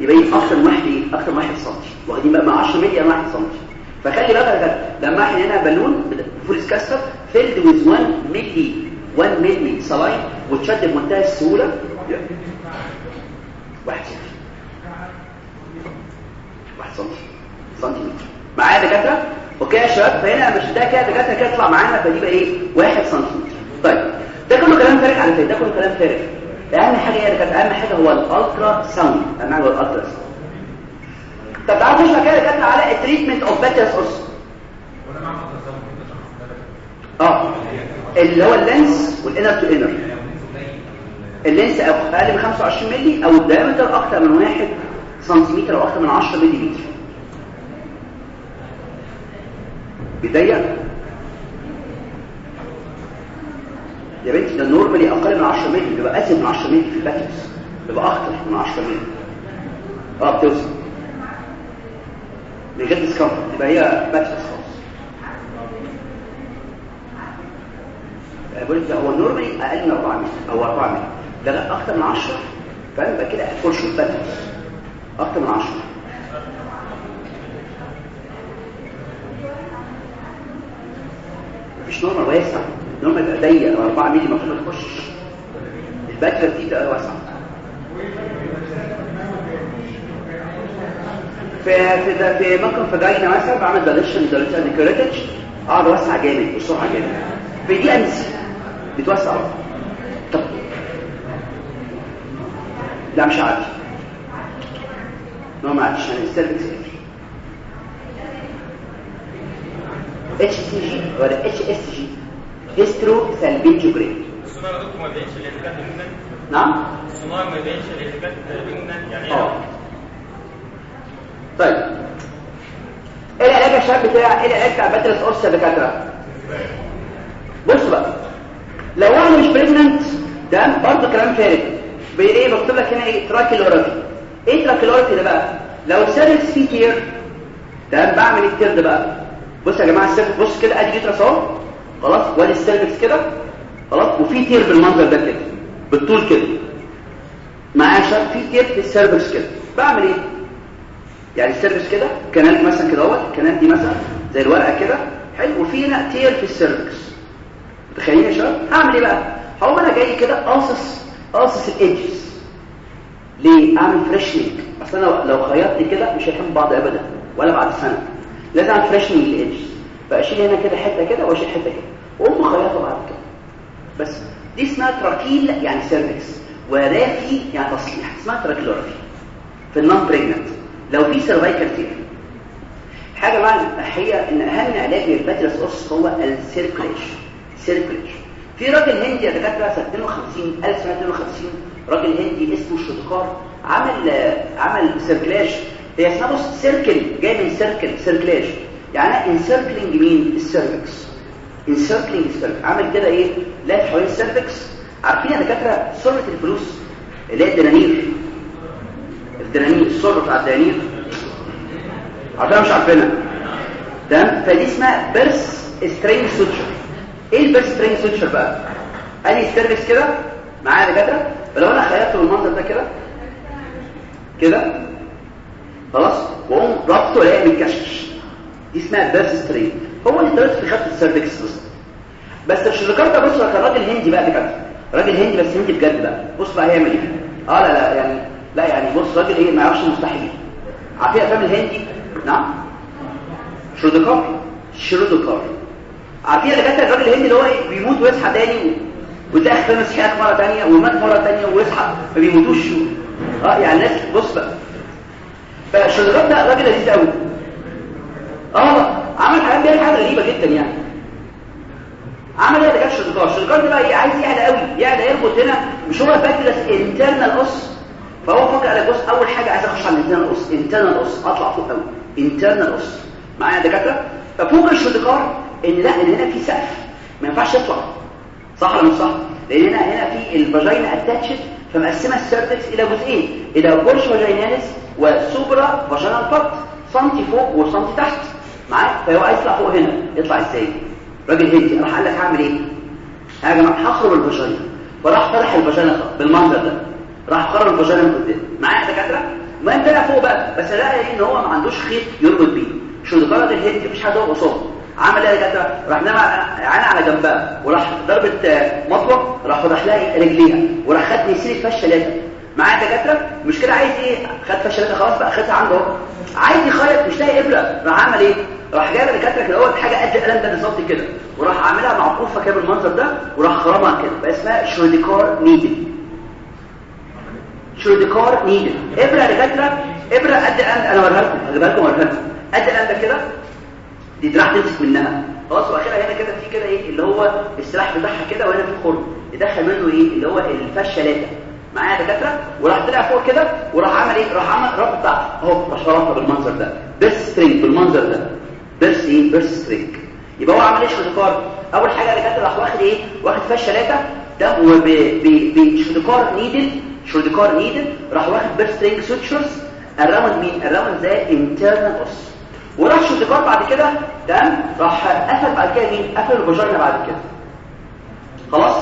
يبقى أكتر واحد إيه أكتر 1 سم واخدين بقى مع 10 مللي يعني 1 سم فخلي بالك لما إحنا هنا balloon Foley's catheter filled with 1 مللي 1 مللي saline وتشد بمنتهى السهولة. واحد سم واحد سم سنتيمتر. معايا يا دكاترة؟ أوكي يا شباب. فهنا مش ده كده دكاترة كده يطلع معانا فدي بقى إيه؟ 1 سنتيمتر. طيب. ده كله كلام فارغ على فكرة. ده كله كلام فارغ. اهم حاجة هي كانت أهم حاجة هو ال ultrasound اهم حاجة هو ال ultrasound طب تعالوا نشوف كده كانت على ال treatment of patulous os آه. اللي هو ال length وال inner to inner ال length أقل من 25 مللي أو ال diameter أكتر من 1 سنتيمتر أو أكتر من 10 مللي متر بيضيق؟ يا بنتي ده normally أقل من 10 مللي بيبقى ازيد من 10 مللي في ال patulous بيبقى أكتر من 10 مللي. آه بتوصل من غير discomfort يبقى هي patulous خالص. بقول لك هو normally أقل من 4 مللي أو 4 مللي ده لا أكتر من 10 فاهم؟ يبقى كده فول شوت patulous أكتر من 10 مش normal واسع نورمال يبقى ضيق 4 مللي المفروض ما تخشش الباترس دي تبقى واسعة. في في في ممكن في جاينا مثلا بعمل دايليشن دايليشن كريتج أقعد أوسع جامد بسرعة جامد. في دي امسي بتوسع. طب. لا مش عادي نو ما عادش يعني السيرفكس إتش سي جي ولا إتش إس جي؟ هيسترو سالبينجوجرام الصناعة يا دكتور ما بيعيش الإرهاقات منك نعم؟ ما بيعيش منك يعني آه طيب. إيه العلاج يا شباب بتاع إيه العلاج بتاع باترس اورس يا دكاترة. بصوا بقى. لو واحدة مش بريجننت ده برضه كلام فارغ. بايه بكتب لك هنا إيه؟ تراكيلورافي إيه تراكيلورافي ده بقى؟ لو ال cervix فيه tear ده بعمل ال tear ده بقى. بص يا جماعة بص كده أدي uterus اهو خلاص؟ وادي ال cervix كده؟ خلاص؟ وفي tear بالمنظر ده كده بالطول كده. معايا شاب في tear في ال cervix كده. بعمل إيه؟ يعني ال cervix كده canal مثلا كده أهوت ال canal دي مثلا زي الورقة كده. حلو. وفي هنا tear في ال cervix. متخيلين يا شباب؟ هعمل إيه بقى؟ هقوم أنا جاي كده قاصص قاصص ال edges ليه؟ أعمل freshening أصل أنا لو خيطت كده مش هيكون بعض ابدا ولا بعد سنة. لازم أعمل freshening لل edges فاشيل هنا كده حتة كده واشيل حتة كده. واقوم خيطه بعد كده. بس دي اسمها trachel يعني cervix و rrhaphy يعني تصليح. اسمها trachelorrhaphy في ال non-pregnant لو في cervical tear حاجة معنى هي إن أهم علاج للباتريس أوس هو ال cerclage cerclage في راجل هندي يا دكاترة سنة 52 1952 راجل هندي اسمه Shirodkar عمل عمل cerclage هي اسمها بص circle جاي من circle cerclage يعني encircling مين ال cervix encircling ال cervix عمل كده إيه؟ لف حوالين ال cervix عارفين يا دكاترة صرة الفلوس؟ اللي هي الدنانير. الدنانير الصرة بتاع الدنانير. عارفينها مش عارفينها. تمام؟ فدي اسمها purse string suture إيه ال purse string suture بقى؟ ادي ال cervix كده؟ معايا يا دكاترة؟ فلو أنا خيطته بالمنظر ده كده. كده؟ خلاص؟ وأقوم ربطه الاقي متكشكش دي اسمها purse string هو اللي درس في خط ال cervix بس. بس ال Shirodkar ده بص كان راجل هندي بقى كده راجل هندي بس هندي بجد بقى. بص بقى هيعمل إيه. آه لا لا يعني لا يعني بص راجل إيه ما يعرفش المستحيل. عارفين أفلام الهندي؟ نعم. Shirodkar Shirodkar عارفين اللي كانت الراجل الهندي اللي هو إيه؟ بيموت ويصحى تاني وتلاقي اختفى مسيحك مرة ثانية ومات مرة ثانية ويصحى ما بيموتوش. آه يعني الناس بص بقى. فال Shirodkar ده راجل لذيذ قوي آه عمل حاجات بيعمل حاجة غريبة جدا يعني. عمل إيه ده؟ كان ال Shirodkar ده بقى إيه؟ عايز يعلى قوي. يعلى يربط هنا مش هو بس internal os فهو فكر قال بص أول حاجة عايز أخش على ال internal os internal os أطلع فوق قوي. internal os معايا دكاترة؟ ففوق ال Shirodkar إن لا إن هنا في سقف. ما ينفعش يطلع. صح ولا مش صح؟ لأن هنا هنا في ال vagina attached فمقسمة ال cervix إلى جزئين. إلى portio vaginalis و supravaginal part سنتي فوق وسنتي تحت. معايا فهو يطلع فوق هنا يطلع إزاي؟ راجل هندي راح قال لك هعمل إيه؟ يا جماعة هخرب الفاجينا فراح فتح الفاجينا بالمنظر ده راح خرب الفاجينا من قدام. معايا دكاترة؟ ما أنت طلع فوق بقى بس لقى إن هو ما عندوش خيط يربط بيه. شو ده؟ راجل هندي مفيش حد يقف قصاده. عمل إيه يا دكاترة؟ راح نام عين على جنبها وراح ضربه مطوة راح فتح لها رجليها وراح خد نسيل فشلاته معايا دكاترة. مش كده عايز إيه؟ خد فشلاته خلاص بقى خدها عنده عايز يخيط مش لاقي ابره راح عمل إيه؟ راح جايب الدكاتره كده. اول حاجة قد القلم ده بالظبط كده. وراح عاملها معقوفة كده بالمنظر ده وراح خرمها كده. بقى اسمها شروديكار نيدل. شروديكار نيدل. ابره دكاترة. ابره قد أنا اوريها لكم هجيبها لكم اوريها لكم. قد القلم ده كده دي دراع تمسك منها. خلاص واخرها هنا كده في كده إيه؟ اللي هو السلاح بتاعها كده وهنا في خرم يدخل منه إيه؟ اللي هو الفشلاته معايا دكاترة وراح طلع فوق كده وراح عمل إيه؟ راح عمل ربط أهو راح بالمنظر ده بس سترينج بالمنظر ده بس إيه؟ بس سترينج يبقى هو عمل إيه شوتيكار أول حاجة دكاترة راح واخد إيه؟ واخد فشلاته ده بشوتيكار نيدل شوتيكار نيدل راح واخد بس سترينج سوتشرز الراوند مين؟ الراوند ده انترنال اوس وراح شوتيكار بعد كده تمام؟ راح قفل بعد كده مين؟ قفل الفاجينا بعد كده. خلاص؟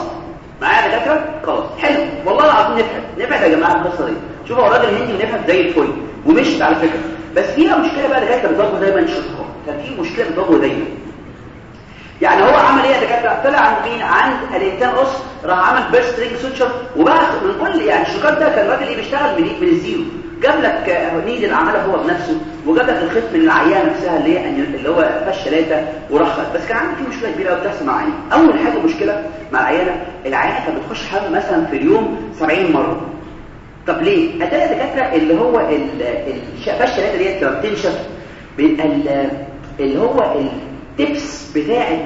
معايا يا دكاتره خلاص حلو. والله العظيم نفهم نفهم يا جماعة القصة دي. شوفوا هو راجل هندي ونفهم زي الفل. ومشت على فكرة. بس فيها مشكلة بقى دكاترة بتواجهه دايما Shirodkar كان في مشكلة بتواجهه دايما. يعني هو عمل إيه يا دكاترة؟ طلع عند مين؟ عند ال internal os راح عمل purse string suture وبقى من كل يعني ال Shirodkar ده كان راجل إيه بيشتغل من من ال zero. جاب لك needle عملها هو بنفسه وجاب لك الخيط من العيان نفسها اللي هي اللي هو fascia lata ورخص. بس كان عندي في مشكلة كبيرة قوي بتحصل مع عيني. أول حاجة مشكلة مع العيانة العيانة كانت بتخش حمام مثلا في اليوم 70 مرة. طب ليه؟ اتاري دكاتره اللي هو الفشلاته ديت لما بتنشف بيبقى اللي هو التبس بتاعة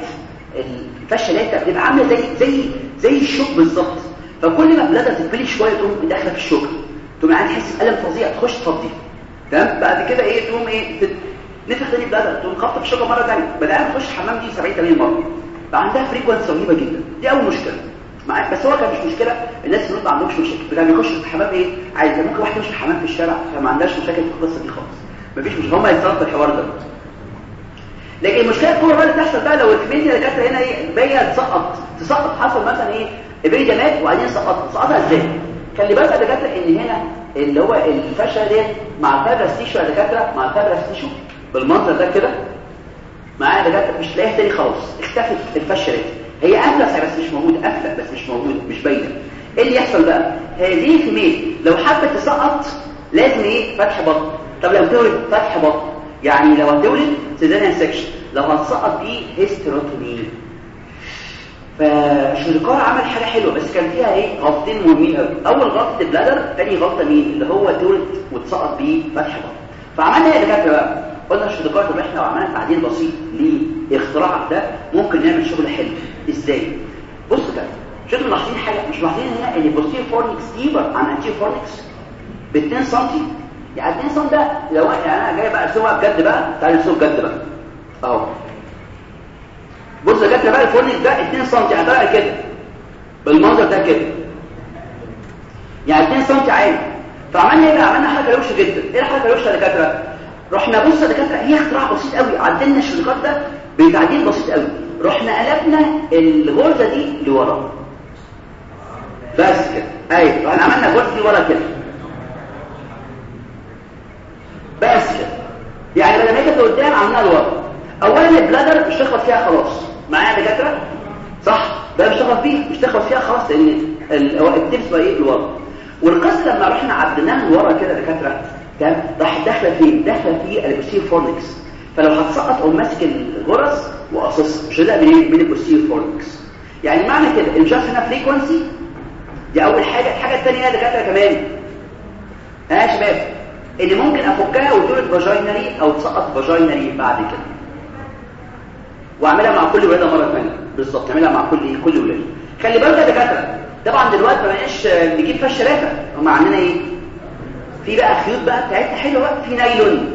الفشلاته بتبقى عاملة زي زي زي الشوك بالظبط. فكل ما بلادها تتبلي شوية تقوم داخلة في الشوك. تقوم يعني تحس بألم فظيع تخش تفضي. تمام؟ بعد كده إيه تقوم إيه نفخ تاني بلادها تقوم خبطة في الشوكة مرة ثانية بدأ تخش الحمام دي 70 80 مرة. بقى عندها فريكونسي رهيبة جدا. دي أول مشكلة. معاك بس هو كان مش مشكلة. الناس اللي ما عندهمش مشاكل. كان بيخش في الحمام إيه عايز ممكن واحد يخش في الحمام في الشارع فما عندهاش مشاكل في القصة دي خالص. مفيش مشكلة. هم يتصرفوا الحوار ده. لكن المشكلة الكبرى بقى اللي تحصل بقى لو الكمية اللي كانت هنا إيه بايه تسقط تسقط حصل مثلا إيه البيجه مات وبعدين سقط. سقطها إزاي؟ خلي بالك يا دكاتره إن هنا اللي هو الفشل ديت مع الفابرس تيشو يا دكاترة مع الفابرس تيشو بالمنظر ده كده معايا يا دكاترة مش تلاقيها تاني خلاص اختفت الفشل دي. هي افلس بس مش موجوده افلس بس مش موجوده مش باينة. إيه اللي يحصل بقى؟ هذه الكميه لو حبت تسقط لازم إيه؟ فتح بطن. طب لو تولد فتح بطن. يعني لو هتولد سيزاريان سكشن لو هتسقط دي هيستروتومي فشركار عمل حاجة حلوة بس كان فيها إيه؟ غلطتين مهمين قوي أول غلطة البلادر ثاني غلطة مين؟ اللي هو تولد وتسقط بيه فتح بطن فعملنا إيه دكاترة بقى؟ قلنا الشوديكار طب إحنا لو عملنا تعديل بسيط لاختراع ده ممكن نعمل شغل حلو. إزاي؟ بص كده شوفوا ملاحظين حاجة. مش ملاحظين هنا إن ال posterior fornix deeper عن anterior fornix ب 2 سم يعني 2 سم ده لو أنا جاي بقى ارسمها بجد بقى؟ تعالى نرسمها بجد بقى. أهو. بص جت بقى ال fornix ده 2 سم طالع كده. بالمنظر ده كده. يعني 2 سم عادي. فعملنا إيه عملنا حاجة روشة جدا. إيه الحاجة الروشة يا دكاترة؟ رحنا بص يا دكاترة هي اختراع بسيط قوي. عدلنا الشركات ده بتعديل بسيط قوي. رحنا قلبنا الغرزه دي لورا. بس كده. أيوه. إحنا عملنا الغرزه دي كده. بس كده. يعني بدل ما هي كانت قدام عملناها لورا. اولا البلادر مش فيها خلاص. معايا يا دكاترة؟ صح. ده مش تخبط فيها مش تخبط فيها خلاص لأن التبس بقى إيه؟ لورا والقصة لما رحنا عدلناها لورا كده يا دكاترة تمام؟ راح داخلة فين؟ داخلة في البوستير فورنكس فلو هتسقط أو ماسك الغرز وقصص مش هتلاقي منين من البوستير فورنكس يعني معنى كده إن جاست هنا فريكونسي دي أول حاجة. الحاجة الثانية يا دكاترة كمان. ها يا شباب اللي ممكن أفكها وتولد فاجينري أو تسقط فاجينري بعد كده. واعملها مع كل ولادة مرة ثانية بالظبط اعملها مع كل كل ولادة. خلي بالك يا دكاترة طبعا دلوقتي ما بقاش نجيب فيها الشرافه هم عندنا إيه؟ في بقى خيوط بقى بتاعتها حلوة بقى في نايلون.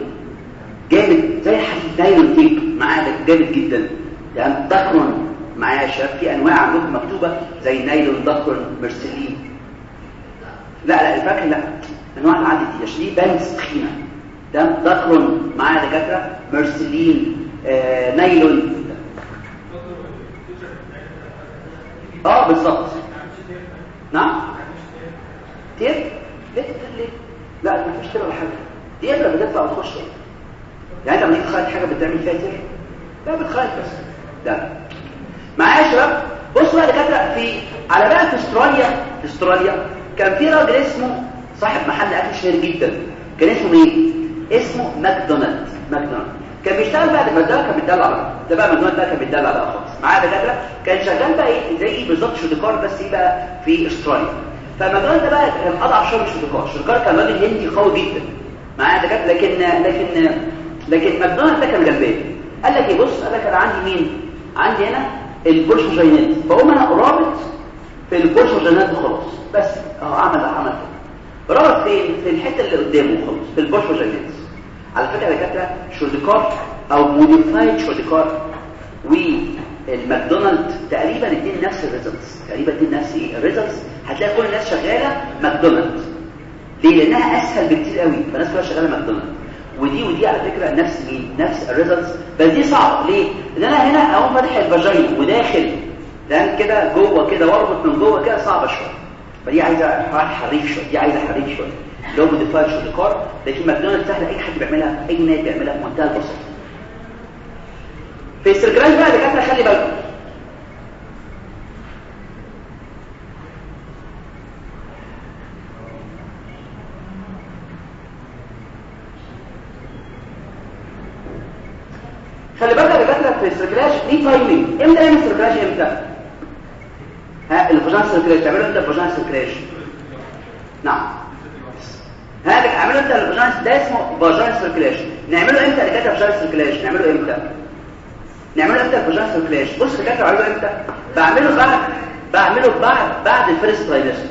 جامد زي نايلون تيب معاه جامد جدا. يعني دكرون معايا يا شباب. في أنواع عندكم مكتوبة زي نايلون دكرون مرسلين. لا لا الفاكهة لا. أنواع العادي دي. عشان دي بانس تخينه ده Dacron معايا دكاترة. Mersilene آه نايلون. آه بالظبط. نعم. tape ليه ليه؟ لا ما فيش tape ولا حاجة. دي ابره بتطلع وتخش. يعني انت لما تيجي تخيط حاجة بتعمل فيها tape لا بتخيط بس. لا. معايا يا شباب؟ بصوا بقى دكاترة في على بقى في استراليا في استراليا كان في راجل اسمه صاحب محل أكل شهير جدا. كان اسمه إيه اسمه ماكدونالد ماكدونالد كان بيشتغل بقى ده ده كان بيدلع بقى. ده بقى ماكدونالد ده كان بيدلع بقى خالص. معايا دكاترة؟ كان شغال بقى إيه؟ زي إيه بالظبط؟ شوديكار بس إيه بقى؟ في إستراليا. فماكدونالد ده بقى كان أضعف شغل شوديكار شوديكار كان راجل هندي قوي جدا. معايا دكاترة؟ لكن لكن لكن ماكدونالد ده كان غلبان قال لك إيه؟ بص قال لك أنا عندي مين؟ عندي هنا ال portio vaginalis فقوم أنا رابط في ال portio vaginalis وخلاص بس. آه عمل عمل رابط فين في الحتة اللي قدامه خلاص. في ال portio vaginalis على فكرة دكاتره شوديكار أو modified شوديكار والماكدونالد تقريبا الاثنين نفس ال results. تقريبا الاثنين نفس إيه ال results. هتلاقي كل الناس شغالة ماكدونالد. ليه؟ لأنها أسهل بكتير قوي. فالناس كلها شغالة ماكدونالد. ودي ودي على فكرة نفس مين؟ نفس ال results. بس دي صعبة. ليه؟ لأن أنا هنا أقوم فاتح ال vagina وداخل. لأن كده جوه كده واربط من جوه كده صعبة شوية. فدي عايزة حريف شوية. دي عايزة حريف شوية. لو modified شوديكار لكن ماكدونالدز سهله أي حد بيعملها أي نادي بيعملها بمنتهى البساطه في ال cerclage بقى دكاترة خلي بالكم. خلي بالك يا دكاترة في ال cerclage دي timing إمتى نعمل cerclage إمتى؟ ها ال vaginal cerclage تعملوا إمتى ال vaginal cerclage نعم. هذا اعملوا انت ال vaginal ده اسمه vaginal cerclage نعمله إمتى؟ دكاتره vaginal cerclage نعمله إمتى؟ نعمله إمتى؟ ال vaginal cerclage بص دكاتره اعمله إمتى؟ بعمله بعد بعمله بعد بعد ال first trimester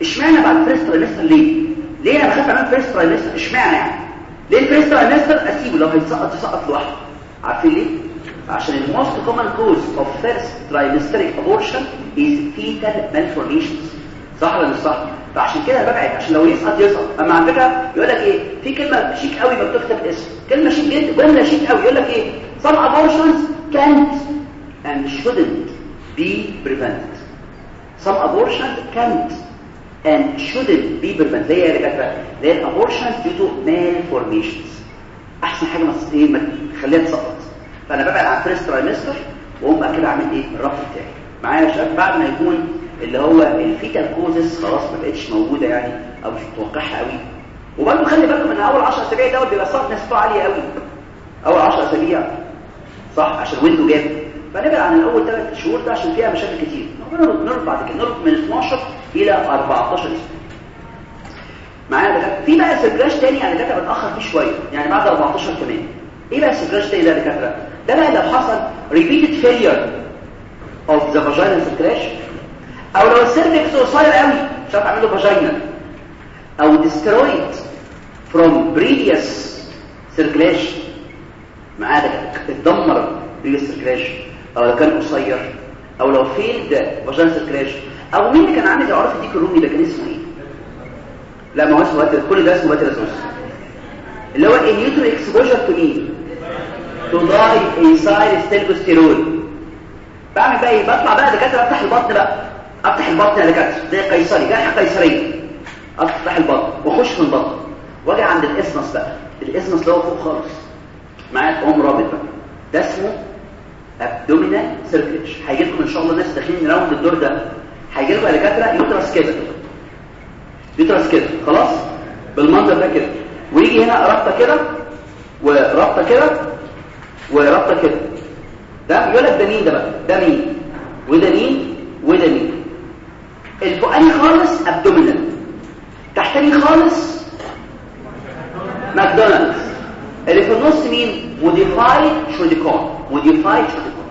اشمعنى بعد ال first trimester ليه؟ ليه أنا بخاف أعمل first trimester اشمعنى يعني؟ ليه ال first trimester أسيبه. لو هيسقط يسقط لوحده. عارفين ليه؟ عشان ال most common cause of first trimesteric abortion is fetal malformations صح ولا مش صح؟ فعشان كده ببعد عشان لو يسقط يسقط أما على فكرة يقول لك إيه في كلمة شيك قوي مكتوب في اسم. كلمة شيك جدا جملة شيك قوي. يقول لك إيه some abortions can't and shouldn't be prevented. some abortions can't and shouldn't be prevented. زي يا دكاتره زي abortions due to malformations. أحسن حاجة ما إيه ما تخليها تسقط. فأنا ببعد عن first trimester وأقوم بقى كده أعمل إيه؟ الربط بتاعي. معايا يا شباب؟ بعد ما يكون اللي هو ال fetal causes خلاص ما بقتش موجودة يعني أو مش متوقعها قوي. وبرضه خلي بالكم إن أول 10 أسابيع دوت بيبقى صعب نسبته عاليه قوي. أول 10 أسابيع. صح؟ عشان window gap فنبعد عن الأول 3 شهور ده عشان فيها مشاكل كتير. بعد كده. نربط من 12 إلى 14 أسبوع معايا ده؟ في بقى cerclage تاني يعني ده متأخر فيه شوية. يعني بعد 14 كمان. إيه بقى ال cerclage ده يا دكاترة؟ ده بقى لو حصل repeated failure of the vaginal cerclage أو لو ال cervix قصير قوي مش عارف اعمله vaginal أو from previous cerclage. معاه ده اتدمر previous circulation. أو لو كان قصير. أو لو failed vaginal circulation. أو مين اللي كان عامل عرف ديك الرومي ده كان اسمه إيه؟ لا ما هو اسمه واتر كل ده اسمه واتر اللي هو النيوترو اكسبوجر تو مين تو داي ايسايل ستيلوستيرول بعمل بقى إيه؟ بطلع بقى دكاترة افتح البطن بقى. أفتح البطن يا دكاتره زي قيصري. جرح قيصريه أفتح البطن واخش في البطن وأجي عند الإسمس بقى. ال isthmus اللي هو فوق خالص. معايا تقوم رابط بقى. ده اسمه abdominal cerclage هيجي لكم إن شاء الله ناس داخلين round الدور ده. هيجي لكم يا دكاتره uterus كده. uterus كده. خلاص؟ بالمنظر ده كده. ويجي هنا رابطة كده. ورابطة كده. ورابطة كده. ده يقول لك ده مين ده بقى؟ ده مين؟ وده مين؟ وده مين؟ الفوقاني خالص abdominal تحتاني خالص ماكدونالدز. اللي في النص مين؟ موديفايد شوديكون موديفايد شوديكون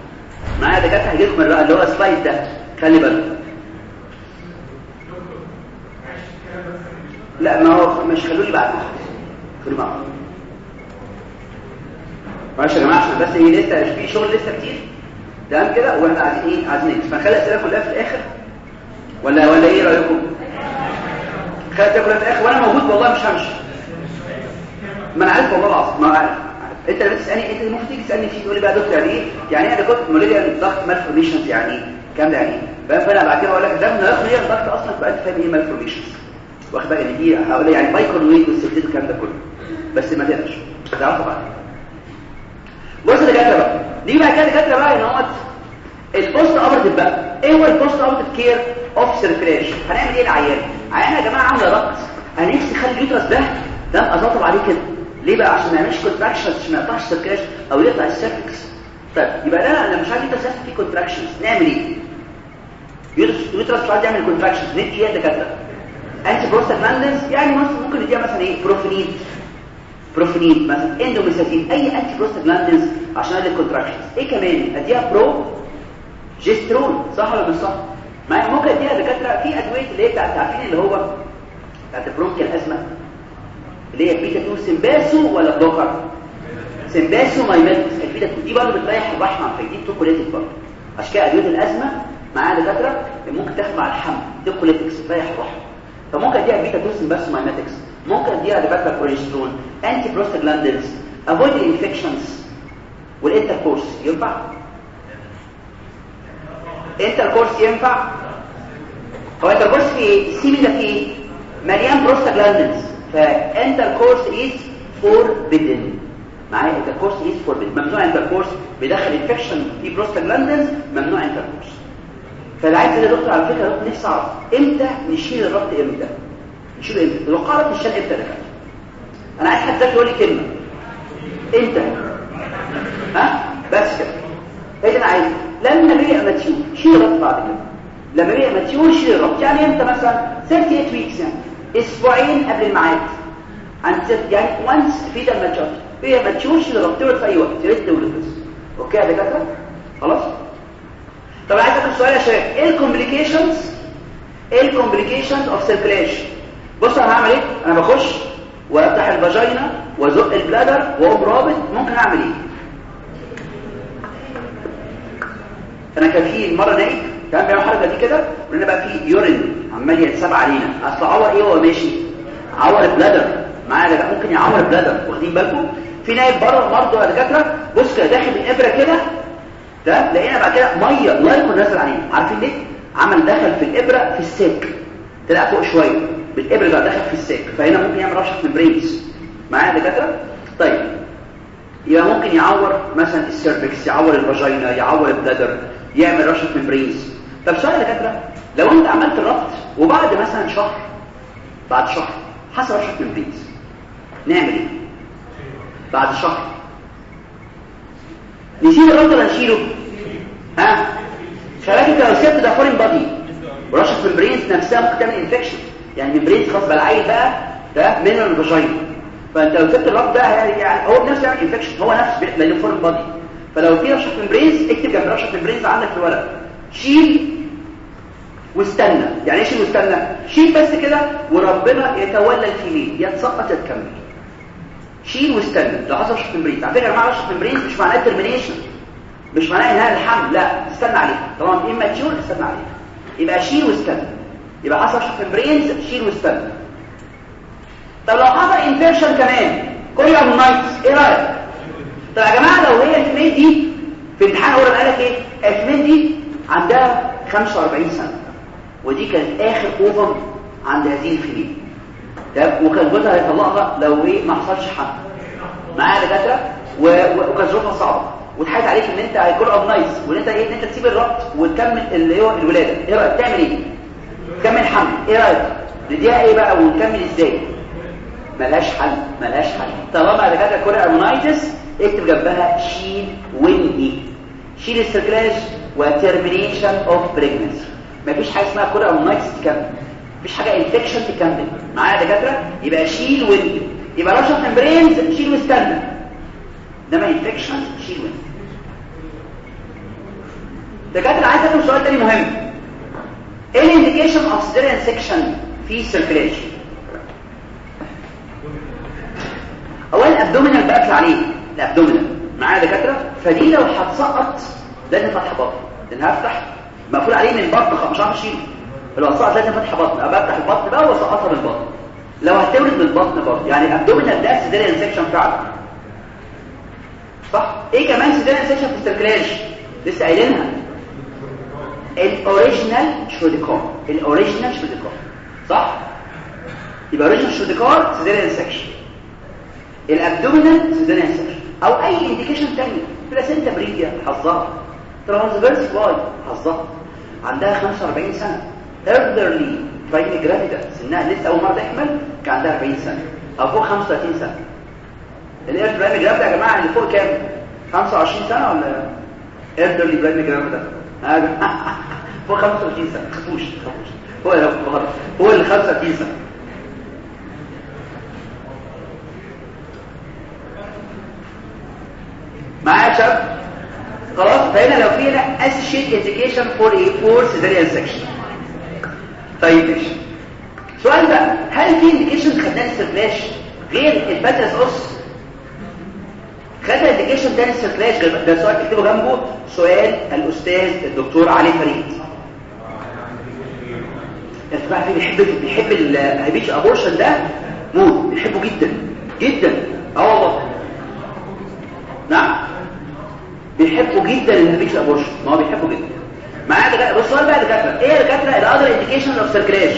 معايا كده هيجي لكم اللي هو سلايد ده. خلي بالك لا ما هو مش خلوني بعد خلوني بعد معلش يا جماعة عشان بس إيه لسه في شغل لسه كتير. تمام كده؟ وإحنا عايزين إيه؟ عايزين نكس فنخلي الأسئلة كلها في الآخر. ولا ولا إيه رأيكم؟ الاسئله كلها في الآخر وأنا موجود والله مش همشي. ما أنا عارف والله العظيم ما عارف أنت لما تسألني أنت ممكن تيجي تسألني فيه تقول لي بقى دكتور يعني إيه؟ يعني أنا كنت موليديا ضغط مالفورميشنز يعني كام يعني. إيه فأنا بعد كده أقول لك ده من الآخر هي الضغط أصلا بقى انت فاهم إيه مالفورميشنز واخد بالك ان دي هقول يعني بايكون ويت والسبتيت الكلام ده كله. بس ما تقلقش. هتعرفوا بعدين بص يا دكاترة بقى. دي بقى كده دكاترة بقى ان هو ال post-operative بقى. إيه هو ال post-operative care of cerclage هنعمل إيه العيان؟ عيان يا جماعة عامله ضغط أنا نفسي أخلي ال uterus ده ده اضغط عليه كده. ليه بقى؟ عشان ما يعملش contractions عشان ما يقطعش cerclage أو يقطع ال cervix طيب يبقى أنا مش عايز ال uterus فيه contractions نعمل إيه؟ ال uterus مش عايز يعمل contractions ندي إيه دكاترة. anti-prostaglandins يعني ممكن نديها مثلا إيه؟ profenid profenid مثلا. indomethacin أي anti-prostaglandins عشان ال contractions إيه كمان؟ أديها برو جيسترون صح ولا مش صح ما ممكن اديها دكاترة؟ في أدوية اللي هي بتاعت عارفين اللي هو بتاعت ال bronchial أزمة اللي هي بيتا 2 sympatho ولا blocker sympathomimetics ال beta 2 دي برضه بتريح الرحم. فدي tocolytic برضه عشان كده أدوية الأزمة معاها دكاترة ممكن تاخد مع الحمل. tocolytics تريح الرحم. فممكن أديها بيتا 2 sympathomimetics ممكن أديها دكاترة بروجسترون anti-prostaglandins avoid ال infections وال intercourse. ينفع؟ intercourse ينفع؟ هو intercourse في إيه ال semen ده في إيه مليان prostaglandins ف intercourse is forbidden معايا intercourse is forbidden ممنوع intercourse بيدخل infection في بروستاجلاندينز ممنوع intercourse فانا عايز يا دكتور على فكرة دكتور نفسي أعرف إمتى نشيل الربط إمتى؟ نشيله إمتى؟ الوقاره بتشال إمتى يا دكتور أنا عايز حد يقول لي كلمة. إمتى؟ ها؟ بس كده. أنا عايز لما بيبقى mature شيل الربط بعد كده لما بيبقى mature شيل الربط يعني إمتى مثلا؟ 38 weeks أسبوعين قبل الميعاد. عند يعني once في ده mature بيبقى mature شيل الربط في أي وقت. تولد بس. okay يا دكاترة؟ خلاص؟ طب عايز أسأل سؤال يا شباب إيه ال complications إيه ال complications of cerclage بص أنا هعمل إيه؟ أنا بخش وأفتح ال vagina وأزق ال bladder وأقوم رابط. ممكن أعمل إيه؟ أنا كان في مره نايب كان بيعمل الحركة دي كده ولنا بقى في urine عمال يتساب علينا. أصل عور إيه وهو ماشي. عور ال bladder معايا ده ممكن يعور ال bladder واخدين بالكم؟ في نايب بره برضه يا دكاترة. بص داخل بالابره كده ده لقينا بعد كده مية. liquor نازل عليه عارفين ليه؟ عمل دخل في الابره في ال sac طلع فوق شوية. بالابره ده دخل في ال sac فهنا ممكن يعمل رشح في ال membranes معايا دكاترة؟ طيب. يبقى ممكن يعور مثلا ال cervix يعور ال vagina يعور ال bladder يعمل رشح في ال membranes طب سؤال يا دكاترة لو انت عملت الربط وبعد مثلا شهر بعد شهر حصل رشح في ال membranes نعمل إيه؟ بعد شهر. نشيل الربط ولا نشيله؟ ها؟ انت لو سبت ده foreign body ورشح في ال membranes نفسها ممكن تعمل infection يعني ال membranes خلاص بقى العيل بقى ده من ال vagina فأنت لو سبت الربط ده يعني هو بنفسه يعمل infection هو نفسه بيعمل foreign body فلو في رشح membranes اكتب جنب رشح membranes عندك في الورق. شيل واستنى. يعني إيه شيل واستنى شيل بس كده وربنا يتولى ال female يا تسقط يا تكمل شيل واستنى. لو حصل رشح membranes على فكرة يا جماعة رشح membranes مش معناه termination مش معناه انهاء الحمل. لا استنى عليها. طبعا إما تشيل استنى عليها. يبقى شيل واستنى. يبقى حصل رشح membranes شيل واستنى. طب لو حصل infection كمان. chorioamnionitis إيه رأيك؟ طب يا جماعة لو هي ال female دي في امتحان oral قال لك إيه؟ ال female دي عندها 45 سنة ودي كانت آخر أوفر عند هذه الفيميل طب وكان جوزها هيطلقها لو إيه ما حصلش حمل معايا دكاترة؟ وكان ظروفها صعبة. وتحايل عليك إن أنت هيكون اب نايس وإن أنت إيه إن أنت تسيب الربط وتكمل اللي هو الولادة. إيه رأيك؟ تعمل إيه؟ تكمل حمل. إيه رأيك؟ نديها إيه بقى؟ ونكمل إزاي؟ ملهاش حل ملهاش حل. طالما دكاترة كوريا ارمونايتس اكتب جنبها شيل وإنهي. شيل ال cerclage و termination of pregnancy مفيش حاجة اسمها chorioamnionitis تكمل. مفيش حاجة infection تكمل. معايا دكاترة؟ يبقى شيل وإنهي. يبقى رشح membranes شيل واستنى إنما infection شيل وإنهي. دكاترة عايز أسأل سؤال تاني مهم. إيه ال indication of cesarean section في cerclage اولا ال abdominal بقفل عليه ال abdominal معايا دكاترة؟ فدي لو هتسقط لازم فتح بطن لأن هفتح مقفول عليه من بطن مش عارف اشيله لو هتسقط لازم فتح بطن أبقى أفتح البطن بقى وأسقطها من البطن. لو هتولد من البطن برضه. يعني ال abdominal ده cesarean section فعلا صح؟ إيه كمان cesarean section في ال cerclage لسه قايلينها. ال original Shirodkar. ال original Shirodkar. صح؟ يبقى original Shirodkar cesarean section ال abdominal cesarean section أو أي indication تاني. placenta previa حظها. transverse lie حظها. عندها 45 سنة. Elderly primigravida سنها لسه أول مرة تحمل كان عندها 40 سنة. أو فوق 35 سنة. ال elderly primigravida يا جماعة اللي فوق كام؟ 25 سنة ولا؟ Elderly primigravida فوق 25 سنة. خفوش خفوش. هو اللي هو اللي 35 سنة. معايا يا شباب خلاص فهنا لو في هنا associate indication for a for cesarean section. طيب ماشي. سؤال بقى هل في indication خدناه ال cerclage غير ال patulous os خدنا indication تاني ال cerclage ده سؤال اكتبه جنبه. سؤال الأستاذ الدكتور علي فريد. الفرع فيه بيحب بيحب ال habitual abortion ده؟ موت بيحبه جدا جدا. آه والله. نعم. بيحبوا جدا ال habitual abortion ما هو بيحبه جدا. معايا بص السؤال بقى دكاتره إيه يا دكاتره ال other indication of cerclage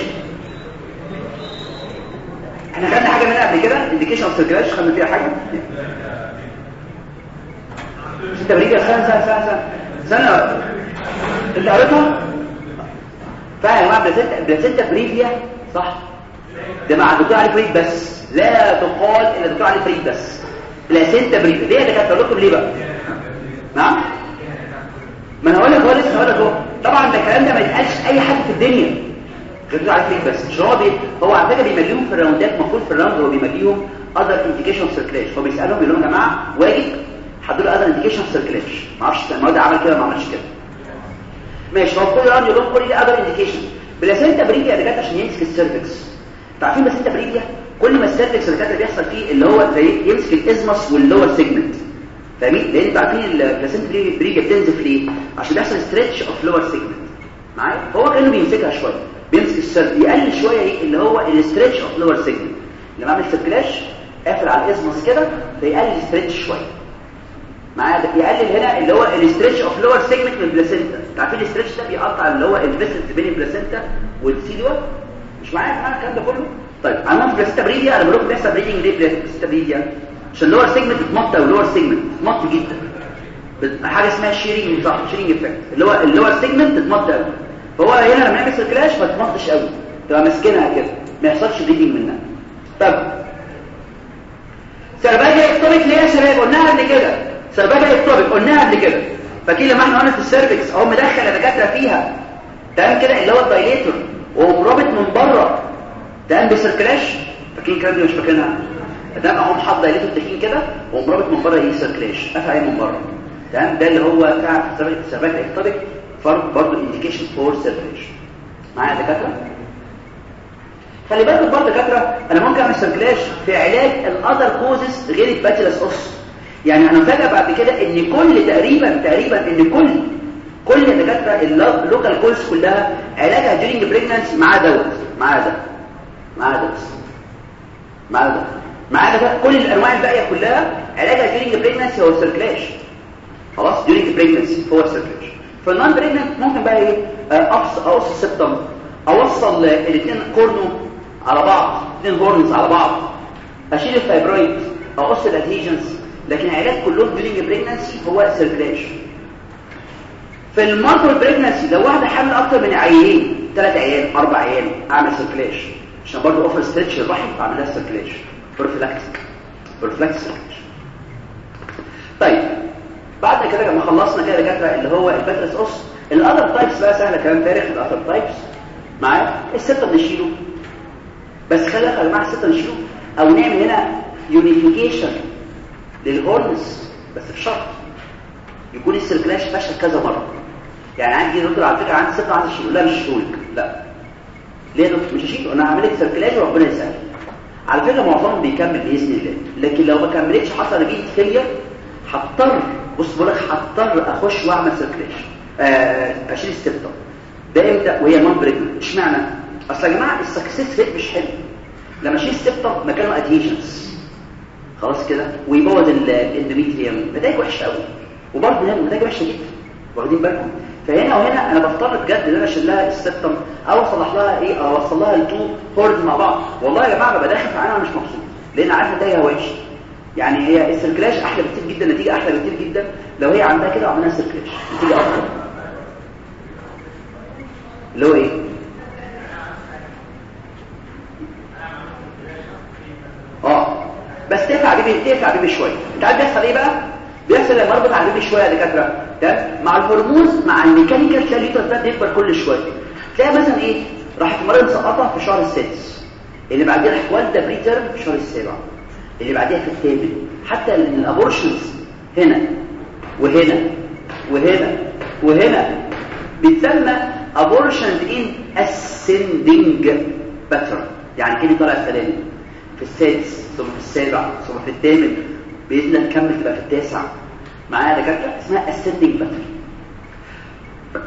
إحنا خدنا حاجة منها قبل كده؟ indication of cerclage خدنا فيها حاجة؟ أنت previa سنه سنه سنه سنه أنت قريتها؟ فعلا يا جماعة؟ placenta placenta previa صح. ده مع الدكتور علي فريد بس. لا تقال الا الدكتور علي فريد بس. placenta previa يا دكاترة؟ لكم ليه بقى؟ نعم. ما أنا هقول لك هو لسه هقول لك طبعا ده الكلام ده ما يتقالش أي حد في الدنيا. غير على فكره بس. مش راضي. هو على فكرة بيمليهم في الراوندات المفروض في ال round هو بيمليهم other indication cerclage هو بيسألهم بيقول لهم يا جماعة واجب؟ حضروا other indication cerclage ما أعرفش ده عمل كده ما عملش كده. ماشي. هو كل round يقول لهم كل ده other indication placenta previa ده عشان يمسك ال cervix. عارفين placenta previa كل ما ال cervix اللي كان بيحصل فيه اللي هو زي يمسك ال isthmus وال lower segment. فاهمين؟ لأن أنتوا عارفين ال placenta previa بتنزف ليه؟ عشان بيحصل stretch of lower segment معايا؟ هو كأنه بيمسكها شوية. بيمسك ال cervix يقلل شوية إيه؟ اللي هو ال stretch of lower segment لما اعمل cerclage قافل على ال isthmus كده فيقلل stretch شوية. معايا؟ ده يقلل هنا اللي هو ال stretch of lower segment من ال placenta عارفين ال stretch ده بيقطع اللي هو ال vessels بين ال placenta وال decidua مش معايا؟ معايا الكلام ده كله؟ طيب عندنا في previa أنا بقول لكم bleeding ليه placenta previa عشان ال lower segment اتمط وال lower segment اتمط جدا. حاجة اسمها shearing صح shearing effect اللي هو ال lower segment اتمط قوي فهو هنا لما نعمل cerclage ما تمطش قوي تبقى ماسكينها كده. ما يحصلش bleeding منها. طب. cervical ectopic ليه يا شباب قلناها قبل كده. cervical ectopic قلناها قبل كده. فاكرين لما إحنا قلنا في ال cervix أهو مدخل الدكاترة فيها. تمام كده؟ اللي هو ال dilator وهو رابط من بره. تمام؟ ب cerclage فاكرين الكلام ده؟ مش فاكرينها. ده اهو حاطط dilator التخين كده ومرابط من بره إيه cerclage قافل عليه من بره. تمام؟ ده اللي هو بتاع cervical ectopic فرق برضه indication for cerclage معايا يا دكاترة؟ خلي بالك برضه دكاترة أنا ممكن أعمل cerclage في علاج ال other causes غير ال patulous os يعني أنا مفاجئ بعد كده إن كل تقريبا تقريبا إن كل كل الدكاتره ال local causes كلها علاجها during pregnancy مع دوت. مع ده. مع ده مع ده مع ده كل الأنواع الباقية كلها علاجها during pregnancy هو ال cerclage خلاص؟ during pregnancy هو ال cerclage فال non-pregnant ممكن بقى إيه؟ اقص اقص ال septum أوصل الاثنين cornu على بعض اثنين horns على بعض. أشيل ال fibroid أقص ال adhesions لكن العلاج كلهم during pregnancy هو ال cerclage في ال multiple pregnancy لو واحدة حامل أكتر من عيالين ثلاث عيال أربع عيال أعمل cerclage عشان برضه over stretch الرحم اعمل لها cerclage cerclage طيب. بعد كده لما خلصنا كده دكاترة اللي هو ال patulous os ال other types بقى سهلة كلام فارغ ال other types معايا؟ ال septum نشيله بس خلي يا جماعة ال septum نشيله أو نعمل هنا unification لل horns بس بشرط. يكون ال cerclage فشل كذا مرة. يعني عندي دكتور على فكرة عندي septum عايز اشيله لا مش هشيلك لا. ليه يا دكتور؟ مش هشيله. أنا هعمل لك cerclage وربنا يسهل. على فكرة معظمهم بيكمل بإذن الله. لكن لو ما كملتش حصل بيه فيا هضطر بص بقول لك هضطر أخش وأعمل cerclage آه أشيل ال septum ده إمتى؟ وهي non-pregnant إشمعنى؟ أصل يا جماعة ال success rate مش حلو. لما أشيل ال septum مكانه adhesions خلاص كده؟ ويبوظ ال endometrium نتائج وحشة قوي وبرضه هنا نتائج وحشة جدا. واخدين بالكم؟ فهنا وهنا أنا بضطر بجد إن أنا أشيل لها ال septum أو اصلح لها إيه أو أوصل لها ال two horns مع بعض. والله يا جماعة ببقى داخل في عينها مش مبسوط لأن عارف نتائجها وحشه يعني هي ال cerclage أحلى بكتير جدا نتيجة أحلى بكتير جدا. لو هي عندها كده وعملنا cerclage نتيجة أفضل. اللي هو إيه؟ آه. بس ترفع بي بي ترفع بيبي شوية. أنت عارف بيحصل إيه بقى؟ بيحصل لما اربط على شوية يا دكاترة. تمام؟ مع ال hormones مع ال mechanical تلاقي ده بيكبر كل شوية. تلاقي مثلا إيه؟ راحت المرأة مسقطة في شهر السادس. اللي بعديها راحت والده preterm في الشهر السابع. اللي بعديها في الثامن. حتى ال abortions. هنا. وهنا. وهنا. وهنا. بتسمى abortions in ascending pattern يعني كده طالع السلالم؟ في السادس ثم في السابع ثم في الثامن. بإذن الله تكمل تبقى في التاسع. معايا دكاترة؟ اسمها ascending pattern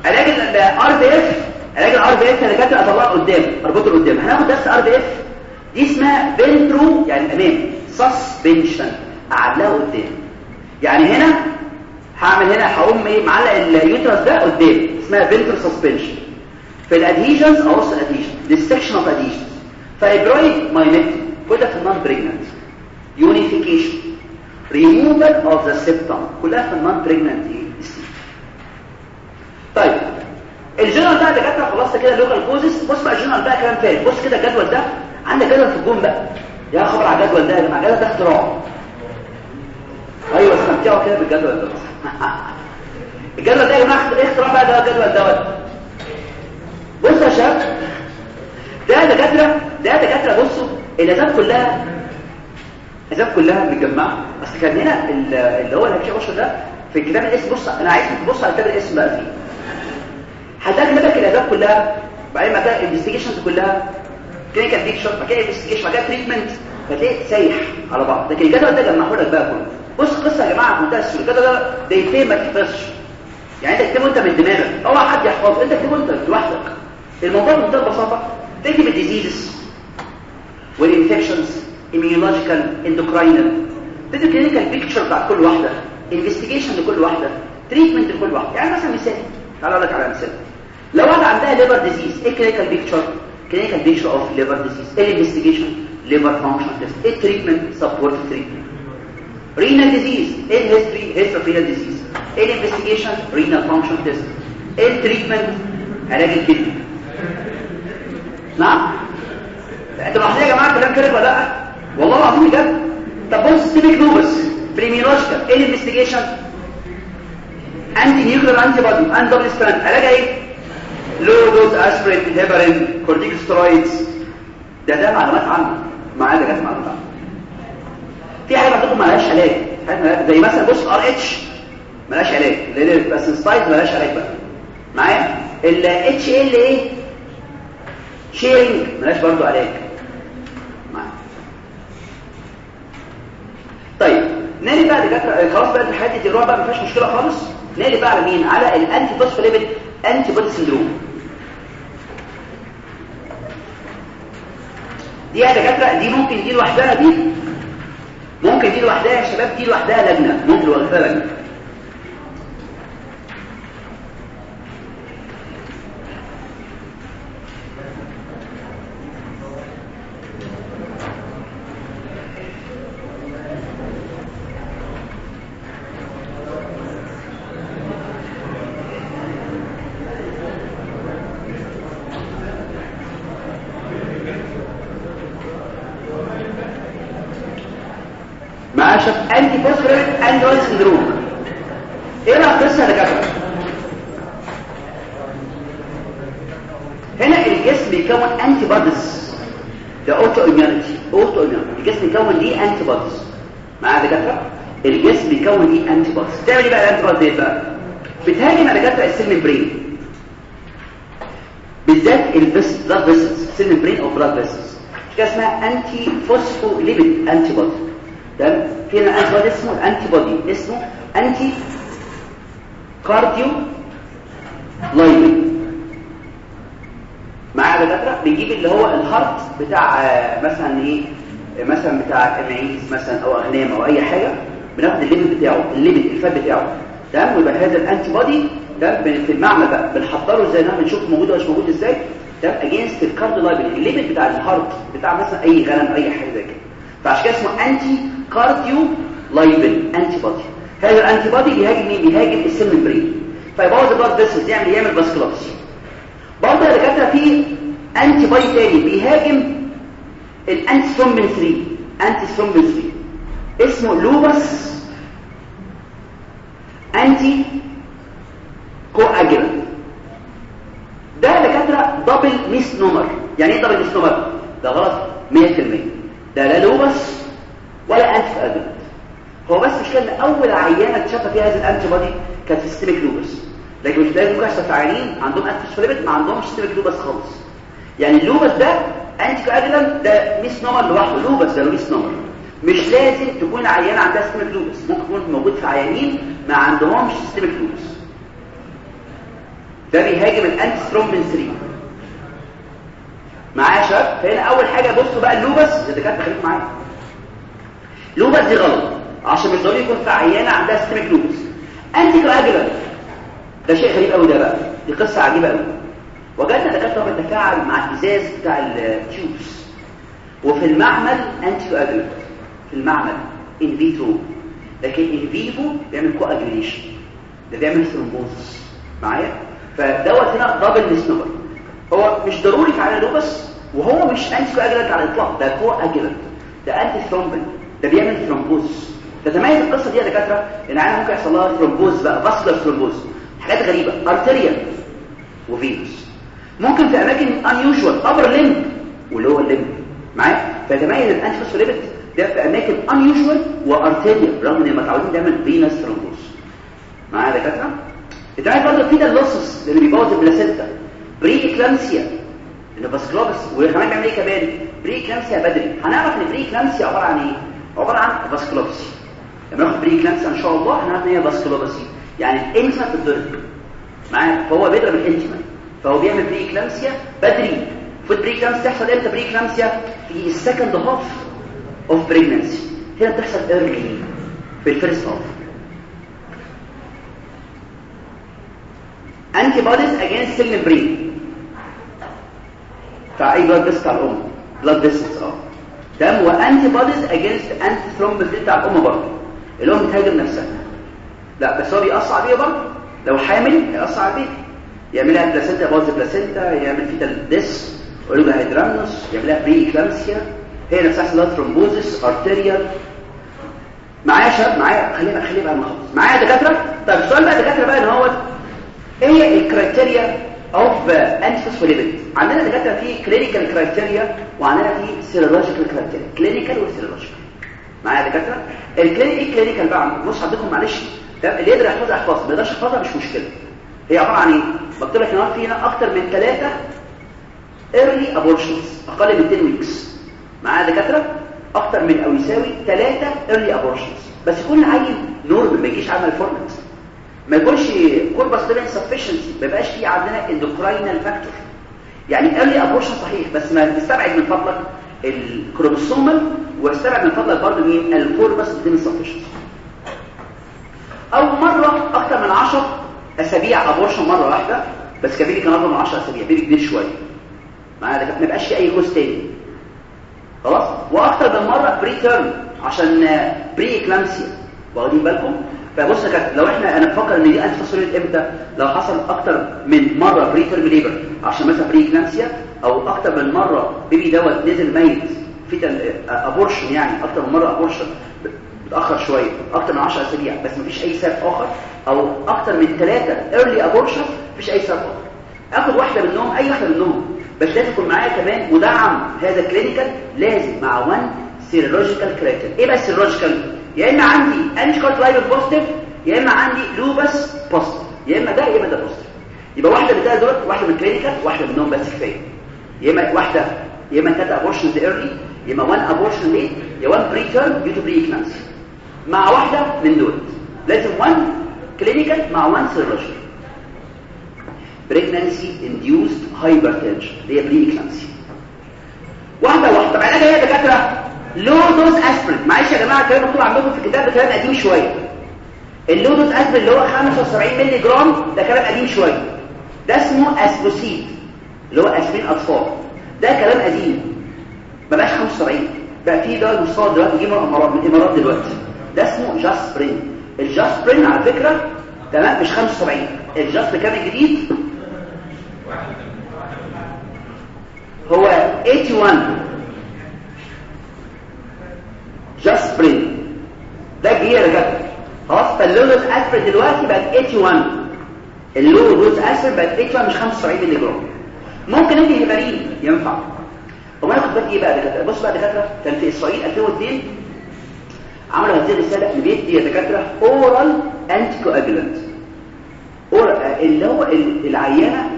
علاج ال RVF علاج ال RVF يا دكاترة أطلعه قدام أربطه لقدام هناخد درس RVF دي اسمها ventro يعني امام suspension اعلقها قدام. يعني هنا هعمل هنا هقوم إيه معلق ال uterus ده قدام اسمها ventro suspension في ال adhesions أو وسط ال adhesion dissection of adhesions fibroid myomectomy كده في ال non-pregnant يونيفيكيشن ريموفال اوف ذا سيبتم كلها في النون بريجننت طيب. الجنرال ده دكاتره خلصت كده local causes بص بقى الجنرال بقى كلام فارغ بص كده الجدول ده. عندك جدول في الجون بقى. يا خبر على الجدول ده يا جماعة. الجدول ده اختراع. أيوه استمتعوا كده بالجدول ده. الجدول ده يا جماعة اختراع. بقى ده الجدول دوت بص يا شباب. ده دكاترة ده دكاترة بصوا الاسباب كلها الاسباب كلها متجمعة. بس كان هنا اللي هو اللي بص ده في كتاب الاسم. بص أنا عايزك تبص على كتاب الاسم بقى فيه. هتلاقي مدك الاسباب كلها بعدين ما كان ال investigations كلها clinical picture بعد كده investigation بعد كده treatment فتلاقي سايح على بعض. لكن الجدول ده جمعه لك بقى كله. بص قصة يا جماعة منتهى السهولة. الجدول ده ده يتم ما تحفظش يعني أنت تكتبه أنت من دماغك. أوعى حد يحفظه أنت تكتبه أنت لوحدك. الموضوع بمنتهى البساطة. تكتب ال diseases وال infections immunological endocrine تكتب clinical picture بتاع كل واحدة. investigation لكل واحدة. treatment لكل واحدة. يعني مثلا مثال. تعال أقول لك على مثال. لو واحدة عندها liver disease إيه clinical picture clinical picture of liver disease إيه ال investigation liver function test إيه ال treatment support treatment renal disease إيه ال history history renal disease إيه ال investigation renal function test إيه ال treatment علاج ال kidney نعم؟ أنتوا ملاحظين يا جماعة كلام كده ولا لأ؟ والله العظيم بجد. طب بص سيبك lupus immunological إيه ال investigation anti-nuclear antibody anti-double strand علاجها إيه؟ لو دوز اسبرين هيبرين كورتيكوستيرويدز ده ده معلومات عامة. معايا ده جت معلومات عامة. في حاجة عندكم مالهاش علاج. حاجات مالهاش- زي مثلا بص ار اتش مالهاش علاج. اللي هي بس ستايل مالهاش علاج بقى. معايا؟ ال اتش ال إيه شيرنج مالهاش برضو علاج. طيب نقلب بقى دكاتره خلاص بقى الحاجات دي الرعب بقى ما فيهاش مشكلة خالص. نقلب بقى على مين؟ على ال antiphospholipid antibody syndrome دي يا دكاترة دي ممكن دي لوحدها دي. ممكن دي لوحدها يا شباب دي لوحدها لجنة ممكن لوحدها لجنة معايا شباب antiphospholipid antibody syndrome إيه بقى القصة يا دكاتره هنا الجسم بيكون antibodies ده autoimmunity autoimmunity الجسم بيكون دي antibodies معايا يا دكاتره الجسم بيكون دي antibodies تعمل إيه بقى بتهاجم يا دكاتره ال cell membrane بالذات ال ves- blood vessels cell membrane أو blood vessels كده اسمها antiphospholipid antibody تمام؟ في هنا antibody اسمه ال antibody اسمه anticardiolipin معايا يا دكاتره بنجيب اللي هو ال heart بتاع آه، مثلا إيه مثلا بتاع معيز مثلا أو اغنام أو أي حاجة. بناخد ال lipid بتاعه ال lipid ال fat بتاعه. تمام؟ ويبقى هذا ال antibody ده في المعمل بقى بنحضره إزاي؟ نعمل نشوف موجود ولا مش موجود إزاي؟ تمام؟ against ال cardiolipin ال lipid بتاع ال heart بتاع مثلا أي غنم أي حاجة زي كده. فعشان كده اسمه anticardiolipin antibody هذا ال antibody بيهاجم مين؟ بيهاجم ال cell membrane. فيبوظ ال blood vessels يعمل يعمل vascularity برضه يا دكاترة في antibody تاني بيهاجم ال antithrombin 3 antithrombin 3 اسمه lupus anti coagulant ده دكاترة double misnomer يعني إيه double misnomer ده غلط 100% ده لا lupus ولا anticoagulant هو بس مش كان أول عيانة اتشاف فيها هذا ال antibody كانت systemic lupus لكن مش لازم يحصل في عيانين عندهم anti ما عندهمش systemic lupus خالص. يعني ال lupus ده anticoagulant ده misnomer لوحده. lupus ده misnomer مش لازم تكون العيانه عندها systemic lupus ممكن يكون موجود في عيانين ما عندهمش systemic lupus ده بيهاجم ال antithrombin 3 معايا يا شباب؟ فهنا أول حاجة بصوا بقى ال lupus اللي كانت خليك معايا. lupus دي غلط. عشان مش ضروري يكون في عيانة عندها systemic lupus anticoagulant ده شيء غريب قوي ده بقى. دي قصة عجيبة قوي وجدنا دكاترة بتتفاعل مع الإزاز بتاع ال tubes وفي المعمل anticoagulant في المعمل. in vitro لكن in vivo بيعمل coagulation ده بيعمل thrombosis معايا؟ فدوت هنا double misnomer هو مش ضروري في عيان lupus وهو مش anticoagulant على الإطلاق ده coagulant ده antithrombin ده بيعمل thrombosis تتميز القصة دي يا دكاترة؟ إن العيان ممكن يحصل لها thrombosis بقى vascular thrombosis حاجات غريبة. arterial و venous ممكن في أماكن unusual upper limb و lower limb. معايا؟ فيتميز ال antiphospholipid ده في أماكن unusual و arterial رغم إن متعودين دايما venous thrombosis معايا يا دكاترة؟ التميز برضه في ده ال loss اللي بيبوظ ال placenta pre-eclampsia اللي vasculopathy وكمان بيعمل إيه كمان؟ pre-eclampsia بدري. هنعرف إن pre-eclampsia عبارة عن إيه؟ عبارة عن vasculopathy لما ناخد pre-eclampsia إن شاء الله هنعرف إن هي vasculopathy يعني ال intima بتتضرب معايا؟ فهو بيضرب ال intima فهو بيعمل pre-eclampsia بدري. المفروض pre-eclampsia تحصل إمتى pre-eclampsia في ال second half of pregnancy هنا بتحصل early في ال first half antibodies against cell membrane بتاع any blood vessel بتاع الام blood vessels آه تمام و antibodies against antithrombin بتاع الام برضه الام بتهاجم نفسها لا بس هو بيأثر على ال baby برضه. لو حامل هيأثر على ال baby يعملها placenta يبوظ ال placenta يعمل fetal death oligohydramnios يعملها pre-eclampsia هي نفسها حصلها thrombosis arterial معايا يا شباب معايا خلينا خلينا بقى نخلص. معايا يا دكاترة؟ طب السؤال بقى دكاترة بقى إن هو إيه هي ال criteria of antiphospholipid عندنا دكاترة في clinical criteria وعندنا في serological criteria clinical و serological معايا يا دكاتره إيه clinical بقى؟ بص حضرتك معلش. اللي يقدر يحفظها يحفظها ما يقدرش يحفظها مش مشكلة. هي عبارة عن إيه؟ مكتوب لك هنا أكتر من ثلاثة early abortions أقل من 10 weeks معايا دكاتره أكتر من أو يساوي ثلاثة early abortions. بس يكون العيل normal ما يجيش malformed ما يكونش corpus luteal insufficiency ما يبقاش فيه عندنا endocrinal factor يعني early abortion صحيح بس ما تستبعد من فضلك ال chromosomal واستبعد من فضلك برضه مين؟ ال corpus luteal insufficiency أو مرة أكتر من 10 أسابيع abortion مرة واحدة بس كبيري كان أكتر من 10 أسابيع baby كبير شوية. معايا ده ما يبقاش في أي جزء تاني. خلاص؟ وأكتر من مرة preterm عشان pre-eclampsia واخدين بالكم؟ فبص يا لو إحنا أنا بفكر إن دي انفصلت إمتى؟ لو حصل أكتر من مرة preterm labor عشان مثلا بري اكلامسيا أو أكتر من مرة بيبي دوت نزل ميت في ابورشن يعني أكتر من مرة ابورشن متأخر شوية أكتر من 10 أسابيع بس مفيش أي سبب آخر أو أكتر من ثلاثة ايرلي ابورشن مفيش أي سبب آخر. اخد واحدة منهم أي واحدة منهم بس لازم يكون معايا كمان مدعم هذا كلينيكال لازم مع 1 سيرولوجيكال كريتين إيه بس سيرولوجيكال يا إما عندي انشكارت لايف بوزيتيف يا إما عندي لوبس بوزيتيف يا إما ده يا إما ده بوزيتيف يبقى واحدة من الثلاثه دول واحدة من clinical واحدة منهم بس كفايه يا إما واحدة يا إما ثلاثة abortions early يا إما 1 abortion late يا 1 preterm due to pre-eclampsia مع واحدة من دول. لازم 1 clinical مع 1 serological pregnancy induced hypertension. اللي هي pre-eclampsia واحدة. واحدة إيه يا دكاترة. low dose aspirin معلش يا جماعة الكلام مكتوب عندكم في الكتاب ده كلام قديم شوية. ال low dose aspirin اللي هو 75 مللي جرام ده كلام قديم شوية. ده اسمه اسبوسيد اللي هو اسبرين أطفال. ده كلام قديم. ما بقاش 75 بقى في دواء مستورد دلوقتي بيجي من الامارات من الامارات دلوقتي. ده اسمه جاسبرين. الجاسبرين على فكرة تمام مش 75 الجاسبرين كام الجديد هو 81 جاسبرين ده جديد خلاص فال low dose aspirin دلوقتي بقت 81 ال low dose aspirin بقت 81 مش 75 مللي جرام ممكن ادي هيبارين ينفع. وما ياخد بالك إيه بقى دكاترة؟ بص بقى دكاترة كان في إسرائيل 2002 عملوا هذه الرسالة ان بيدي يا دكاترة؟ oral anticoagulant اللي هو العيانة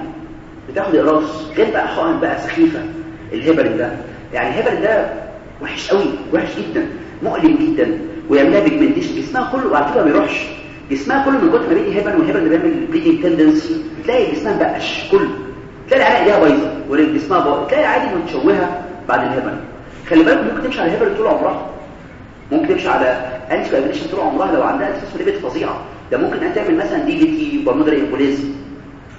بتاخد إقراص غير بقى حقن بقى سخيفة. الهبرين ده يعني الهبرين ده وحش قوي وحش جدا مؤلم جدا ويعملها pigmentation جسمها كله وعلى فكرة ما بيروحش. جسمها كله من كتر ما بيدي heparin وال heparin اللي بيعمل bleeding tendency تلاقي جسمها بقع كله. تلاقي العرق ايديها بايظة وجسمها بايظ تلاقي عادي متشوهة بعد الهبن خلي بالك ممكن تمشي على الهبن طول عمرها. ممكن تمشي على anticoagulation طول عمرها لو عندها أساس ليبت فظيعة. ده ممكن تعمل مثلا DVT و pulmonary embolism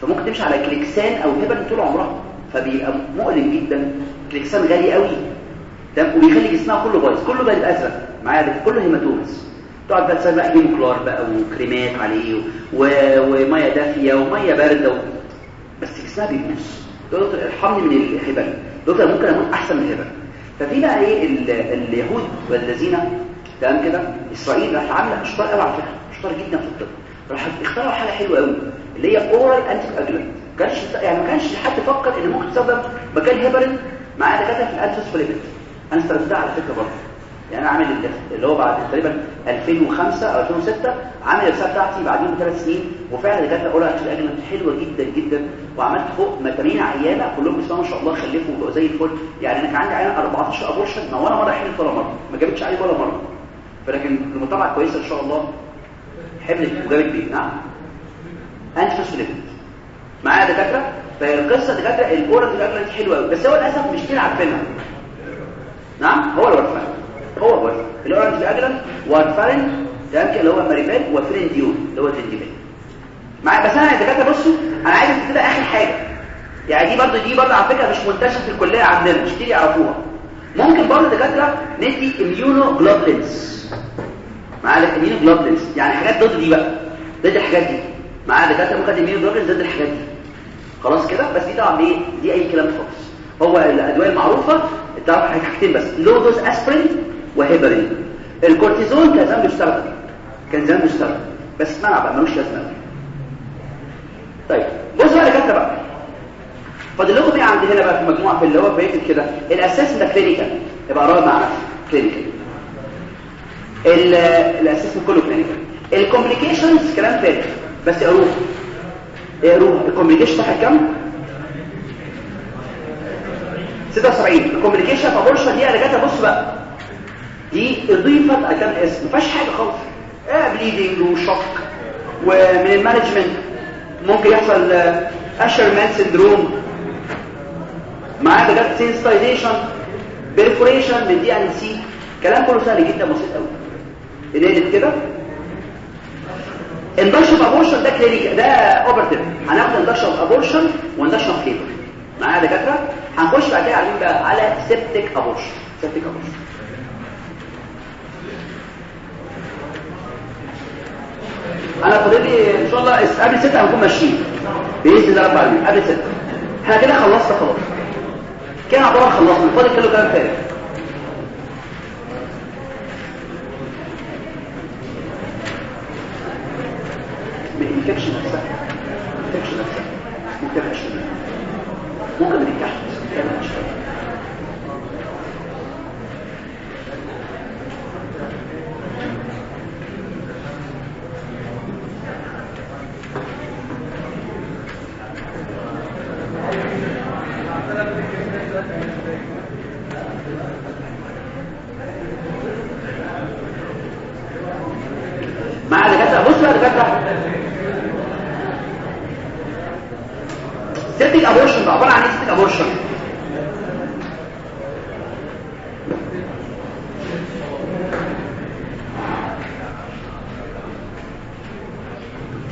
فممكن تمشي على كليكسان أو هبن طول عمرها فبيبقى مؤلم جدا. كليكسان غالي قوي. تمام؟ وبيخلي جسمها كله بايظ. كله بقى أزرق. معايا؟ كله hematomas تقعد بقى تسال بقى هيموكلار بقى وكريمات عليه و... ومية دافية ومية باردة و... بس جسمها بيبوظ دكتور ارحمني من الهبل. دكتور ممكن أموت أحسن من الهبل. ففي بقى إيه ال... اليهود والذين تمام كده؟ إسرائيل راح عاملة شطار قوي على فكرة. شطار جدا في الطب. راح اخترعوا حاجة حلوة قوي. اللي هي oral anticoagulant كانش يعني ما كانش حد فكر ان ممكن تستخدم مكان هيبرين مع دكاترة في ال antiphospholipid أنا استخدمتها على فكرة برضه. يعني أنا عامل اللي هو بعد تقريبا 2005 أو 2006 عامل الرسالة بتاعتي بعدين بثلاث سنين وفعلا لي اورال انتي اجلنت حلوة جدا جدا وعملت فوق 80 عيانة كلهم الله ما شاء الله خلفوا وبقوا زي الفل. يعني أنا كان عندي عيانة 14 abortion ما ولا مرة حملت ولا مرة. ما جابتش عيل ولا مرة. فلكن المتابعه كويسه إن شاء الله. حملت وجابت بيه. نعم. انتروسفوليبيد معايا دكاتره فالقصة دكاتره الاورال دي حلوة قوي بس هو للأسف مش كتير عارفينها. نعم؟ هو الورفان هو الورفان الاورال دكاتره وارفارين ده اللي هو ماريبال وفرين ديون اللي هو الدنديبال معايا بس أنا يا دكاتره بصوا أنا عايز كده آخر حاجة. يعني دي برضه دي برضه على فكرة مش منتشرة في الكلية عندنا مش كتير يعرفوها. ممكن برضه دكاتره ندي immunoglobulins معايا immunoglobulins يعني حاجات ضد دي بقى. ضد الحاجات دي. معايا دكاتره immunoglobulins ضد الحاجات دي. خلاص كده؟ بس دي طبعا إيه دي أي كلام خالص. هو الأدوية المعروفة تعرف حاجتين بس low dose aspirin و heparin الكورتيزون كان زمان بيستخدم كان زمان بيستخدم بس منع بقى ملوش لازمة. طيب بص بقى دكاتره بقى. فاضل لكم إيه عند هنا بقى في المجموعه في اللي هو بيكتب كده؟ الأساس ده clinical. يبقى قراءه مع نفسك clinical ال assessment كله clinical. ال complications كلام فارغ بس اقروه اقروه ال complication بتاعها كام 76 ال complication في abortion دي أنا جات ابص بقى. دي اضيفت كام اسم؟ ما فيهاش حاجة خالص. آه bleeding و shock ومن ال management ممكن يحصل Asherman syndrome معاه جت sensitization perforation من D and C كلام كله سهل جدا بسيط قوي قلت كده. induction abortion ده clinic ده operative هناخد induction abortion و induction of labor معايا دكاترة؟ هنخش بعد كده على بقى على septic abortion septic abortion أنا فاضل لي إن شاء الله قبل 6 هنكون ماشيين. بإذن الله قبل 6 إحنا كده خلصنا خلاص. كده عبارة خلصنا. فاضل كيلو كلام؟ فارغ ال infection نفسها. ال infection نفسها. ممكن تبقى شوية ممكن من الكحت تبقى شوية مع دكاتره بص بقى دكاتره septic abortion ده عباره عن إيه septic abortion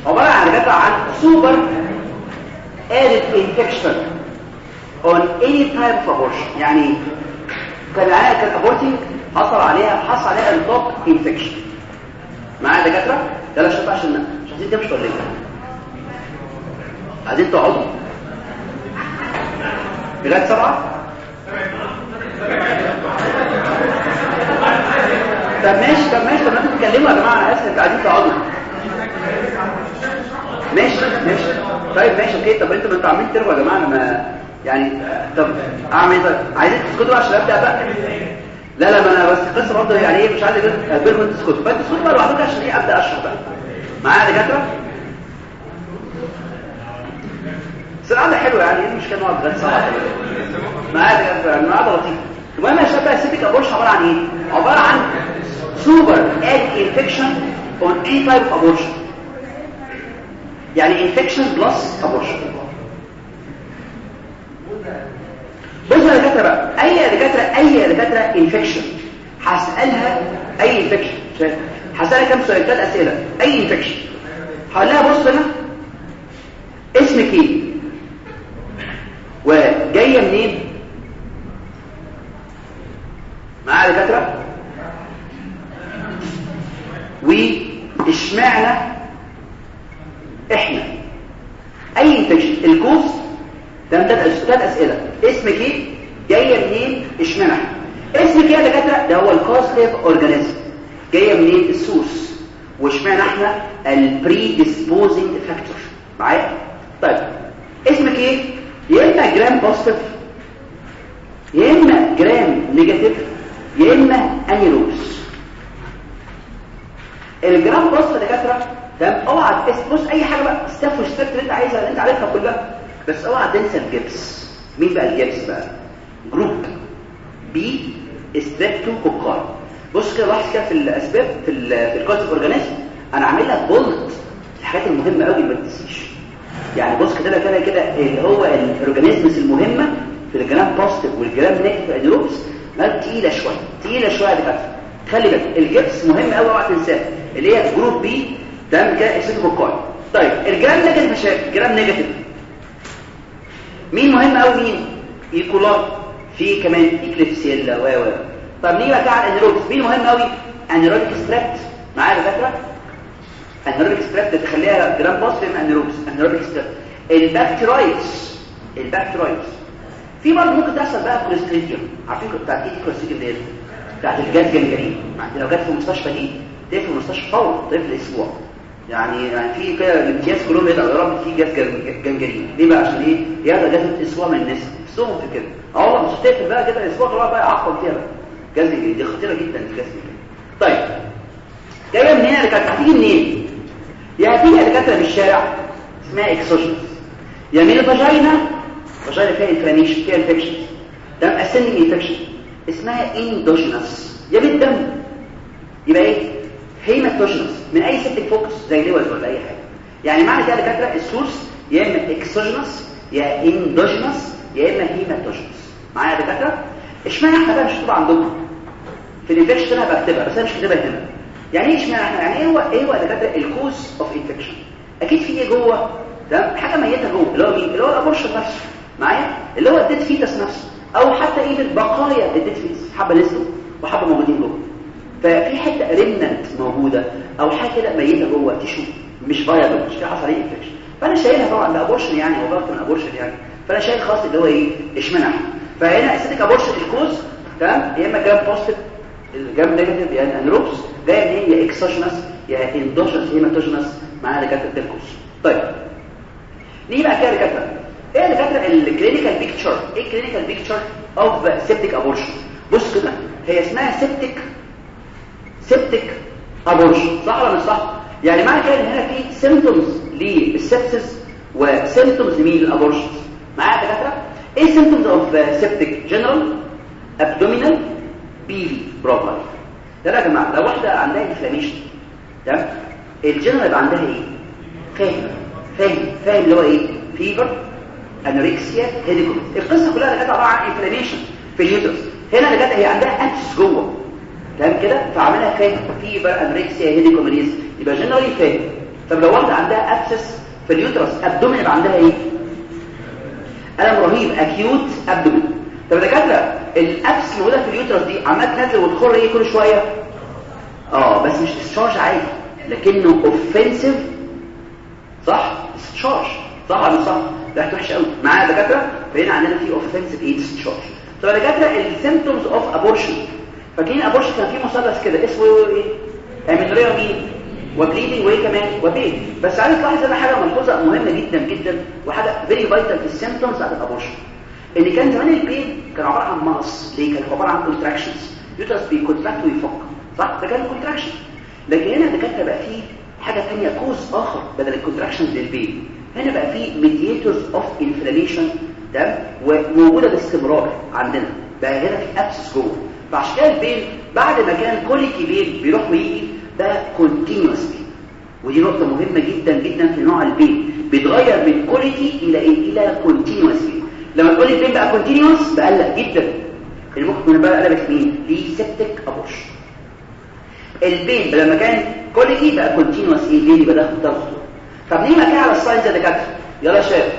عباره عن دكاتره عن super added infection on any type of abortion يعني كان عليها كان aborting حصل عليها حصل عليها انطاق infection معايا دكاتره ده لا شوف عشان مش عايزين تمشوا ولا إيه عايزين تقعدوا لغايه سبعة طب ماشي طب ماشي طب ما أنتوا تتكلموا يا جماعة أنا اسف أنتوا عايزين تقعدوا ماشي ماشي طيب ماشي أوكي طب أنتوا ما أنتوا عاملين تروا يا جماعة أنا ما يعني طب اعمل إيه طيب عايزين تسكتوا عشان ابدا بقى لا لا ما أنا بس القصة برضه يعني إيه مش عايز تسكتوا بقى لوحدكم عشان إيه؟ أبدأ اشرح بقى. معايا دكاترة؟ بس القعده حلوة يعني إيه المشكلة نقعد لغايه ساعه معايا دكاترة يعني القعده لطيفه المهم يا شباب ال septic abortion عبارة عن إيه؟ عبارة عن super added infection on any type abortion يعني infection plus abortion بصوا يا دكاترة بقى اي دكاترة أي دكاترة infection هسألها أي infection هسالها كام سؤال؟ ثلاث أسئلة. أي infection هقول لها بص هنا. اسمك إيه؟ وجاية منين؟ معايا دكاترة؟ واشمعنى إحنا؟ أي infection ال cause ده ثلاث أسئلة. اسمك إيه؟ جاية منين؟ اشمعنى اسمك إيه يا دكاترة؟ ده هو ال causative organism. جاية منين؟ ال source. واشمعنى إحنا ال predisposing factor معايا؟ طيب اسمك إيه؟ يا إما gram positive يا إما gram negative يا إما anaerobes ال gram positive دكاترة تمام؟ اوعى بص أي حاجة بقى staph وال staph اللي أنت عايزها اللي أنت عارفها كلها. بس اوعى تنسى ال GBS مين بقى ال GBS بقى؟ group B streptococci بص كده لاحظ كده في الأسباب في في ال causative organism أنا عامل لك bold الحاجات المهمة قوي ما تنسيش. يعني بص كده كده كده اللي هو ال organisms المهمة في ال gram positive وال gram negative anaerobes ما تقيلة شوية تقيلة شوية يا خلي بالك ال GBS مهم قوي أوعى تنساه اللي هي group B ده كده streptococci طيب ال gram negative مش gram negative مين مهم قوي مين؟ E. coli في كمان Klebsiella و و طب نيجي بقى على ال anaerobes مين مهم قوي anaerobic strept معايا دكاترة؟ anaerobic strept تخليها gram positive anaerobes anaerobic strept ال bacteroides ال bacteroides في برضه ممكن تحصل بقى clostridium عارفين بتاعت إيه clostridium ديت؟ بتاعت ال gas gangrene لو جت في المستشفى دي تقفل في المستشفى فورا تقفل أسبوع. يعني يعني في كده الامتياز كلهم يا رب في gas gangrene ليه بقى؟ عشان إيه؟ ياخد أجازة أسبوع من الناس. نفسهم في كده. آه مش هتقفل بقى كده أسبوع طلع بقى يعقم فيها بقى. gas gangrene دي خطيرة جدا ال gas gangrene طيب جاية منين يا دكاترة. هتيجي منين؟ يا هتيجي دكاترة من الشارع اسمها exogenous يا من ال vagina ال vagina فيها inflammation فيها infection ده ascending infection اسمها endogenous يا بالدم يبقى إيه؟ hematogenous من أي septic focus زي ليوز ولا أي حاجة. يعني معنى كده دكاترة ال source يا إما exogenous يا endogenous يا إما hematogenous معايا يا دكاترة؟ اشمعنى إحنا بقى مش مكتوب عندكم؟ في ال infection أنا بكتبها بس أنا مش كاتبها هنا. يعني إيه اشمعنى يعني إيه هو إيه هو يا دكاتره ال cause of infection أكيد في إيه جوه تمام؟ حاجة ميتة جوه اللي هو مين؟ اللي هو ال abortion نفسه. معايا؟ اللي هو ال dead fetus نفسه. أو حتى إيه بقايا ال dead fetus حبة نزلوا وحبة موجودين جوه. ففي حتة remnant موجودة أو حاجة كده ميتة جوه tissue مش viable مش في حصل إيه infection فأنا شايلها طبعا ده abortion يعني هو من abortion يعني. فأنا شايل خاص اللي هو إيه؟ إشمعنى؟ فهنا استاتيك ابورشن الكوز تمام؟ يا إما جاب بوزيتيف الجام نيجاتيف يعني أنروبس. جاية منين يا اكسوجينس يا اندوجينس هيماتوجينس مع دكاتره الكوز طيب نيجي بقى كده دكاتره إيه دكاتره الكلينيكال بيكتشر إيه الكلينيكال بيكتشر اوف سيبتيك ابورشن بص كده هي اسمها سيبتيك سيبتيك ابورشن صح ولا مش صح؟ يعني معنى كده إن هنا في سيمبتومز للسبسس وسيمبتومز لمين للابورشن معايا يا دكاتره إيه سيمبتومز اوف سيبتيك جنرال ابدومينال بي في برافو عليك يا جماعة لو واحدة عندها إنفلاميشن. تمام؟ الجنرال عندها إيه؟ فاهم فاهم فاهم اللي هو إيه؟ فيفر انوركسيا هيديكوميس القصة كلها اللي كانت عبارة عن إنفلاميشن في اليوترس هنا اللي كانت هي عندها ابس جوه. تمام كده؟ فعملها فاهم فيفر انوركسيا هيديكوميس يبقى generally FAHM طب لو واحدة عندها abscess في ال uterus abdomen عندها إيه؟ ألم رهيب acute abdomen طب يا دكاترة اللي موجودة في ال uterus دي عمالة تنزل وتخر إيه كل شوية؟ آه بس مش discharge عادي لكنه offensive صح؟ discharge صح ولا صح؟ ده وحش قوي. معايا يا دكاترة؟ فهنا عندنا في offensive إيه discharge طب يا دكاترة ال symptoms of abortion فاكرين abortion كان فيه مثلث كده اسمه إيه؟ amenorrhea مين و bleeding وايه كمان و pain. بس عايز تلاحظ هنا حاجة ملحوظة مهمة جدا جدا وحاجة very vital في ال symptoms بتاعت ال abortion ان كان زمان ال pain كان عبارة عن ماس ليه كان عبارة عن contractions uterus بي contract ويفك صح؟ ده كان contraction لكن هنا دكاتره بقى فيه حاجة ثانية cause اخر بدل ال contractions لل pain هنا بقى فيه mediators of inflammation تمام؟ وموجودة باستمرار عندنا. بقى هنا في abscess جوه فعشان كده ال pain بعد ما كان colicky pain بيروح ويجي ده continuously ودي نقطة مهمة جدا جدا في نوع ال pain بيتغير من colicky إلى إيه؟ إلى continuously لما تقول لي بقى continuous بقلق جدا. المخ من بقى قلبت مين؟ دي septic abortion ال pain لما كان colicky بقى continuous إيه يبقى ده؟ ضغط طب نيجي بقى على الساينز يا دكاترة؟ يلا شباب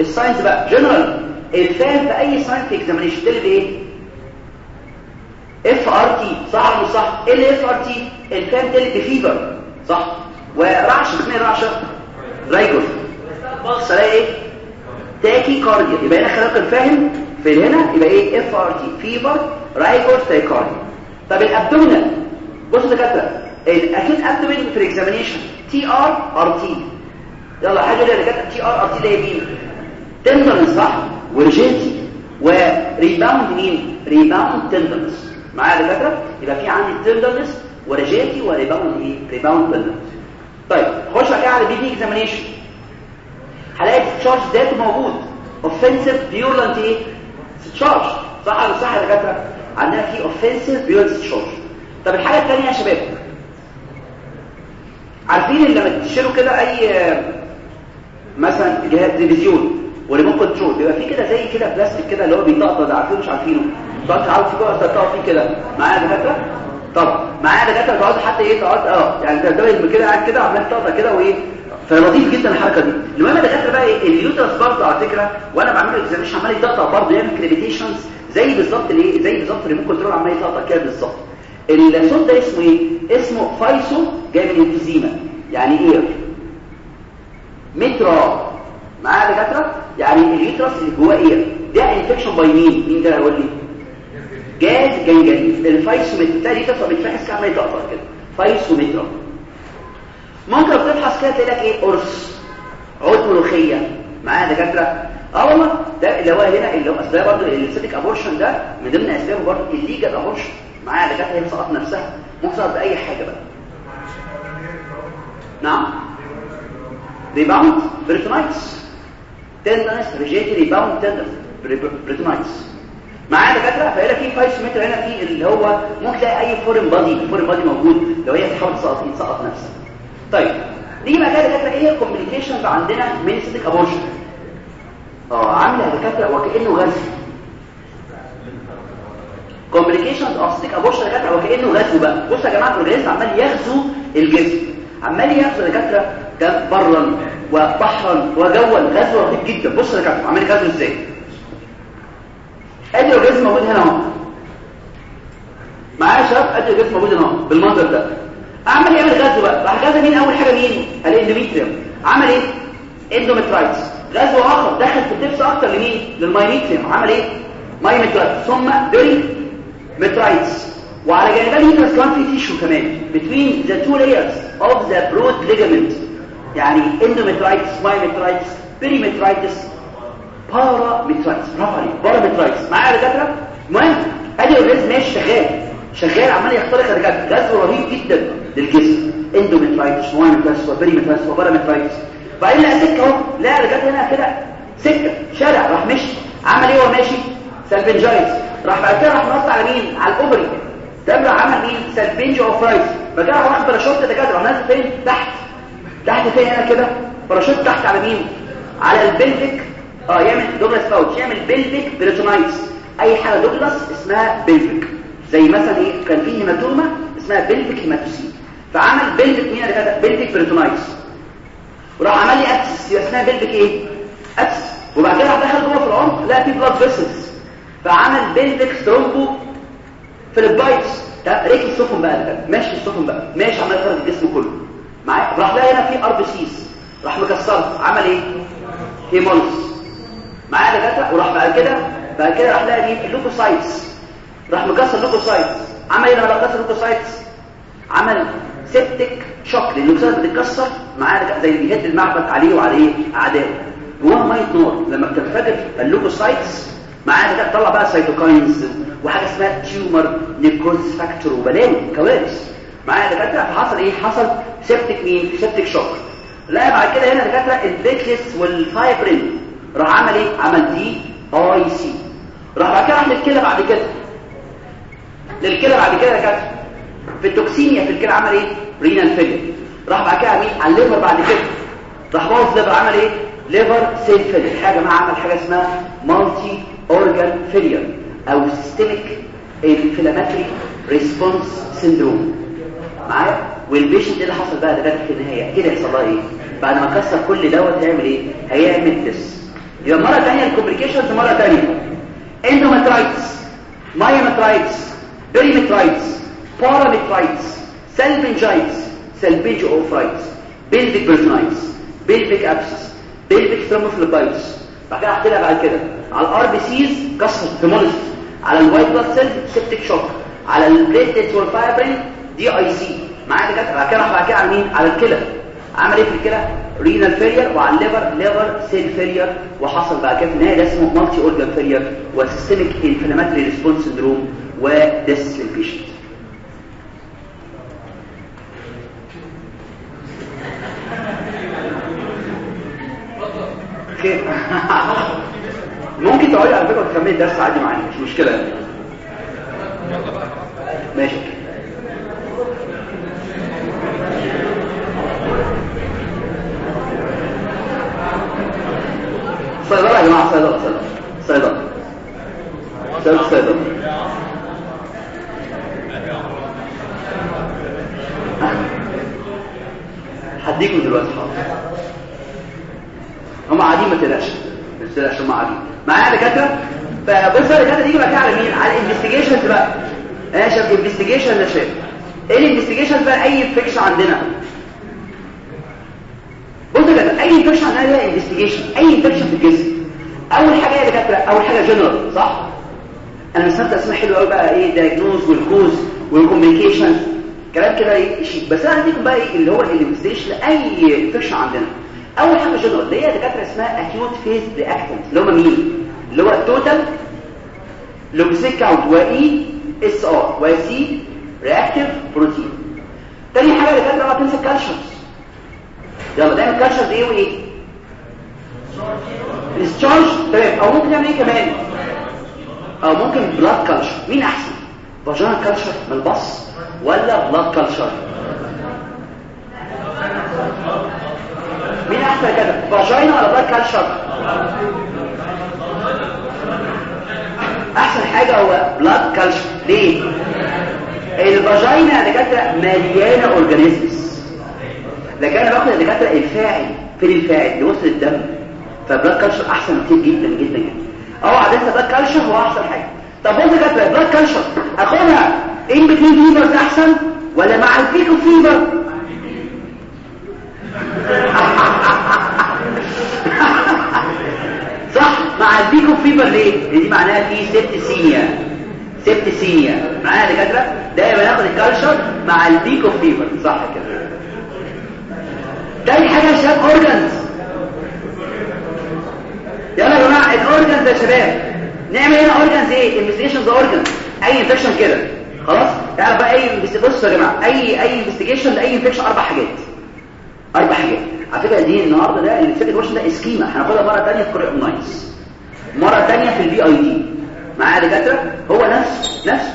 الساينز بقى جنرال الفهم في أي ساينس اكزامينشن تقول إيه؟ اف ار تي صح ولا صح؟ إيه اللي اف ار تي الفهم تقول فيفر صح؟ ورعشه اسمها رعشه رايكوس. بص ألاقي إيه؟ تاكي كارديا يبقى هنا خلاك الفاهم في هنا؟ يبقى إيه؟ إف آر تي فيفر رايكوس تايكارديا طب الأبدومينال. بصوا دكاترة. ال acute abdomen في ال examination TRRT يلا حاجة اللي كانت TRRT ده مين tenderness صح؟ و rigidity و rebound مين؟ rebound tenderness معايا يا دكاترة؟ يبقى في عندي tenderness و rigidity و rebound إيه؟ rebound tenderness طيب خش بقى على ال PV examination هلاقي ال discharge ذاته موجود. offensive purulent إيه؟ تشارج صح ولا صح يا دكاترة؟ عندنا في اوفنسيف فيولنت تشارج طب الحاجة الثانية يا شباب. عارفين لما تشيلوا كده أي مثلا جهاز تلفزيون وريموت كنترول بيبقى فيه كده زي كده بلاستيك كده اللي هو بيطقطق عارفينه؟ مش عارفينه. تقعد تعالوا فيه جوه فيه كده. معايا يا دكاترة؟ طب معايا يا دكاترة؟ تقعد حتى إيه تقعد آه يعني انت كده قاعد كده عمال تقطع كده وإيه؟ فلطيف جدا الحركة دي. المهم دكاتره بقى إيه؟ اليوترس برضه على فكرة وأنا بعمل اكزاميشن عمال يطقطق برضه يعمل كريبيتيشنز زي بالظبط الايه زي بالظبط الريموت كنترول عمال يطقطق كده بالظبط. الصوت ده اسمه إيه؟ اسمه فايسو جاي من يعني إيه مترا معايا يا دكاترة؟ يعني اليوترس اللي جواه إيه؟ ده انفكشن باي مين مين ده هيقول لي جاز جنجري الفايسومتر ده اليوترس بيتفحص كده عمال يطقطق كده. physometra ممكن بتفحص كده تلاقي لك إيه؟ قرص. عود ملوخية. معايا يا دكاترة. آه والله. ده اللي هو هنا اللي هو ده برضه ال septic abortion ده من ضمن أسبابه برضه ال illegal abortion معايا دكاترة هي سقط نفسها. ممكن تسقط بأي حاجة بقى. نعم. rebound peritonitis tenderness rigidity rebound tenderness peritonitis معايا دكاترة. فهنا في physometra هنا في اللي هو ممكن تلاقي أي foreign body foreign body موجود. لو هي تحاول تسقط نفسها. طيب نيجي بقى كده دكاترة إيه ال complications عندنا من septic abortion آه عاملة دكاترة وكأنه غزو complications of septic abortion دكاترة وكأنه غزو بقى. بصوا يا جماعة ال organism عمال يغزو الجسم. عمال يغزو دكاترة برا وبحرا وجوا. غزو رهيب جدا. بصوا يا دكاترة عمال يغزو إزاي؟ ادي ال organism موجود هنا أهو. معايا يا شباب؟ ادي ال organism موجود هنا بالمنظر ده. عمل يعمل غزو بقى راح غزا مين أول حاجة مين؟ ال endometrium. عمل إيه؟ endometritis. غزو آخر دخل في ال depth أكتر لمين؟ لل myometrium عمل إيه؟ myometritis ثم perimetritis. وعلى جانبين هنا كان في tissue كمان. Between the two layers of the broad ligament. يعني endometritis myometritis perimetritis parametritis برافو عليك parametritis معايا يا دكاتره المهم أدي ال organism ماشي شغال؟ شغال عمال يخترق الرجال غزو رهيب جدا للجسم. endometritis myometritis و perimetritis و parametritis بعدين لقى سكة أهو. لقى الرجال هنا كده سكة. شارع راح مشي. عمل إيه وهو ماشي؟ salpingitis راح بعد كده راح نط على مين؟ على ال ovary. ده عمل مين؟ salpingo-oophoritis بقى راح واخد باراشوت ده كده راح نازل فين؟ تحت. تحت فين هنا كده؟ باراشوت تحت على مين؟ على ال pelvic. آه يعمل Douglas pouch يعمل pelvic peritonitis. أي حاجة Douglas اسمها pelvic. زي مثلا إيه كان في hematoma اسمها pelvic hematocele فعمل pelvic مين ده pelvic peritonitis وراح عمل لي abscess اسمها pelvic إيه؟ abscess. وبعد كده راح دخل جوه في العمق لقى في blood vessels فعمل pelvic thrombophlebitis ريكي السفن بقى ده ماشي السفن بقى ماشي عمال يخرب الجسم كله. معايا؟ راح لقى هنا في RBCs راح مكسرها عمل إيه؟ hemolysis معايا دكاترة؟ وراح بعد كده بعد كده راح لقى مين ال leukocytes. راح مكسر ال leukocytes عمل إيه لما كسر ال leukocytes عمل septic shock. لأن ال leukocytes بتتكسر معايا زي بيهد المعبد عليه وعليه اعدائه جواه ميه نار لما بتنفجر ال leukocytes معايا ده طلع بقى cytokines وحاجة اسمها tumor necrosis factor وبلاوي كوارث. معايا دكاتره فحصل إيه؟ حصل septic مين septic shock لا بعد كده هنا دكاتره ال platelets وال fibrin. راح عمل إيه؟ عمل DIC راح بعد كده راح للكلى بعد كده. للكلى بعد كده دكاتره في ال toxemia في الكلى عمل إيه؟ renal failure راح بعد كده مين؟ على ال liver بعد كده. راح بوظ liver عمل إيه؟ liver cell failure حاجة ما عمل حاجة اسمها multi-organ failure أو systemic inflammatory response syndrome معايا؟ وال patient اللي حصل بقى ده في النهاية. كده يحصل لها إيه؟ بعد ما كسر كل دوت هيعمل إيه؟ هيعمل death يبقى مرة ثانية ال complications مره ثانية endometritis myometritis perimetritis parametritis salpingitis salpingo-oophoritis pelvic peritonitis pelvic abscess pelvic thrombophlebitis بعد كده هحكي بعد كده على ال RBCs كسر hemolysis على ال white blood cell septic shock على ال platelets وال fibrin DIC معايا دكاتره بعد كده بعد كده على مين على الكلى عمل إيه في الكلى renal failure وعلى ال liver liver cell failure وحصل بعد كده في النهايه ده اسمه multi-organ failure و systemic inflammatory response syndrome و death لل patient خير ممكن تقعدي على فكرة وتكملي الدرس عادي معايا. مش مشكلة. يعني ماشي. صيدلة يا جماعة صيدلة صيدلة. صيدلة. صيدلة صيدلة. هديكم دلوقتي حاضر. هم قاعدين ما تقلقش. ما تقلقش هم قاعدين. معايا دكاترة؟ فبص يا دكاترة تيجي بقى على مين؟ على ال investigations بقى. أنا شايف investigation أنا شايف إيه ال investigation بقى؟ أي infection عندنا. بص دكاترة أي infection عندنا ليها investigation أي infection في الجسم. أول حاجة يا دكاترة أول حاجة جنرال صح؟ أنا مسمت اسماء حلوة قوي بقى إيه diagnosis وال cause والكوميونيكيشن كلام كده إيه بس أنا هديكم بقى إيه اللي هو الانفستيجيشن لأي انفكشن عندنا. أول حاجة اللي هي دكاترة اسمها اكيوت فيز رياكتنت اللي هم مين؟ اللي هو التوتال لوكسيك كاونت واي إس آر وسي رياكتيف بروتين تاني حاجة دكاترة بقى تنسى الكالشيوم. يلا نعمل كالشر إيه؟ وايه الستارج تمام أو ممكن نعمل إيه كمان؟ أو ممكن blood culture مين أحسن؟ vaginal culture من ال pus. ولا blood culture مين أحسن كده؟ vagina ولا blood culture أحسن حاجة هو blood culture ليه؟ ال vagina دكاترة مليانة organisms لكن أنا باخد الدكاتره الفاعل. فين الفاعل؟ اللي وصل الدم ف blood culture أحسن كتير جدا جدا يعني أوعى تنسى blood culture هو أحسن حاجة. طب بص دكاترة blood culture اخدها in between fevers أحسن ولا مع ال peak of fever صح مع ال peak of fever ليه دي معناها في septicemia septicemia معايا يا دكاترة؟ دايما ناخد ال culture مع ال peak of fever صح كده. تاني حاجة يا شباب اورجانز يلا يا جماعة الاورجانز يا شباب. نعمل هنا اورجانز إيه؟ انفستيجيشنز اورجانز أي انفكشن كده. خلاص؟ تعرف بقى أي بصوا يا جماعة اي أي انفستيجيشن لأي انفكشن أربع حاجات. أربع حاجات. على فكرة دي النهارده ده الانفكشن ده اسكيما هناخدها مرة ثانية في كوريا نايس مرة ثانية في البي اي دي معايا دكاترة؟ هو نفس نفس.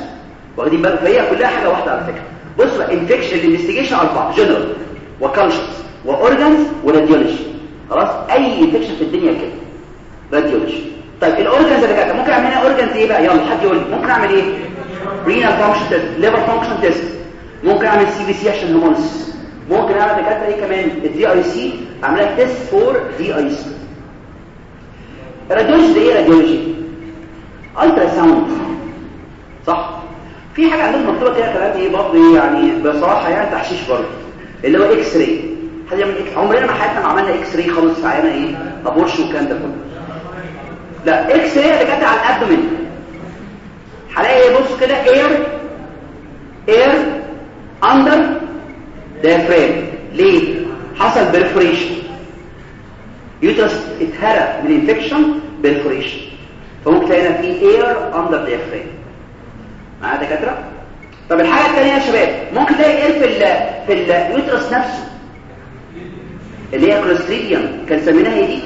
واخدين بالك فهي كلها حاجة واحدة على فكرة. بص بقى infection ال investigation أربعة. general و cultures و organs و radiology. خلاص؟ أي infection في الدنيا كده. radiology. طيب ال organs اللي كده ممكن أعمل هنا organs إيه بقى؟ يلا حد يقول ممكن أعمل إيه؟ renal function test liver function test ممكن اعمل CBC عشان hormones ممكن اعمل دكاتره إيه كمان ال DIC اعملها test for DIC radiology إيه radiology ultrasound صح. في حاجة عندنا مكتوبة كده كلام إيه برضه يعني بصراحة يعني تحشيش برضه. اللي هو X-ray حد يعمل X... عمرنا ما حياتنا ما عملنا X-ray خالص في عيانا إيه؟ abortion والكلام ده كله. لا X-ray اللي جت على ال abdomen هلاقي إيه؟ بص كده air air under diaphragm. ليه؟ حصل perforation uterus اتهرى من infection perforation فممكن تلاقي هنا في air under diaphragm. معايا دكاترة؟ طب الحاجة الثانية يا شباب ممكن تلاقي air في ال في ال uterus نفسه. اللي هي clostridium كان سميناها إيه دي؟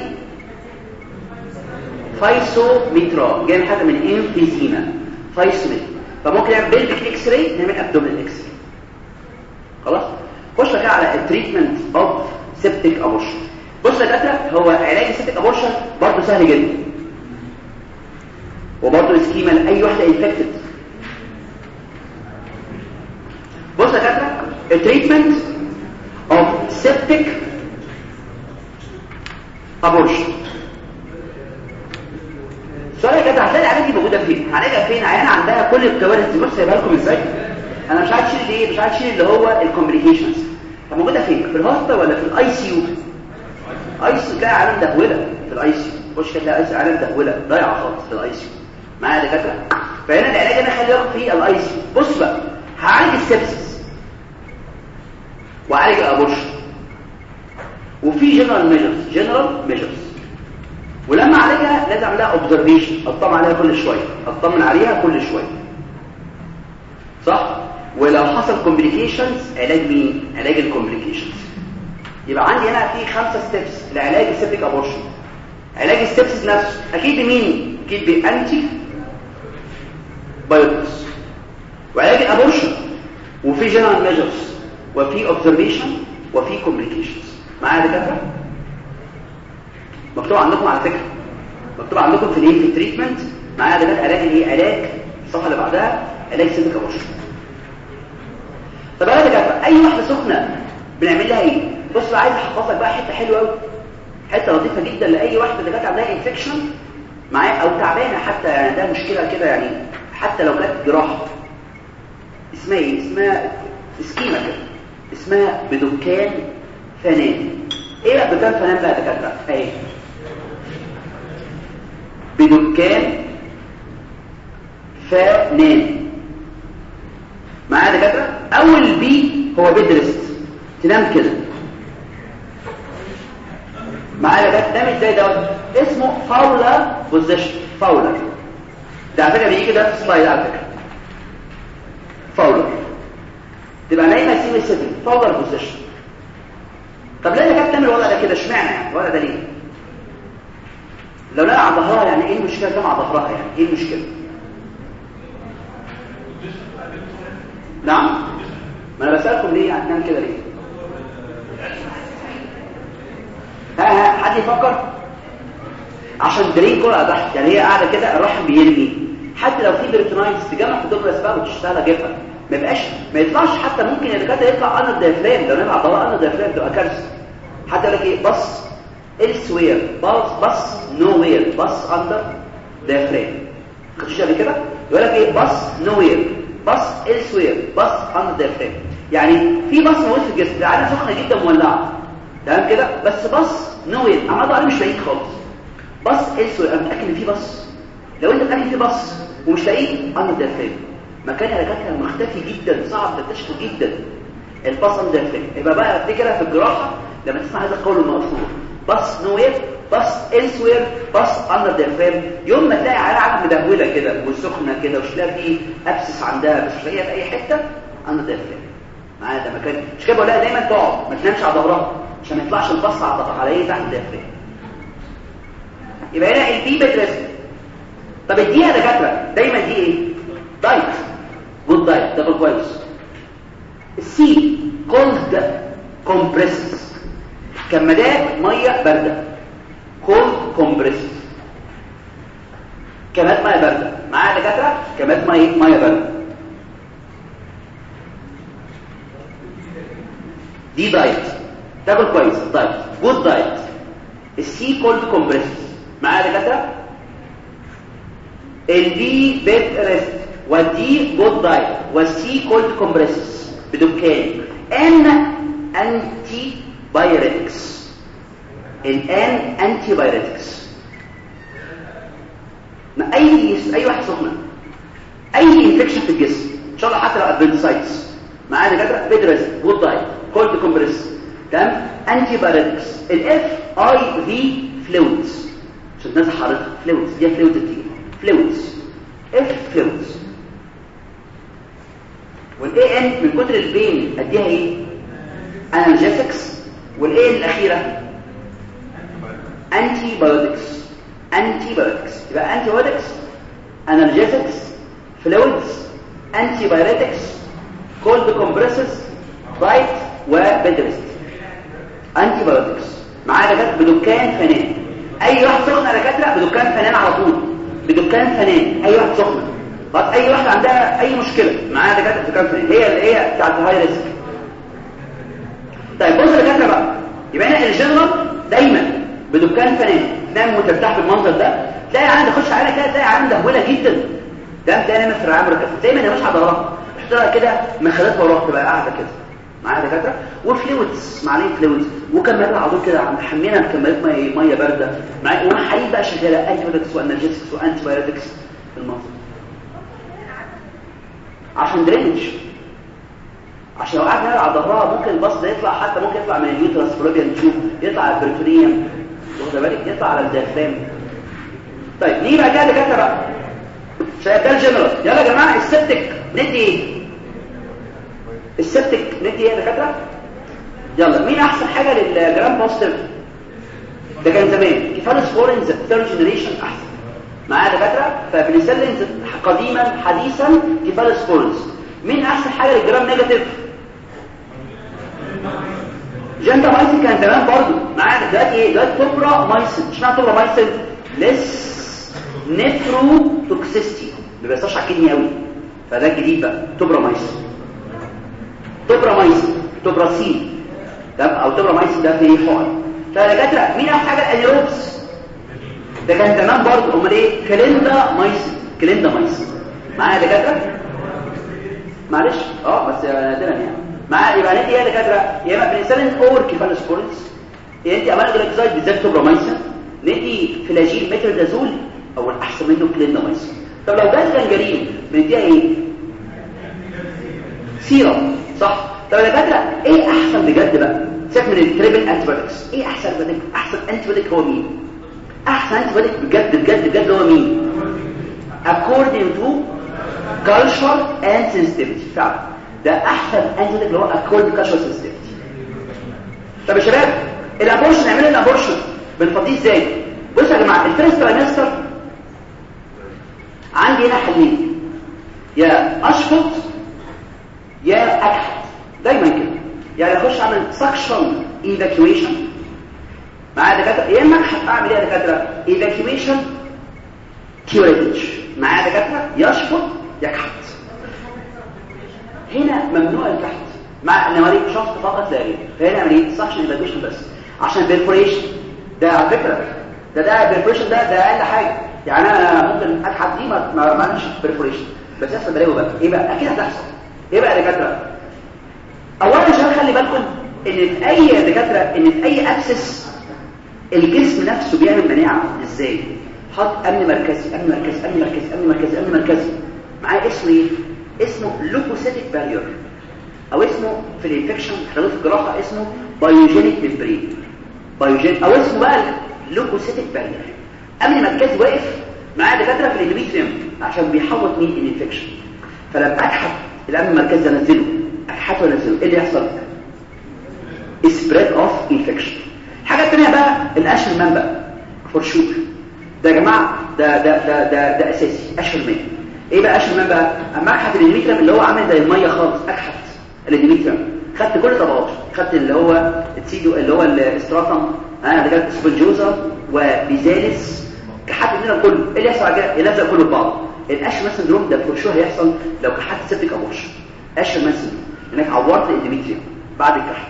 physometra جاي حاجة من emphysema. physometra فممكن نعمل pelvic X-ray نعمل abdominal X-ray خلاص؟ خش بقى على ال treatment of septic abortion بص يا هو علاج ال septic abortion برضه سهل جدا. وبرضه schema لأي واحدة infected بص يا دكاترة ال treatment of septic abortion يا جدع هتلاقي العلاج دي موجودة فين؟ هنلاقيها فين؟ عيانه عندها كل الكوارث دي. بص سايبها لكم إزاي؟ أنا مش عارف أشيل إيه؟ مش عارف أشيل اللي هو ال complications طب موجودة فين؟ في الهوستا ولا في الاي سي يو اي سي تلاقي عالم دهوله في الاي سي خش تلاقي اي سي عالم دهوله ضايعة خالص في ال ICU معايا دكاترة؟ فهنا العلاج أنا خلي بالكم في ال ICU بص بقى هعالج ال sepsis وعالج ال abortion. وفي general measures general measures ولما اعالجها لازم اعملها observation اطمن عليها كل شوية اطمن عليها كل شوية صح؟ ولو حصل complications علاج مين؟ علاج ال complications يبقى عندي هنا في خمسة steps لعلاج ال septic abortion علاج ال sepsis نفسه. أكيد بمين أكيد ب antibiotics وعلاج ال abortion وفي general measures وفي observation وفي complications معايا دكاترة؟ مكتوب عندكم على فكرة. مكتوب عندكم في الايه في ال treatment معايا دكاتره علاج الايه علاج الصفحة اللي بعدها علاج septic abortion طب أنا دكاتره أي واحدة سخنة بنعمل لها إيه؟ بص عايز احفظك بقى حتة حلوة قوي حتة لطيفة جدا لأي واحدة دكاتره عندها infection معايا أو تعبانة حتى يعني ده مشكلة كده يعني حتى لو كانت جراحة. اسمها إيه؟ اسمها schema كده. اسمها بدكان فنان. إيه بقى بدكان فنان بقى دكاترة؟ اهي بدكان فنان معايا دكاتره أول B هو bed rest تنام كده. معايا دكاتره تنام إزاي دوت اسمه Fowler position. Fowler ده على فكرة بيجي ده في slide على فكرة. Fowler تبقى نايمة semi-sitting Fowler position. طب ليه كانت تعمل الوضع ده كده؟ اشمعنى يعني؟ الوضع ده ليه لو نقع على ظهرها يعني إيه المشكلة ده مع ظهرها يعني إيه المشكلة؟ نعم؟ ما أنا بسألكم ليه يعني نعمل كده ليه؟ ها ها حد يفكر؟ عشان drain كلها تحت يعني هي قاعدة كده الرحم بيرمي. حتى لو في بريتونايتس تجمع في الدكتور اسباب وتشتغل اجيبها ما يبقاش ما يطلعش حتى ممكن الدكاتره يطلع أنا الديافرام لو نبع طلع أنا الديافرام تبقى كارثة. حتى لك إيه؟ بص. Elsewhere. بص بص nowhere. بص under diaphragm خدتش قبل كده؟ يقول لك إيه؟ بص nowhere. بص elsewhere. بص under diaphragm يعني في بص موجود في الجسم. العاده سخنة جدا مولعة. تمام كده؟ بس بص nowhere. عمال عليه مش بعيد خالص. بص elsewhere. أنا متأكد إن في بص لو أنت متأكد في بص ومش لاقيه under diaphragm مكان الركاكه مختفي جدا. صعب تكتشفه جدا. البص under diaphragm يبقى بقى افتكرها في الجراحة لما تسمع هذا القول المشهور بص نوير بص elsewhere بص under diaphragm يوم ما تلاقي عالم مدهولة كده وسخنه كده ومش لاقي أبسس عندها مش لاقيها في أي حتة under diaphragm معايا ده مكان. مش كده بقول لها دايما تقعد ما تنامش على ظهرها عشان ما يطلعش ال pus على على إيه تحت ال diaphragm يبقى هنا ال B bed rest طب اديها دكاترة. دايما D إيه؟ diet. good diet ده كويس ال C cold compresses كمادات مية بارده cold compresses كمادات مية بارده معايا دكاترة؟ كمادات ميه مية بارده D diet. تاكل كويس. diet good diet ال C cold compresses معايا دكاترة؟ ال B bed rest وال D good diet وال C cold compresses بدكان AN antipyretics ال AN antipyretics ما أي أي واحد سخنه أي infection في الجسم. إن شاء الله حتى لو appendicitis معايا دكاتره bed rest good diet cold compress تمام؟ antipyretics ال F IV fluids عشان الناس حضرتك fluids دي fluids دي fluids F fluids وال AN من كتر ال pain أديها إيه؟ analgesics وال AN الأخيرة. antibiotics antibiotics يبقى antibiotics analgesics fluids antibiotics cold compresses diet و bed rest antibiotics معايا دكاترة؟ بدكان فنان. أي واحد سخن دكاترة؟ بدكان فنان على طول. بدكان فنان. أي واحد سخن. أي واحد عندها أي مشكلة؟ معايا دكاترة بدكان فنان. هي اللي هي بتاعت ال high risk طيب بص يا دكاترة بقى. يبقى هنا الجنرال دايما بدكان فنان. تنام وترتاح بالمنظر ده. تلاقي عندك تخش عليها كده تلاقي عندها دهوله جدا. ده تلاقي نايمه في الرعايه مركزه دايما هي مش على ظهرها تحطها كده مخدات وراها تبقى قاعدة كده. معايا دكاترة؟ و fluids. معايا fluids. وكمادات على طول كده محمينا بكمادات ميه مية باردة. معايا. ومحاليل بقى شغالة antibiotics و analgesics و antibiotics في المنظر. عشان drainage عشان لو قعدنا على ظهرها ممكن ال pus ده يطلع حتى ممكن يطلع من ال uterus fallopian tube يطلع على ال peritoneum واخد بالك؟ يطلع على ال diaphragm طيب نيجي بقى كده دكاتره بقى. شايف ده الجنرال. يلا يا جماعة ال septic ندي إيه؟ ال septic ندي إيه يا دكاترة؟ يلا مين أحسن حاجة لل gram positive؟ ده كان زمان. cephalosporins third generation أحسن. معايا دكاترة؟ فبنسلين قديما حديثا cephalosporins مين أحسن حاجة لل gram negative؟ جنتا مايسن كان زمان برضو معانا دلوقتي إيه؟ دلوقتي توبرا مايسن. اشمعنى tobramycin. less nephrotoxicity ما بيصحش على ال kidney قوي. فده الجديد بقى. tobramycin. tobramycin. توبرا سي تمام؟ أو توبرا مايسن ده فيه حقن. فدكاتره مين احسن حاجة؟ ال anaerobes ده كان زمان برضو أمال إيه؟ clindamycin. clindamycin. معايا دكاترة؟ معلش. أه بس نادرا يعني. معايا يبقى ندي إيه دكاتره يا إما بنسلين or cephalosporins يا أنت امال بالذات توبرامايسين ندي Flagyl metronidazole أو الاحسن منه كليندامايسين طب لو gas gangrene بنديها إيه؟ سيرم صح؟ طب يا دكاترة إيه أحسن بجد بقى؟ سيبك من ال triple antibiotics. إيه أحسن بدك أحسن antibiotic هو مين؟ أحسن antibiotic بجد بجد بجد هو مين؟ According to culture and sensitivity ده أحسن antibiotic اللي هو to culture sensitivity طب يا شباب ال abortion نعمل ال abortion بنفضيه إزاي؟ بصوا يا جماعة ال first trimester عندي هنا حلين يا أشفط يا اكحت دايما كده. يعني أخش أعمل suction evacuation مع دكاترة يا إما أعمل إيه يا دكاترة؟ evacuation curettage معايا دكاترة يشفط يكحت هنا ممنوع الكحت مع نواريك شفط فقط لا غير فهنا عمليه suction evacuation بس. عشان perforation ده على فكرة. ده ده perforation ده ده أقل حاجة. يعني أنا ممكن اكحت دي ما ما اعملش perforation بس يحصل بلاوي بقى. إيه بقى؟ أكيد هتحصل. إيه بقى يا دكاترة؟ اولا عشان خلي بالكم إن في أي دكاترة إن في أي abscess الجسم نفسه بيعمل مناعة. إزاي؟ حط أمن مركزي أمن مركزي أمن مركزي أمن مركزي أمن مركزي. معاه اسمه إيه؟ اسمه leukocytic barrier أو اسمه في ال infection في الجراحة اسمه pyogenic membrane pyogenic أو اسمه بقى leukocytic barrier امن مركزي واقف معاه دكاترة في ال endometrium عشان بيحوط مين؟ ال infection فلما اكحت الامن المركزي انزله اكحته وانزله إيه اللي يحصل؟ سبريد اوف انفكشن الحاجة الثانية بقى القش المنبع فور شور ده يا جماعة ده ده ده ده, ده أساسي. الماء إيه بقى الماء بقى أما اكحت الاندوميتريوم اللي هو عامل زي المية خالص أكحت. الاندوميتريوم خدت كل طبقات خدت اللي هو التسيدو اللي هو الاستراتم. أنا كانت سبنجوزا وبيزالس كحت منهم كله. إيه اللي يحصل على يلزق كله ببعض ال Asherman syndrome ده for sure هيحصل لو كحت septic abortion Asherman syndrome. إنك عورت ال endometrium بعد الكحت.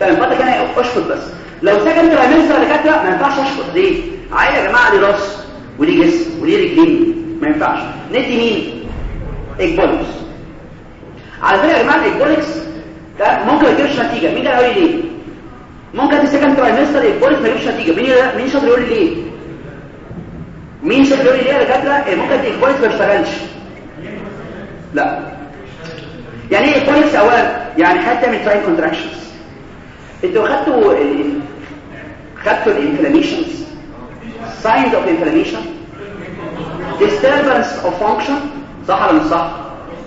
فالمفروض كان أشفط بس. لو second trimester دكاتره ما ينفعش أشفط. ليه؟ عيل يا جماعة ليه راس وليه جسم. وليه رجلين. ما ينفعش. ندي مين؟ ecbolics على فكرة يا جماعة ال ecbolics ده ممكن ما يجيبش نتيجة. مين ده قال لي ليه؟ ممكن second trimester ecbolics ما يجيبش نتيجة. مين مين شاطر يقول لي ليه؟ مين شاطر يقول لي ليه يا دكاترة؟ ممكن ال ecbolics ما يشتغلش. لا. يعني إيه ecbolics اولا يعني حتى من uterine contractions أنتوا خدتوا. خدتوا ال inflammation signs of inflammation disturbance of function. صح ولا مش صح؟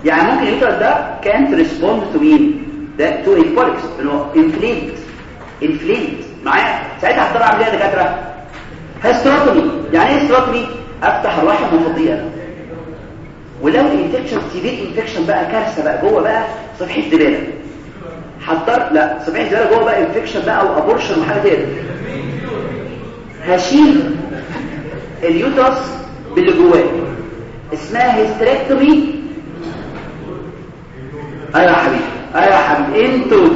يعني ممكن ال uterus ده كانت ريسبوند تو مين ده to ecbolics إنه inflamed inflamed معايا؟ ساعتها إيه يا دكاترة؟ hysterotomy يعني إيه hysterotomy أفتح الرحم وافضيها ولو ال infection severe infection بقى كارثة بقى جوه بقى صفحه زباله هضطر لا صفحه زباله جوه بقى infection بقى أو abortion وحاجة كده هشيل ال uterus باللي جواه. اسمها hysterectomy أيوه يا حبيبي. أيوه يا حبيبي. in toto.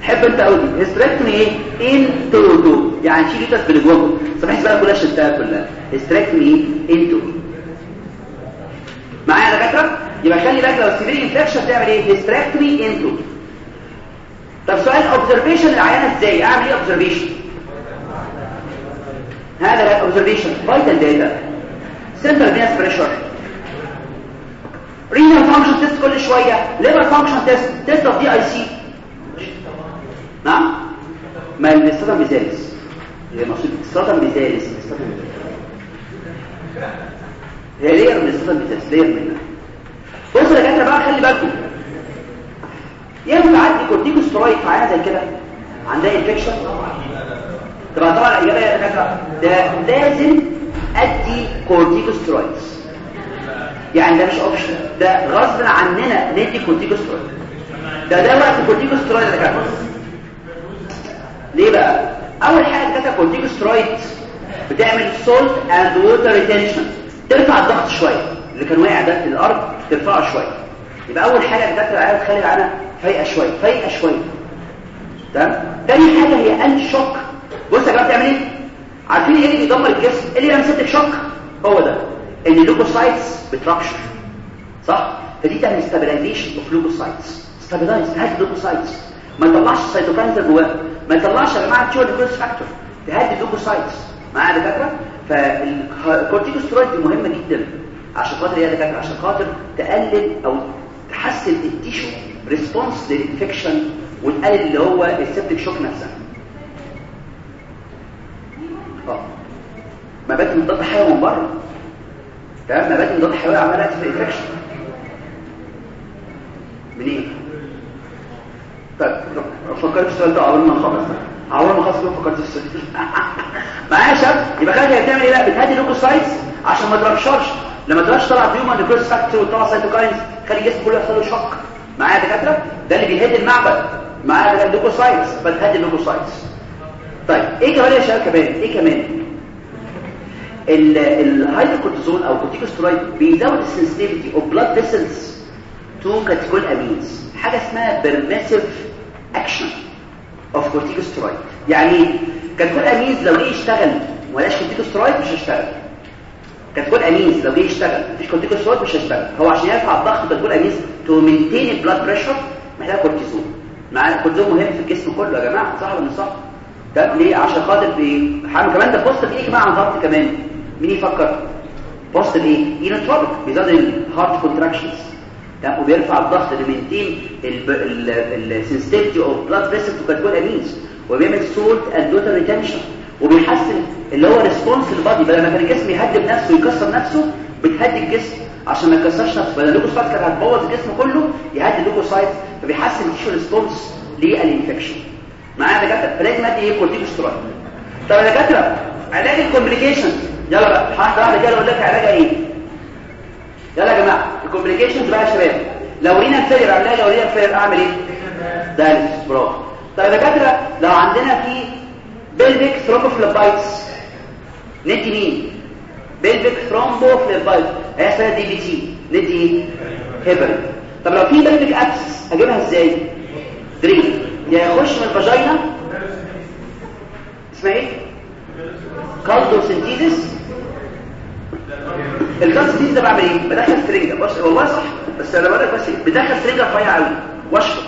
تحب أنت قوي hysterectomy إيه؟ in toto يعني شيل ال uterus باللي جواه صفحه الزباله كلها شلتها كلها. hysterectomy إيه؟ in toto. معايا يا دكاترة؟ يبقى خلي بالك لو ال severe infection تعمل إيه؟ hysterectomy in toto. طب سؤال observation العيانه إزاي؟ أعمل إيه observation هذا observation vital data سنترال فينس بريشر رينال فانكشن تيست كل فانكشن تيست تيست اوف دي اي سي نعم. ما الاستاذ بيزالس هي مقصود الاستاذ بيزالس هي لير من الاستاذ بيزالس لير منها. بصوا يا دكاترة بقى خلي بالكم. ينفع عندي كورتيكوسترويد في عينه زي كده؟ عندها انفكشن طبعا طبعا الاجابه يا دكاتره ده لازم ادي corticosteroids يعني ده مش option ده غصب عننا ندي كورتيكوسترويد ده ده وقت كورتيكوسترويد يا دكاتره ليه بقى؟ أول حاجة دكاتره كورتيكوسترويد بتعمل salt and water retention ترفع الضغط شوية. اللي كان واقع ده في الأرض ترفعه شوية. يبقى أول حاجة الدكاتره عايز تخلي العيانه فايقة شوية فايقة شوية. تمام؟ تاني حاجة هي anti shock بص يا جماعة بتعمل إيه؟ عارفين إيه اللي بيدمر الجسم؟ إيه اللي septic shock؟ هو ده. ان ال leukocytes بت rupture صح؟ فدي تعمل stabilization of leukocytes stabilize هات ال leukocytes ما يطلعش ال cytokines اللي جواه. ما يطلعش يا جماعة تشوف الجلوس factor تهدي ال leukocytes معايا دكاترة؟ فالكورتيكوسترويد دي مهمة جدا. عشان خاطر إيه يا دكاترة؟ عشان خاطر تقلل أو تحسن ال tissue response لل infection وتقلل اللي هو ال septic shock نفسها. آه مبادئ مضاد حيوي من بره. تمام؟ مبادئ مضاد حيوي عماله تقتل ال infection منين؟ طيب فكرت السؤال ده اول ما نخلص اول ما خلص فكرت السؤال معايا يا شباب؟ يبقى خلي هي بتعمل إيه بقى؟ بتهدي اللوكوسايتس عشان ما ترشرش لما ترش طلع فيهم ال glucose factor وطلع cytokines خلي الجسم كله يحصل له shock. معايا يا دكاترة؟ ده اللي بيهد المعبد. معايا ال leukocytes بتهدي ال leukocytes طيب إيه كمان يا شباب؟ كمان إيه كمان؟ الهايدروكورتيزون أو كورتيكوسترويد بيزود ال sensitivity of blood vessels to catecholamines حاجة اسمها permissive action of corticosteroid يعني catecholamines لو جه يشتغل ولاش كورتيكوسترويد مش هيشتغل. catecholamines لو جه يشتغل مفيش كورتيكوسترويد مش هيشتغل. هو عشان يرفع الضغط catecholamines to maintain ال blood pressure محتاج كورتيزون مع الكورتيزون مهم في الجسم كله يا جماعة صح ولا مش صح؟ ده ليه؟ عشان خاطر بيحمل كمان. ده positive إيه مع الضغط كمان؟ مين يفكر؟ positive إيه؟ inotropic بيزود ال heart contractions ده وبيرفع الضغط ل maintain ال sensitivity of blood vessel to catecholamines وبيعمل salt and water retention وبيحسن اللي هو response ال body بدل ما كان الجسم يهدم نفسه ويكسر نفسه بتهدي الجسم. عشان ما يكسرش نفسه. بدل ال leukocyte كانت هتبوظ الجسم كله يهدي ال leukocyte فبيحسن ال tissue response لل infection معايا دكاترة فلازم ادي إيه؟ كورتيكوسترويد طب يا دكاترة علاج ال complication يلا بقى واحدة واحدة كده أقول لك علاجها إيه؟ يلا يا جماعة ال complications بقى يا شباب. لو renal failure علاج لو renal failure أعمل إيه؟ dialysis برافو. طب يا دكاترة لو عندنا في pelvic thrombophlebitis ندي مين؟ pelvic thrombophlebitis هي DVT ندي إيه هيبرين طب لو في pelvic abscess أجيبها إزاي؟ drain يا يخش من ال vagina اسمها إيه؟ culdocentesis ال culdocentesis ده بعمل إيه؟ بدخل سرنجه بص والله صح بس أنا بقول بس بدخل سرنجه رفيعه قوي. واشفط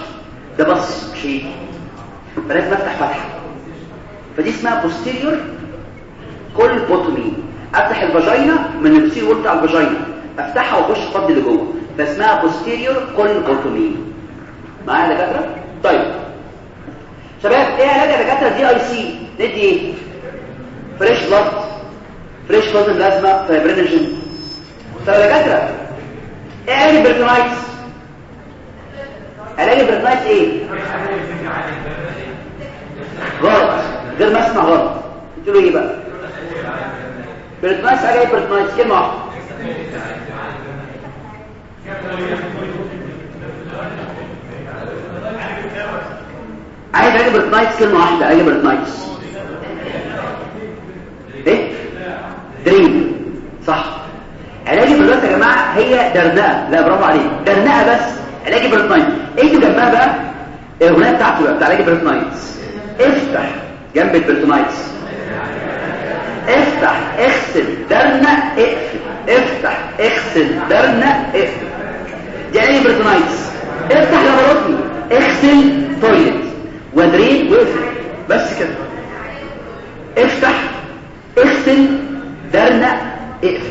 ده بص مش إيه فلازم افتح فتحة. فدي اسمها posterior colpotomy افتح ال vagina من wall بتاع ال vagina. افتحها واخش فضي لجوه فاسمها posterior colpotomy معايا يا دكاترة؟ طيب. شباب إيه علاج يا دكاترة؟ DIC. ندي إيه؟ fresh blood fresh plasma plasma fibrinogen طب يا دكاترة إيه علاج ال peritonitis علاج ال peritonitis إيه؟ غلط. غير ما اسمع غلط. قلت له إيه بقى؟ peritonitis علاج ال peritonitis كلمة واحدة. عايز علاج peritonitis كلمه واحدة علاج peritonitis إيه؟ drain. صح. علاج ال peritonitis يا جماعة هي درنقة. لا برافو عليك. درنقة بس. علاج ال peritonitis إيه جنبها بقى؟ الاغنيه بتاعته بقى بتاع علاج ال peritonitis افتح. جنب ال peritonitis افتح. اغسل. درنق اقفل. افتح. اغسل. درنق اقفل. دي علاج ال peritonitis افتح laparotomy اغسل toilet و drain واقفل بس كده. افتح اغسل درنق اقفل.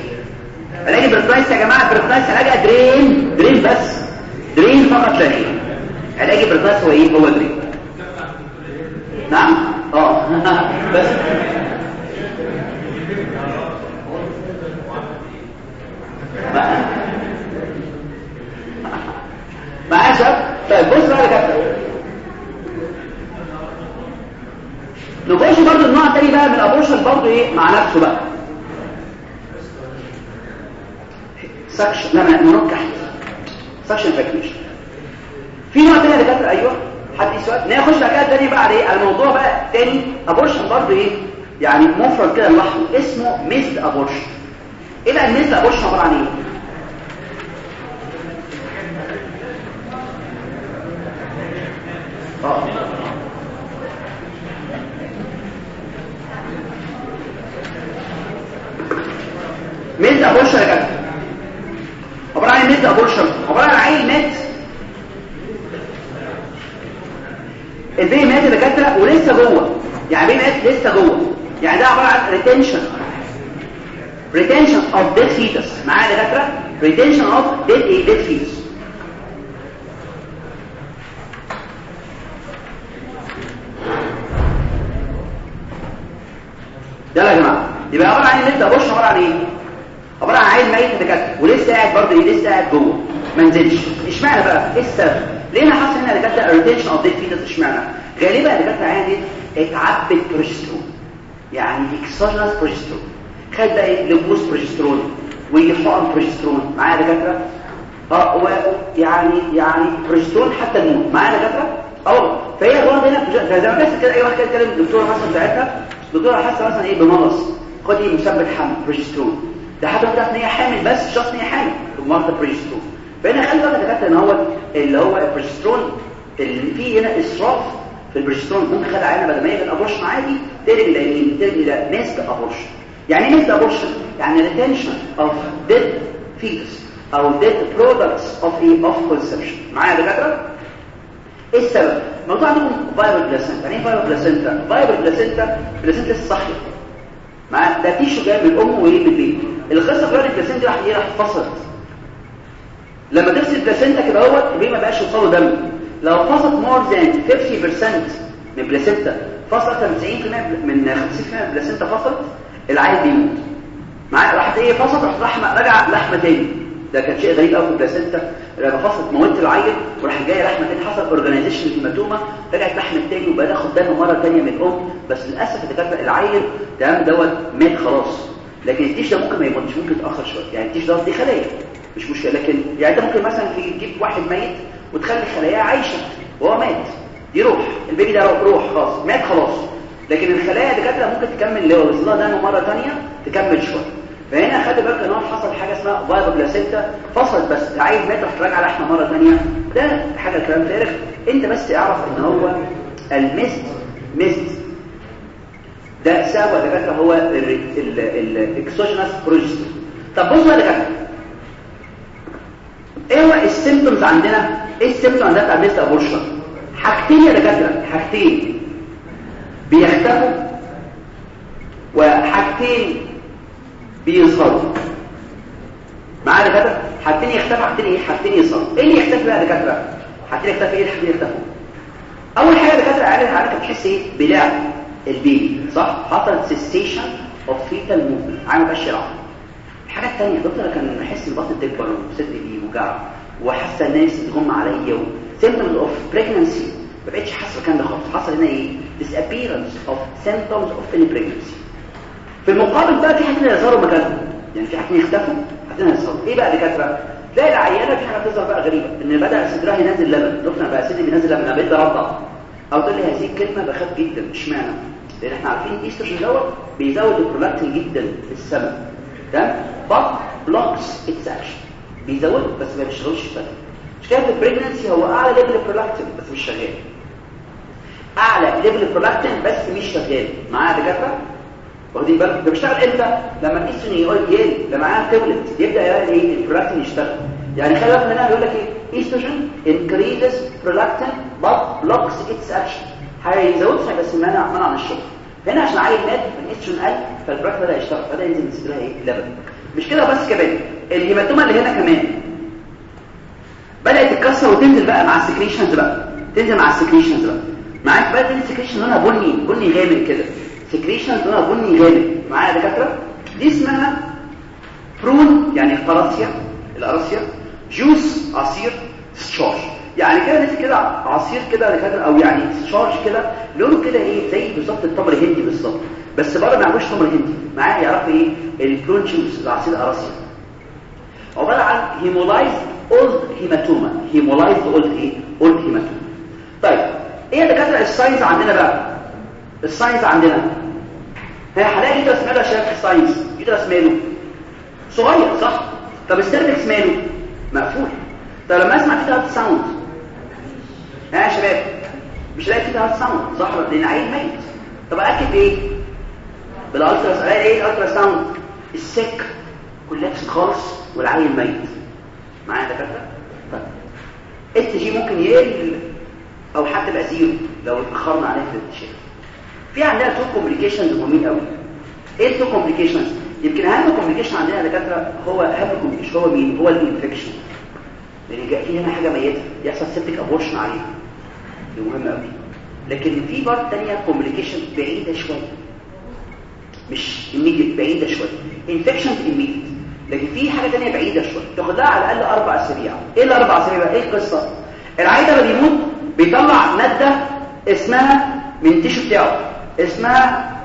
علاج ال peritonitis يا جماعة ال peritonitis علاجها drain drain بس. drain فقط لا غير علاج ال peritonitis هو إيه؟ هو drain. نعم؟ آه. بس. معايا شباب طيب بص بقى كده نخش برضه النوع الثاني بقى من الابورشن برضه إيه؟ مع نفسه بقى. سكشن لا منكح سكشن فاكيشن في نوع تاني دكاترة؟ أيوه. حد سؤال ناخش بقى بقى على إيه الموضوع بقى تاني ابورشن برضه إيه؟ يعني مفرد كده لوحده اسمه ميزد ابورشن إيه بقى ال missed abortion عبارة عن إيه؟ آه. missed abortion يا جدع. عبارة عن missed abortion عبارة عن عيل مات. البيبي مات يا دكاترة ولسه جوه. يعني بيبي مات لسه جوه. يعني ده عبارة عن retention retention of dead fetus معايا يا دكاترة؟ retention of dead إيه dead fetus يلا يا جماعة. يبقى عبارة عن missed abortion عبارة عن إيه؟ عبارة عن عيل ميت دكاتره ولسه قاعد برضه إيه؟ لسه قاعد جوه. ما نزلش. اشمعنى بقى؟ إيه السبب؟ ليه أنا حاسس ان دكاترة retention of dead fetus اشمعنى؟ غالبا اللي جت معايا دي اتعبت بروجسترون يعني exogenous progesterone خد بقى إيه؟ لبوس بروجسترون ويحقن بروجسترون معايا دكاترة؟ آه يعني يعني بروجسترون حتى الموت معايا دكاترة؟ آه فهي الغرض هنا. زي ما كانت كده. أي واحد كده يتكلم الدكتوره مثلا بتاعتها الدكتوره حاسه مثلا إيه؟ بمغص. خدي مثبت حمل. بروجسترون ده حتى بتاعت ان هي حامل بس شخص ان هي حامل مرضى بروجسترون فهنا خلي بالك دكاتره إن هو اللي هو البروجسترون اللي فيه هنا إسراف في البروجسترون ممكن خد عينة بدل ما هي abortion عادي تقلب إلى مين تقلب إلى missed abortion يعني إيه missed abortion يعني retention of dead fetus أو dead products of إيه of conception معايا يا دكاترة؟ إيه السبب؟ موضوع عندكم viable placenta يعني إيه viable placenta viable placenta placenta الصحي مع ده tissue جاي من الام وايه من البيبي القصة كلها ال placenta دي راح إيه؟ راح فصلت. لما تفصل ال placenta كده اهوت البيبي ما بقاش يوصله دم؟ لو فصلت more than 50% من ال placenta فصلت 90% من 50% من ال placenta فصلت العيل بيموت. معايا؟ راحت إيه؟ فصلت راحت لحمه رجع لحمة تاني. ده كان شيء غريب قوي في ال placenta فصلت موتت العيل وراح جاي لحمه تاني حصل organization hematoma رجعت لحمه تاني وبقى تاخد دم مرة تانية من الأم. بس للأسف الدكاتره العيل تمام دوت مات خلاص. لكن ال tissue ده ممكن ما يموتش ممكن يتأخر شوية. يعني ال tissue ده دي خلايا مش مشكلة. لكن يعني أنت ممكن مثلا في تجيب واحد ميت وتخلي خلاياه عايشة وهو مات. دي روح. البيبي ده روح, خلاص. مات خلاص. لكن الخلايا دكاترة ممكن تكمل لو وصل لها دم مرة ثانية تكمل شوية. فهنا خلي بالك إن هو حصل حاجة اسمها viable placenta فصلت بس. العيل مات راح تراجع لحمه مرة ثانية ده حاجة كلام فارغ أنت بس اعرف إن هو ال missed missed ده سبب دكاتره هو ال exogenous progesterone طب بصوا يا دكاترة. إيه هو ال symptoms عندنا؟ إيه ال symptoms عندنا بتاع ال missed abortion؟ حاجتين يا دكاترة. حاجتين. بيختفوا. وحاجتين بيظهروا معايا دكاتره حاجتين يختفوا حاجتين إيه حاجتين يظهروا إيه اللي يختفي بقى يا دكاتره حاجتين يختفي إيه الحاجتين يختفوا أول حاجة دكاتره عارف عارف بتحس إيه؟ بلعب البيبي صح؟ حصل cessation of fetal movement عامل يلعب الحاجة الثانية دكتور كان بحس البطن تكبر وصدري بيوجع وحاسة الناس تغم عليا symptoms of pregnancy ما بقتش حاسة الكلام ده خالص. حصل هنا إيه؟ of symptoms of any pregnancy. في المقابل بقى في حاجتين يظهروا مكانهم يعني في حاجتين يختفوا حاجتين يظهروا. إيه بقى دكاترة؟ تلاقي العيانه في حاجة بتظهر بقى غريبة. إن بدأ صدرها ينزل لبن. دكتور بقى صدري بينزل لبن. أنا بقيت أو تقول لي هذه الكلمة بخاف جدا. إشمعنى؟ لأن إحنا عارفين الايستروجين دوت؟ بيزود البرولاكتين جدا في السماء. تمام؟ But blocks its action. بيزوده بس ما بيشتغلش في مش كده؟ ال pregnancy هو أعلى level ال prolactin بس مش شغال. أعلى level ال prolactin بس مش شغال. معايا دكاترة؟ واخدين بالك ده بيشتغل إمتى؟ لما الايستروجين يقول لما معاه تولد يبدأ يعني إيه؟ البرولاكتين يشتغل. يعني خلي بالك هنا بيقول لك إيه؟ estrogen increases prolactin but blocks its action. هيزودها بس منع منع عن الشغل. هنا عشان عيل مات الايستروجين قل فالبرولاكتين بدأ يشتغل. بدا ينزل صدرها إيه؟ لبن مش كده بس كمان ال hematoma اللي هنا كمان بدأت تتكسر وتنزل بقى مع ال secretions بقى. تنزل مع ال secretions بقى. معاك بقى تنزل secretion لونها بني بني غامق كده. secretion لونها بني غامق معايا يا دكاترة؟ دي اسمها prune يعني قراصيا القراصيا juice عصير discharge يعني كده نفس كده عصير كده دكاترة أو يعني discharge كده. لونه كده إيه؟ زي بالظبط التمر الهندي بالظبط. بس بره ما يعملوش تمر هندي. معايا يعرفوا إيه؟ ال prune juice العصير القراصيا عبارة عن hemolysed old hematoma hemolysed old إيه؟ old hematoma طيب إيه دكاترة ال signs عندنا بقى؟ ال signs عندنا. هي هلاقي uterus ماله في ال signs uterus ماله صغير صح؟ طب ال cervix ماله مقفول. طب لما اسمع كده heart sound ها يا شباب؟ مش لاقي كده heart sound صح لأن عيل ميت. طب أكد بايه بال ultra ألاقي إيه ال ultrasound ال sac collapsed خالص والعيل ميت. معايا دكاترة؟ طيب. اس جي ممكن يقل أو حتى zero لو اتأخرنا عليه في الاكتشاف في عندنا two complications مهمين قوي إيه ال two complications يمكن أهم complication عندنا دكاترة هو اهم complication هو مين هو ال infection لأن جاء في هنا حاجة ميتة يحصل septic abortion عليها دي مهمة قوي لكن في part ثانية complication بعيدة شوية. مش immediate بعيدة شوية. infection immediate. لكن في حاجة ثانية بعيدة شوية. تاخد لها على الأقل أربع أسابيع. إيه الأربع أسابيع إيه القصة؟ العيل ده بيموت بيطلع مادة اسمها من ال tissue بتاعه اسمها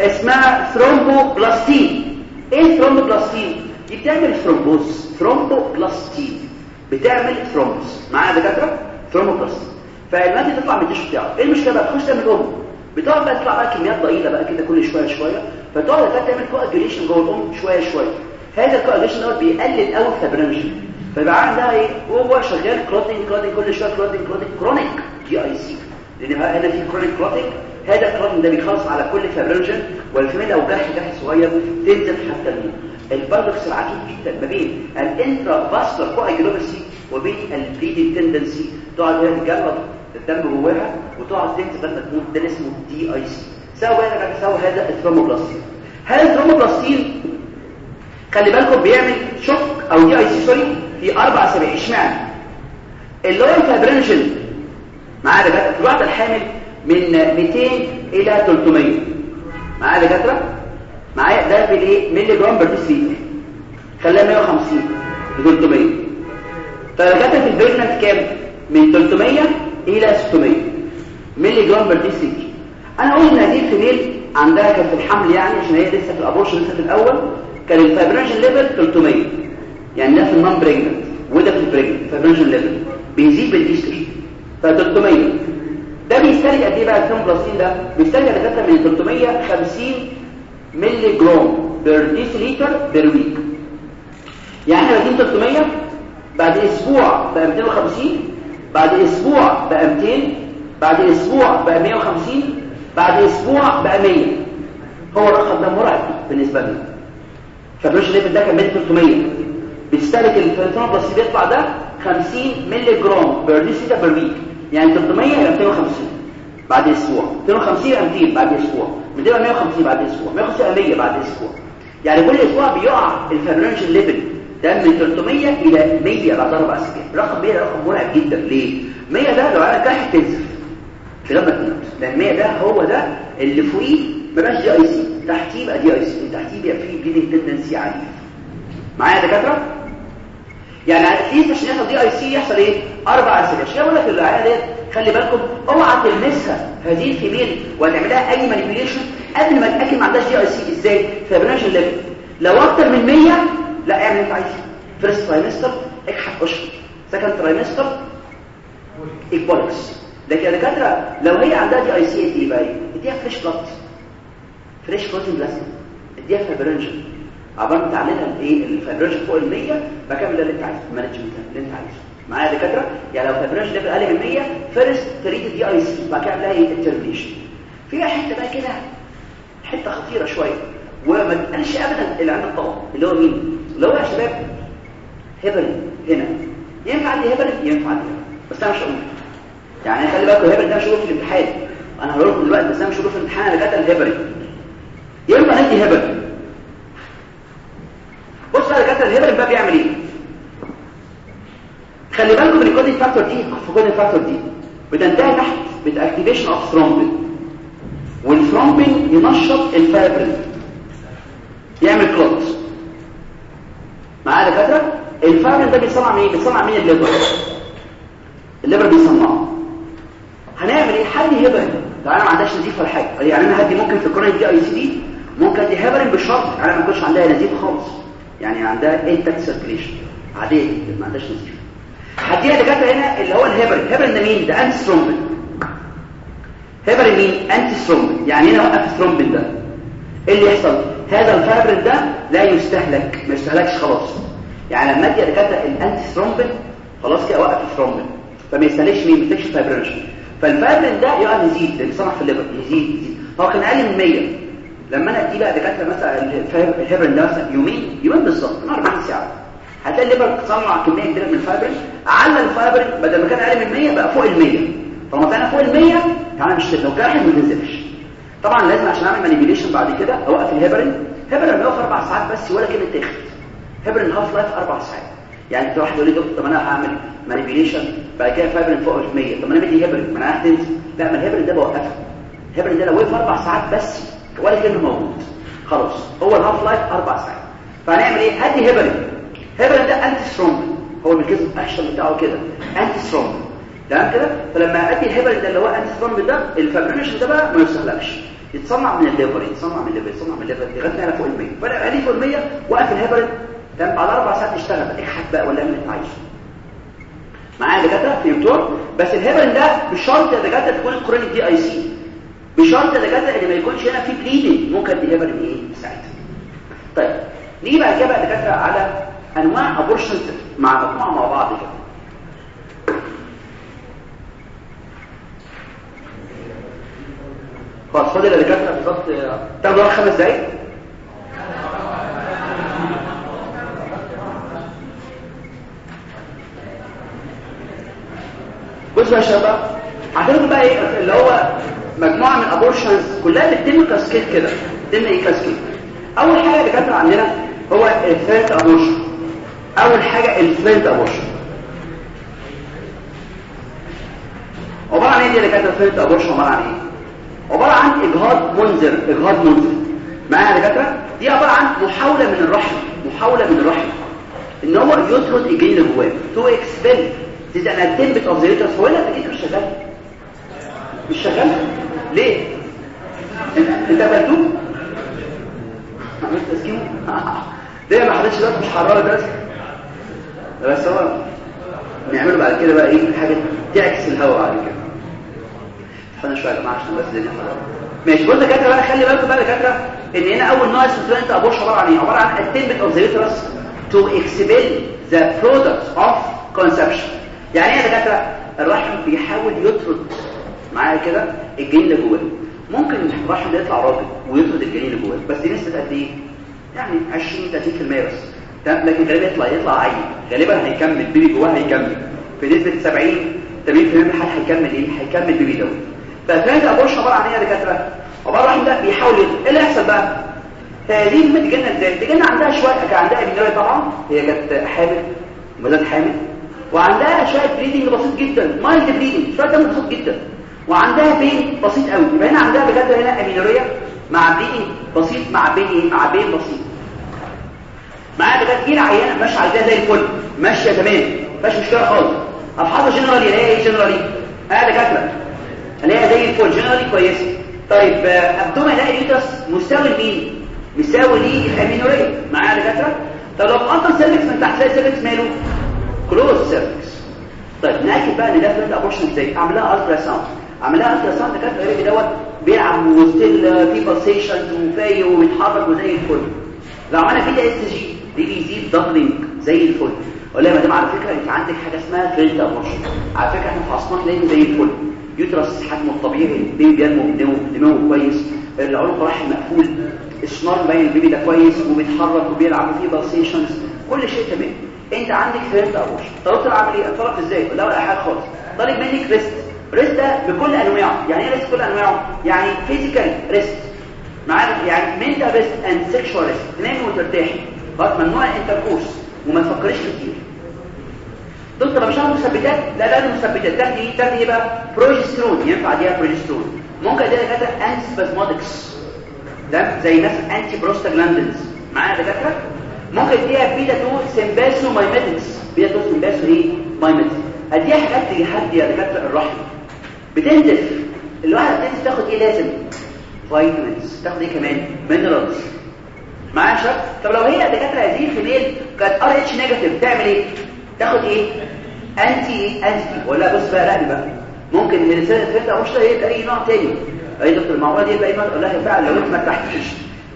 اسمها thromboplastin إيه thromboplastin دي بتعمل thrombose thromboplastin بتعمل thrombose معايا دكاترة؟ thromboplastin فالماده تطلع من ال tissue بتاعه. إيه المشكلة بقى؟ تخش تعمل أم. بتقعد بقى تطلع بقى كميات ضئيلة بقى كده كل شوية شوية. فتقعد بقى تعمل coagulation جوه الأم شوية شوية. هذا ال coagulation دوت بيقلل قوي ال fibrinogen فيبقى عندها إيه وهو شغال clotting clotting كل شوية clotting clotting chronic DIC لأن هنا في chronic clotting هذا ال clotting ده بيخلص على كل fibrinogen وال female لو جرح جرح صغير تنزف حتى الموت ال paradox العجيب جدا ما بين ال intravascular coagulopathy وبين ال bleeding tendency تقعد هنا تجلط الدم جواها وتقعد تنزف لما تموت ده اسمه DIC so هذا so هذا ال thromboplastin هل ال thromboplastin خلي بالكم بيعمل shock أو DIC sorry في أربع أسابيع. إشمعنى؟ اللي هو ال fibrinogen معايا دكاتره في الواحده الحامل من 200 إلى 300 معايا دكاتره معايا؟ ده في الايه milligram per deciliter خليها 150 ل 300 فدكاتره في ال pregnant كام؟ من 300 إلى 600 milligram per deciliter أنا قلت إن هذه ال female عندها كان في الحمل يعني عشان هي لسه في ال abortion لسه في الأول. كان ال fibrinogen level 300 يعني في ال non-pregnant وده في ال pregnant fibrinogen level. بيزيد بالايستروجين ف 300 ده بيستهلك قد إيه بقى ال thromboplastin ده؟ بيستهلك دكاتره من 350 milligram per deciliter per week يعني بادئين 300 بعد أسبوع بقى 250 بعد أسبوع بقى 200 بعد أسبوع بقى 150 بعد أسبوع بقى 100 هو الرقم ده مرعب بالنسبة لنا. فال fibrinogen level ده كان 300 بيستهلك ال thromboplastin بيطلع ده 50 milligram per deciliter per week يعني 300 إلى 250 بعد أسبوع. 250 إلى 200 بعد أسبوع. 200 إلى 150 بعد أسبوع. 150 إلى 100 بعد أسبوع. يعني كل أسبوع بيقع ال fibrinogen level ده من 300 إلى 100 بعد أربع أسابيع. رقم 100 ده رقم مرعب جدا. ليه؟ 100 ده لو أنا كحت تنزف لما تموت لأن 100 ده هو ده اللي فوقيه ما بقاش DIC تحتيه يبقى DIC تحتيه يبقى فيه bleeding tendency عنيف معايا يا دكاتره يعني at least عشان يحصل DIC يحصل إيه أربع اسابيع عشان أقول لك العيله ديت خلي بالكم اوعى تلمسها هذه ال female وتعملها اي manipulation قبل ما تاكد ما عندهاش DIC إزاي fibrinogen level لو أكتر من 100 لا اعمل انت عايزه first trimester اكحت اشهر second trimester ecbolics لكن يا دكاتره لو هي عندها DIC إيه بقى اديها fresh blood fresh frozen plasma اديها fibrinogen عبارة ما تعلي لها الايه؟ ال fibrinogen فوق ال 100 بكمل اللي انت عايزه. ال management اللي انت عايزه. معايا يا دكاترة؟ يعني لو fibrinogen level أقل من 100 first treat DIC بعد كده اعملها إيه ال termination فيها حتة بقى كده حتة خطيرة شوية. وما تقلش ابدا اللي عند الطبق اللي هو مين؟ اللي هو يا شباب هبل هنا. ينفع عندي هبل ينفع عندي بس أنا مش هقول. يعني خلي بالكم الهبل ده مش هقول في الامتحان. أنا هقول لكم دلوقتي بس أنا مش هقول في الامتحان. أنا جت الهبل ندي هبل. بص بقى دكاتره الهبل بقى بيعمل إيه؟ خلي بالكم من الكودين فاكتور دي الكودين فاكتور دي بتنتهي تحت بالاكتيفيشن اوف ثرومبين والثرومبين ينشط الفابرين يعمل clot معايا دكاترة؟ الفابرين ده بيصنع مين بيصنع مين ال liver ال liver بيصنعه. هنعمل إيه؟ حد هبرين لو أنا ما عندهاش نزيف ولا حاجة. يعني أنا هدي ممكن في ال chronic DIC دي ممكن هبرين بالشرط. أنا ما يكونش عندها نزيف خالص. يعني عندها intact circulation عادية ما عندهاش نزيف. هديها دكاترة هنا اللي هو ال heparin ال heparin ده مين؟ ده antithrombin هبرين مين؟ antithrombin يعني هنا وقف السترومبين ده. إيه اللي يحصل؟ هذا الفابرين ده لا يستهلك ما يستهلكش خلاص. يعني لما أدي دكاترة ال antithrombin خلاص كده وقف السترومبين فما يستهلكش مين؟ ما يستهلكش ال fibrinogen فال fibrin ده يقعد يزيد اللي بيصنع في ال liver يزيد يزيد. هو كان أقل من 100 لما أنا ادي بقى دكاتره مثلا الهبرين ده مثلا يومين يومين بالظبط 40 ساعة. هتلاقي ال liver تصنع كمية كبيرة من الفايبرين على الفايبرين بدل ما كان أقل من 100 بقى فوق ال 100 طالما كان فوق ال 100 يعني مش لو جرح ما تنزفش طبعا لازم عشان أعمل manipulation بعد كده أوقف ال heparin heparin بيقف أربع ساعات بس ولا كلمة تاخد heparin half-life أربع ساعات. يعني أنت واحد يقول لي دكتور طب أنا هعمل manipulation بعد كده فايبرين فوق 100 طب أنا مدي هبرين ما أنا رايح تنزف لا ما الهبرين ده بوقفه. الهبرين ده لو وقف أربع ساعات بس ولا كانه موجود. خلاص. هو ال half-life أربع ساعات. فهنعمل إيه؟ هدي هبرين هبرين ده انتي سترومبين هو الميكانيزم اكشن بتاعه كده. انتي سترونج تمام كده؟ فلما أدي الهيبرين ده اللي هو انتي سترونج ده الفابريشن ده بقى ما يستهلكش. يتصنع من الليفر يتصنع من الليفر يتصنع من الليفر لغايه ما فوق ال 100 فانا لي فوق ال 100 وقف الهيبرين تمام؟ بعد أربع ساعات اشتغل. اكحت بقى ولا اعمل اللي انت عايزه. معايا دكاترة؟ فهمتوا بس الهيبرين ده مش شرط يا دكاترة تكون الكرونيك دي اي سي بشرط يا دكاترة إن ما يكونش هنا في بليدنج ممكن الهيبرين إيه؟ ساعتها طيب نيجي بعد كده بقى دكاترة على أنواع ابورشن مع مجموعة مع بعض كده. خلاص فاضل يا دكاترة بالظبط تاخدوا وقت خمس دقايق؟ بصوا يا شباب هتاخدوا بقى إيه؟ اللي هو مجموعة من abortions كلها بتتم cascade كده بتتم إيه cascade أول حاجة اللي كانت عندنا هو ال threatened abortion أول حاجة ال threatened abortion عبارة عن إيه دي اللي كانت abortion عبارة عن إيه؟ عبارة عن إجهاض منذر إجهاض منذر معايا يا دكاتره دي عبارة عن محاولة من الرحم محاولة من الرحم. إن هو يطرد الجنين اللي جواه. to expel دي ان اتمبت اوف ذا يوترس هو لا أكيد مش شغال؟ مش شغال؟ ليه؟ انت انت بلدوب عملت تسكيمه ليه ما حدش ده مش حرارة ده بس هو نعمله بعد كده بقى إيه؟ حاجة تعكس الهواء بعد كده. استنى شوية يا جماعة عشان بس الدنيا ماشي. بص يا دكاترة بقى خلي بالكم بقى يا دكاترة إن هنا أول نوع اسمه ترانت ابورش عبارة عن إيه؟ عبارة عن اتمبت اوف ذا to expel the product of conception يعني إيه يا دكاترة؟ الرحم بيحاول يطرد معايا كده الجنين اللي جواه. ممكن الرحم ده يطلع راجل ويطرد الجنين اللي جواه بس نسبه قد إيه؟ يعني 20 30% بس. تمام؟ لكن غالبا يطلع يطلع عيل. غالبا هيكمل baby جواه هيكمل. في نسبه 70 80% من الحال هيكمل إيه؟ هيكمل baby دوت. فكانت ال abortion عبارة عن إيه يا دكاترة. عبارة عن ده بيحاول إيه اللي يحصل بقى؟ هذه البنت جنة إزاي؟ تجنة عندها شوية كان عندها ابنيه طبعا. هي كانت حامل ولاد حامل. وعندها شوية بليدنج بسيط جدا مايلد بليدنج شوية دم بسيط جدا. وعندها بين بسيط قوي. يبقى هنا عندها بجد هنا امينوريا مع بليدنج بسيط مع بين إيه؟ مع بين بسيط. معايا بجد جينا عيانه ماشيه عايزاها زي الفل. ماشية تمام. مفيش مشكلة خالص. ابحاثها جنرالي اللي هي إيه جنرالي آه دكاترة. اللي هي زي الفل. جنرالي كويسة. طيب abdominal الاقي ال uterus مساوي لمين؟ مساوي لل amenorrhea معايا دكاترة؟ طب لو انت cervix من تحت cervix ماله؟ closed cervix طيب نأكد بقى إن ده threatened abortion إزاي اعملها ultrasound اعملها ultrasound كانت ال baby دوت بيلعب و still في pulsations وفايق وبيتحرك وزي الفل. لو عملنا beta-hCG بيزيد doubling زي الفل. أقول لها يا مدام على فكرة انت عندك حاجة اسمها threatened abortion على فكرة إحنا فحصناك لقيته زي الفل. uterus حجمه الطبيعي ال baby بينمو دماغه كويس. العنق رحم مقفول. السونار باين ال baby ده كويس وبيتحرك وبيلعب وفيه pulsations كل شيء تمام. انت عندك threatened abortion طلبت العملية اتصرف إزاي؟ لا ولا حاجة خالص. طالب منك rest، rest ده بكل أنواعه. يعني إيه rest بكل أنواعه؟ يعني physical rest معاك يعني mental rest and sexual rest تنامي وترتاحي خلاص ممنوع ال intercourse وما تفكريش كتير دكتور مش عارف مثبتات لا لا المثبتات تاخدي إيه؟ تاخدي إيه بقى؟ بروجسترون ينفع اديها بروجسترون ممكن أديها دكاتره antispasmodics ده زي مثلا antiprostaglandins معايا دكاترة؟ ممكن أديها بيتا 2 sympathomimetics beta 2 sympatho إيه mimetics أديها حاجات تهدي يا دكاترة الرحم. بتنزف الواحد بتنزف تاخد إيه لازم؟ vitamins تاخد إيه كمان؟ مينرالز معايا شباب طب لو هي دكاترة هذه الفيميل كانت ار اتش نيجاتيف تعمل إيه؟ تاخد إيه؟ انتي انتي ولا بص بقى لا بقى. ممكن الرساله الفلتة مش هي أي نوع تاني. أي دكتور المعوضه دي بقى إيه أقول لها فعلا لو أنت ما ارتحتيش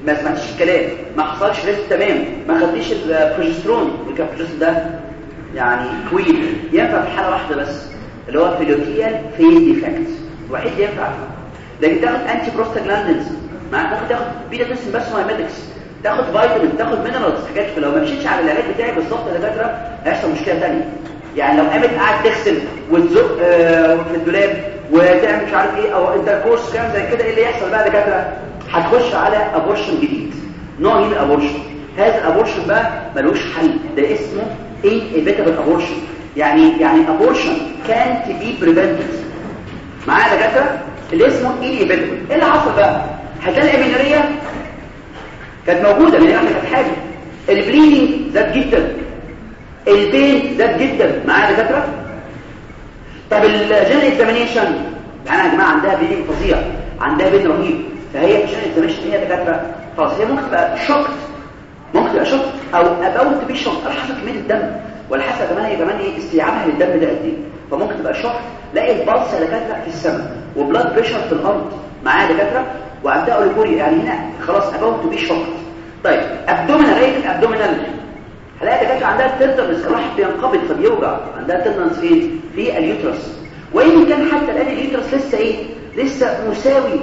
ما سمعتيش الكلام ما حصلش ريست تمام ما خدتيش البروجسترون الكابروجسترون ده يعني كويل ينفع في حالة واحدة بس. اللي هو فيلوتيال فيز ديفكت الوحيد اللي ينفع. لكن تاخد antiprostaglandins ممكن تاخد beta 2 sympathomimetics تاخد فيتامين تاخد minerals حاجات فلو ما مشيتش على العلاج بتاعي بالظبط يا دكاترة هيحصل مشكلة ثانية يعني لو قامت قاعد تغسل وتزق آه في الدولاب وتعمل مش عارف إيه أو intercourse كلام زي كده إيه اللي يحصل بقى يا دكاترة؟ هتخش على abortion جديد. نوع من ال abortion هذا ال abortion بقى ملوش حل. ده اسمه inevitable abortion. يعني يعني abortion can't be prevented. معايا يا دكاترة؟ اللي اسمه inevitable. إيه اللي حصل بقى؟ هتلاقي ال amenorrhea كانت موجودة لأن إحنا كانت حاجة ال bleeding زاد جدا. ال pain زاد جدا. معايا دكاترة؟ طب ال general examination يعني يا جماعة عندها pain فظيع عندها pain رهيب. فهي ال general examination هي دكاترة؟ خلاص هي ممكن تبقى shocked ممكن تبقى shocked أو about to be shocked على حسب الدم. ولا حسب كمان هي كمان إيه؟ استيعابها للدم ده قد إيه؟ فممكن تبقى shocked لاقي ال pulse دكاتره في السماء و blood pressure في الأرض معايا دكاترة وعندها oliguria يعني هنا خلاص about to be shocked طيب abdominally ريت abdominally هلاقي دكاترة عندها tenderness الواحد بينقبض فبيوجع عندها tenderness فين؟ في ال uterus. وإن كان حتى الآن ال uterus لسه إيه؟ لسه مساوي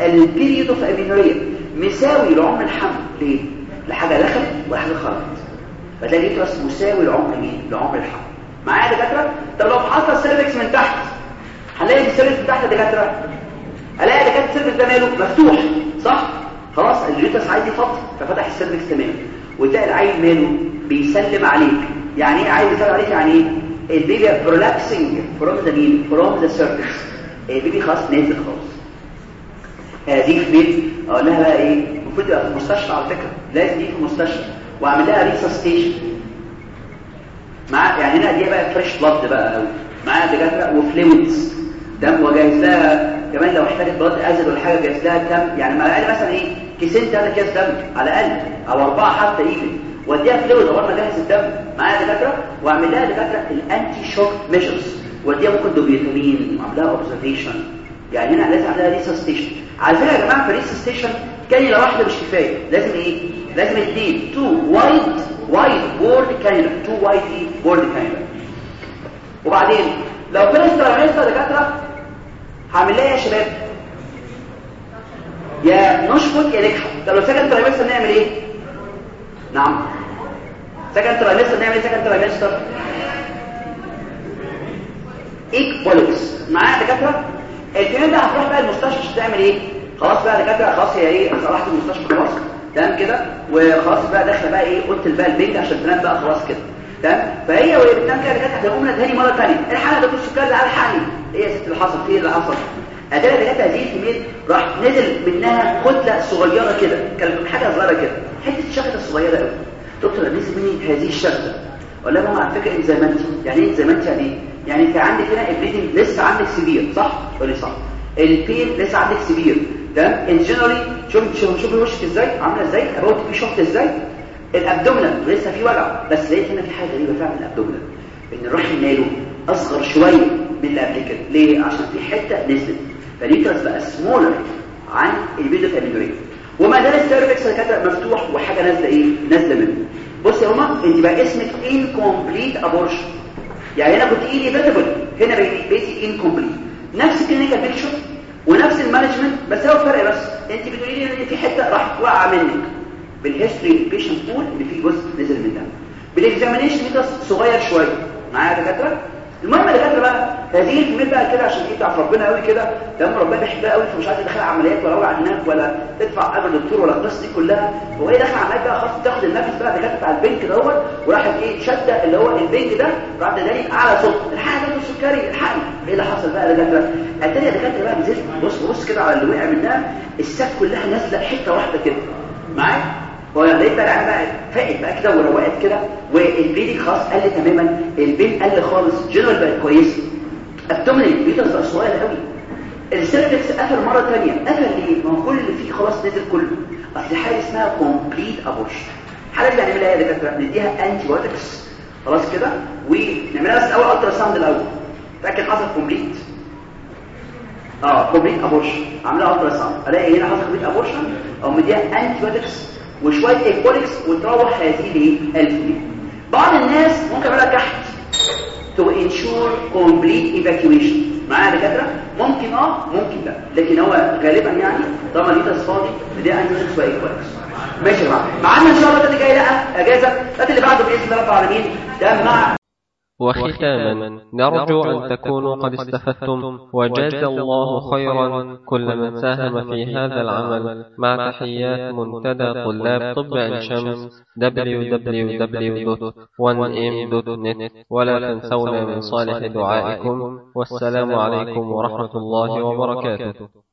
لل period of amenorrhea مساوي لعمر الحمل. ليه؟ لحاجة دخلت وحاجة خرجت فتلاقي ال uterus مساوي لعمر مين لعمر الحمل معايا دكاترة؟ طب لو حصل ال cervix من تحت هنلاقي ال cervix من تحت دكاترة؟ الاقي دكاترة ال cervix ده ماله؟ مفتوح صح؟ خلاص ال uterus عايز يفضي ففتح ال cervix تماما وتلاقي العيل ماله؟ بيسلم عليك. يعني إيه عايز يسلم عليك؟ يعني إيه؟ ال baby prolapsing from the مين from the cervix ال baby خلاص نازل خالص. هذه في البيت أقول لها بقى إيه؟ المفروض تبقى في المستشفى على فكرة. لازم دي في المستشفى واعمل لها resuscitation مع يعني هنا دي بقى fresh blood بقى قوي معاها دكاترة و fluids دم وجاهز لها كمان لو احتاجت blood ازل ولا حاجة جاهز لها كام يعني على الاقل مثلا إيه؟ كيسين ثلاثة اكياس دم. على الأقل. أو أربعة حتى even واديها fluid اول ما اجهز الدم. معايا دكاترة؟ واعمل لها دكاترة ال anti-shock measures واديها ممكن دوبيتامين. واعمل لها observation يعني هنا لازم اعمل لها resuscitation على فكرة يا جماعة في ال resuscitation cannula واحدة مش كفايه لازم إيه؟ لازم اثنين two wide wide bore cannula two wide bore cannula وبعدين لو first trimester دكاترة هعمل لها يا شباب؟ يا نشفط يا نكحت طب لو second trimester نعمل إيه؟ نعم. سكند ترايمستر نعمل إيه؟ سكند ترايمستر ايكوالكس معايا دكاترة؟ الكلام ده هتروح بقى المستشفى تعمل إيه؟ خلاص بقى دكاترة خلاص هي إيه رحت المستشفى خلاص. تمام كده؟ وخلاص بقى داخلة بقى إيه قلت بقى البنج عشان تنام بقى خلاص كده. تمام؟ فهي وهي بتنام كده دكاترة هتقوم تاني مرة ثانية الحاله ده السكر اللي على الحالي إيه يا ست اللي حصل؟ فيه اللي حصل؟ أداة دكاترة هذه الكميه راح نزل منها كتلة صغيرة كده كانت حاجة صغيرة كده. حتة الشخص الصغيرة قوي. دكتور نزل مني هذه الشغله لها ماما على فكرة انت زي ما انت يعني إيه زي ما أنت يعني إيه؟ يعني انت عندك هنا البليدنج لسه عندك سبير صح لي صح؟ البين لسه عندك سبير تمام؟ ان جنرالي شوف شوف وشك إزاي؟ عاملة إزاي؟ ابوت في شفت إزاي؟ الابدومينال لسه في وجع بس لقيت هنا في حاجة غريبة فعلا الابدومينال إن الرحم ماله أصغر شوية من اللي قبل كده. ليه؟ عشان في حتة نزلت فاليوترس بقى سمولر عن ال period of amenorrhea وما زال ال cervix كده مفتوح وحاجة نازلة إيه؟ نازلة منه. بص يا ماما أنت بقى اسمك incomplete abortion. يعني هنا كنت inevitable هنا بقيتي incomplete نفس ال clinical picture ونفس ال management بس هو الفرق بس. أنت بتقولي لي إن في حتة راح واقعه منك. بال history ال patient بتقول ان في جزء نزل من دم بال examination كده صغير شوية معايا يا دكاترة؟ المهم يا دكاتره بقى هذه الكميه بقى كده عشان إيه تعرف ربنا قوي كده دم ربنا بيحبها قوي فمش عايز يدخل عمليات ولا وجع هناك ولا تدفع اجر دكتور ولا القصة دي كلها. هو إيه دخل عمليات بقى خلاص تاخد النفس بقى دكاتره بتاع البنك دوت وراحت إيه شده اللي هو البنك ده راح ده اعلى صوت. الحقني ده السكري الحقني. إيه اللي حصل بقى يا دكاترة؟ التانية دكاتره بقى نزلت بص بص كده على اللي وقع منها. الساك كلها نازلة حتة واحدة كده. معايا؟ ولقيت بقى بقى فقت بقى كده وروقت كده وال bleeding خلاص قل تماما ال pain قل خالص جنرال بقت كويسة. abdominal better بقى صغير قوي. ال cervix قفل مرة ثانية قفل ليه؟ ما هو كل اللي فيه خلاص نزل كله. أصل حاجة اسمها complete abortion الحاله اللي هنعملها يا دكاترة؟ نديها antibiotics خلاص كده؟ ونعملها بس أول ultrasound الأول لكن حصل complete آه complete abortion عاملها ultrasound ألاقي هنا حصل complete abortion أو مديها antibiotics وشوية ecbolics وتروح هذه الفلي بعض الناس ممكن يعملها كحت to ensure complete evacuation. معايا دكاترة؟ ممكن آه ممكن لا. لكن هو غالبا يعني طالما ال uterus فاضي بدي anti شوية ecbolics ماشي يا جماعة. معانا إن شاء الله اللي جاي لأ أجازة. اللي بعده بإذن الله رب العالمين. ده مع وختاما نرجو أن تكونوا قد استفدتم وجزى الله خيرا كل من ساهم في هذا العمل. مع تحيات منتدى طلاب طب عين شمس www.1m.net ولا تنسونا من صالح دعائكم. والسلام عليكم ورحمة الله وبركاته.